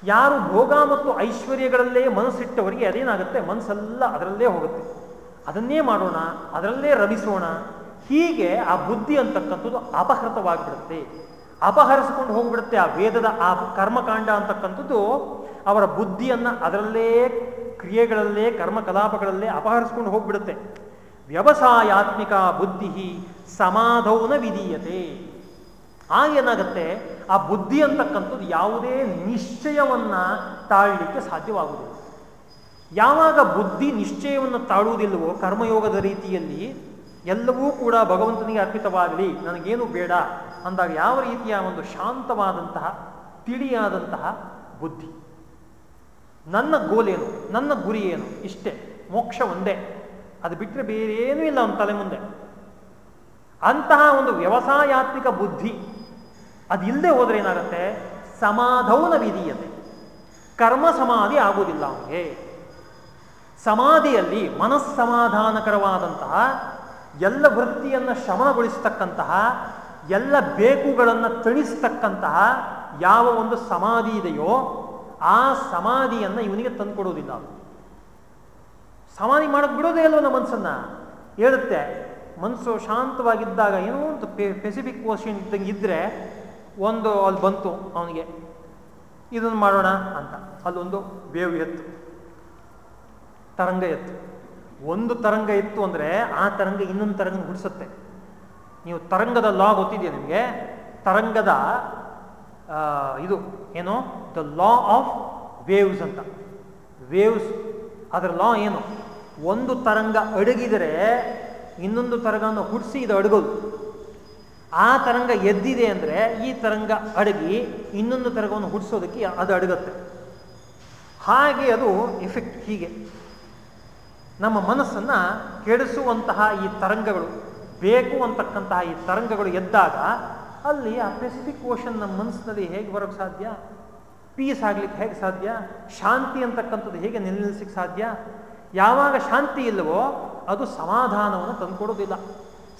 ಯಾರು ಭೋಗ ಮತ್ತು ಐಶ್ವರ್ಯಗಳಲ್ಲೇ ಮನಸ್ಸಿಟ್ಟವರಿಗೆ ಅದೇನಾಗುತ್ತೆ? ಮನಸ್ಸೆಲ್ಲ ಅದರಲ್ಲೇ ಹೋಗುತ್ತೆ. ಅದನ್ನೇ ಮಾಡೋಣ, ಅದರಲ್ಲೇ ರಮಿಸೋಣ. ಹೀಗೆ ಆ ಬುದ್ಧಿ ಅಂತಕ್ಕಂಥದ್ದು ಅಪಹೃತವಾಗಿಬಿಡುತ್ತೆ. ಅಪಹರಿಸಿಕೊಂಡು ಹೋಗ್ಬಿಡುತ್ತೆ ಆ ವೇದದ ಆ ಕರ್ಮಕಾಂಡ ಅಂತಕ್ಕಂಥದ್ದು ಅವರ ಬುದ್ಧಿಯನ್ನು ಅದರಲ್ಲೇ ಕ್ರಿಯೆಗಳಲ್ಲೇ, ಕರ್ಮಕಲಾಪಗಳಲ್ಲೇ ಅಪಹರಿಸ್ಕೊಂಡು ಹೋಗ್ಬಿಡುತ್ತೆ. ವ್ಯವಸಾಯಾತ್ಮಿಕ ಬುದ್ಧಿ ಸಮಾಧೌನ ವಿಧೀಯತೆ. ಆಗೇನಾಗತ್ತೆ ಆ ಬುದ್ಧಿ ಅಂತಕ್ಕಂಥದ್ದು ಯಾವುದೇ ನಿಶ್ಚಯವನ್ನ ತಾಳಲಿಕ್ಕೆ ಸಾಧ್ಯವಾಗುವುದಿಲ್ಲ. ಯಾವಾಗ ಬುದ್ಧಿ ನಿಶ್ಚಯವನ್ನು ತಾಳುವುದಿಲ್ಲವೋ, ಕರ್ಮಯೋಗದ ರೀತಿಯಲ್ಲಿ ಎಲ್ಲವೂ ಕೂಡ ಭಗವಂತನಿಗೆ ಅರ್ಪಿತವಾಗಲಿ, ನನಗೇನು ಬೇಡ ಅಂದಾಗ ಯಾವ ರೀತಿಯ ಒಂದು ಶಾಂತವಾದಂತಹ, ತಿಳಿಯಾದಂತಹ ಬುದ್ಧಿ? ನನ್ನ ಗೋಲೇನು? ನನ್ನ ಗುರಿ ಏನು? ಇಷ್ಟೇ. ಮೋಕ್ಷ ಒಂದೇ. ಅದು ಬಿಟ್ಟರೆ ಬೇರೇನೂ ಇಲ್ಲ ಒಂದು ತಲೆ ಮುಂದೆ. ಅಂತಹ ಒಂದು ವ್ಯವಸಾಯಾತ್ಮಿಕ ಬುದ್ಧಿ ಅದಿಲ್ಲದೆ ಹೋದ್ರೆ ಏನಾಗುತ್ತೆ? ಸಮಾಧೌನ ವಿಧೀಯತೆ. ಕರ್ಮ ಸಮಾಧಿ ಆಗುವುದಿಲ್ಲ ಅವನಿಗೆ. ಸಮಾಧಿಯಲ್ಲಿ ಮನಸ್ಸಮಾಧಾನಕರವಾದಂತಹ ಎಲ್ಲ ವೃತ್ತಿಯನ್ನು ಶಮನಗೊಳಿಸ್ತಕ್ಕಂತಹ, ಎಲ್ಲ ಬೇಕುಗಳನ್ನು ತಣಿಸ್ತಕ್ಕಂತಹ ಯಾವ ಒಂದು ಸಮಾಧಿ ಇದೆಯೋ, ಆ ಸಮಾಧಿಯನ್ನು ಇವನಿಗೆ ತಂದುಕೊಡೋದಿಲ್ಲ ಸಮಾಧಿ ಮಾಡೋಕ್ಕೆ ಬಿಡೋದೇ ಅಲ್ವ ನಮ್ಮ ಮನಸ್ಸನ್ನ. ಹೇಳುತ್ತೆ ಮನಸ್ಸು ಶಾಂತವಾಗಿದ್ದಾಗ ಏನೋ ಒಂದು ಪೆಸಿಫಿಕ್ ಓಷನ್ ಇದ್ದಂಗೆ ಇದ್ರೆ ಒಂದು ಅಲ್ಲಿ ಬಂತು ಅವನಿಗೆ. ಇದನ್ನು ಮಾಡೋಣ ಅಂತ. ಅಲ್ಲೊಂದು ವೇವ್ ಎತ್ತು. ತರಂಗ ಎತ್ತು. ಒಂದು ತರಂಗ ಇತ್ತು ಅಂದರೆ ಆ ತರಂಗ ಇನ್ನೊಂದು ತರಂಗ ಹುಡಿಸುತ್ತೆ ನೀವು ತರಂಗದ ಲಾ ಗೊತ್ತಿದೆಯಾ ನಿಮಗೆ? ತರಂಗದ ಇದು ಏನು? ದ ಲಾ ಆಫ್ ವೇವ್ಸ್ ಅಂತ. ವೇವ್ಸ್ ಅದರ ಲಾ ಏನು? ಒಂದು ತರಂಗ ಅಡಗಿದರೆ ಇನ್ನೊಂದು ತರಂಗನ ಹುಡ್ಸಿ ಇದು ಅಡಗೋದು. ಆ ತರಂಗ ಎದ್ದಿದೆ ಅಂದರೆ ಈ ತರಂಗ ಅಡಗಿ ಇನ್ನೊಂದು ತರಂಗವನ್ನು ಹುಟ್ಟಿಸೋದಕ್ಕೆ ಅದು ಅಡಗತ್ತೆ. ಹಾಗೆ ಅದು ಎಫೆಕ್ಟ್ ಹೀಗೆ. ನಮ್ಮ ಮನಸ್ಸನ್ನು ಕೆಡಿಸುವಂತಹ ಈ ತರಂಗಗಳು, ಬೇಕು ಅಂತಕ್ಕಂತಹ ಈ ತರಂಗಗಳು ಎದ್ದಾಗ ಅಲ್ಲಿ ಆ ಪೆಸಿಫಿಕ್ ಓಷನ್ ನಮ್ಮ ಮನಸ್ಸಿನಲ್ಲಿ ಹೇಗೆ ಬರೋಕ್ಕೆ ಸಾಧ್ಯ? ಪೀಸ್ ಆಗ್ಲಿಕ್ಕೆ ಹೇಗೆ ಸಾಧ್ಯ? ಶಾಂತಿ ಅಂತಕ್ಕಂಥದ್ದು ಹೇಗೆ ನಿಲ್ಲಿಸಲಿಕ್ಕೆ ಸಾಧ್ಯ? ಯಾವಾಗ ಶಾಂತಿ ಇಲ್ಲವೋ ಅದು ಸಮಾಧಾನವನ್ನು ತಂದುಕೊಡೋದಿಲ್ಲ.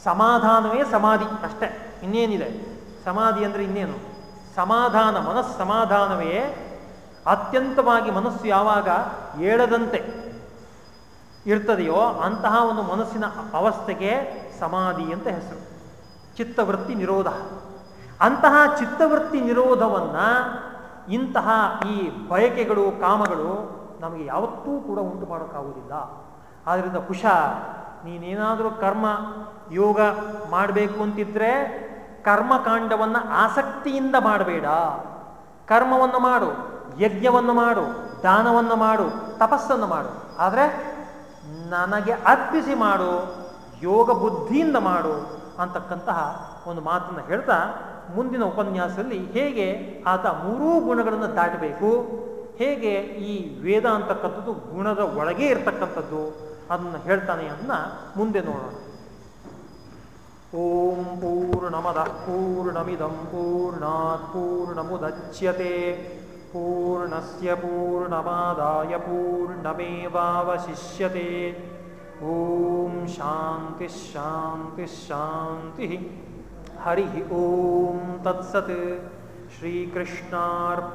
ಸಮಾಧಾನವೇ ಸಮಾಧಿ ಅಷ್ಟೇ, ಇನ್ನೇನಿದೆ? ಸಮಾಧಿ ಅಂದರೆ ಇನ್ನೇನು? ಸಮಾಧಾನ, ಮನಸ್ಸಮಾಧಾನವೇ. ಅತ್ಯಂತವಾಗಿ ಮನಸ್ಸು ಯಾವಾಗ ಏಳದಂತೆ ಇರ್ತದೆಯೋ ಅಂತಹ ಒಂದು ಮನಸ್ಸಿನ ಅವಸ್ಥೆಗೆ ಸಮಾಧಿ ಅಂತ ಹೆಸರು. ಚಿತ್ತವೃತ್ತಿ ನಿರೋಧ. ಅಂತಹ ಚಿತ್ತವೃತ್ತಿ ನಿರೋಧವನ್ನು ಇಂತಹ ಈ ಬಯಕೆಗಳು, ಕಾಮಗಳು ನಮಗೆ ಯಾವತ್ತೂ ಕೂಡ ಉಂಟು ಮಾಡೋಕ್ಕಾಗುವುದಿಲ್ಲ. ಆದ್ದರಿಂದ ಕುಶ ನೀನೇನಾದರೂ ಕರ್ಮ, ಯೋಗ ಮಾಡಬೇಕು ಅಂತಿದ್ರೆ ಕರ್ಮಕಾಂಡವನ್ನು ಆಸಕ್ತಿಯಿಂದ ಮಾಡಬೇಡ. ಕರ್ಮವನ್ನು ಮಾಡು, ಯಜ್ಞವನ್ನು ಮಾಡು, ದಾನವನ್ನು ಮಾಡು, ತಪಸ್ಸನ್ನು ಮಾಡು. ಆದರೆ ನನಗೆ ಅರ್ಪಿಸಿ ಮಾಡು, ಯೋಗ ಬುದ್ಧಿಯಿಂದ ಮಾಡು ಅಂತಕ್ಕಂತಹ ಒಂದು ಮಾತನ್ನು ಹೇಳ್ತಾ ಮುಂದಿನ ಉಪನ್ಯಾಸದಲ್ಲಿ ಹೇಗೆ ಆತ ಮೂರೂ ಗುಣಗಳನ್ನು ದಾಟಬೇಕು, ಹೇಗೆ ಈ ವೇದ ಅಂತಕ್ಕಂಥದ್ದು ಗುಣದ ಒಳಗೆ ಇರತಕ್ಕಂಥದ್ದು ಅದನ್ನು ಹೇಳ್ತಾನೆ ಅದನ್ನ ಮುಂದೆ ನೋಡೋಣ. ಓಂ ಪೂರ್ಣಮದಃ ಪೂರ್ಣಮಿದಂ ಪೂರ್ಣಾತ್ ಪೂರ್ಣಮುದಚ್ಯತೆ. ಪೂರ್ಣಸ್ಯ ಪೂರ್ಣಮಾದಾಯ ಪೂರ್ಣಮೇವಾವಶಿಷ್ಯತೆ. ಓಂ ಶಾಂತಿ ಶಾಂತಿ ಶಾಂತಿ. ಹರಿ ಓಂ ತತ್ಸತ್. ಶ್ರೀಕೃಷ್ಣಾರ್ಪಣಮಸ್ತು.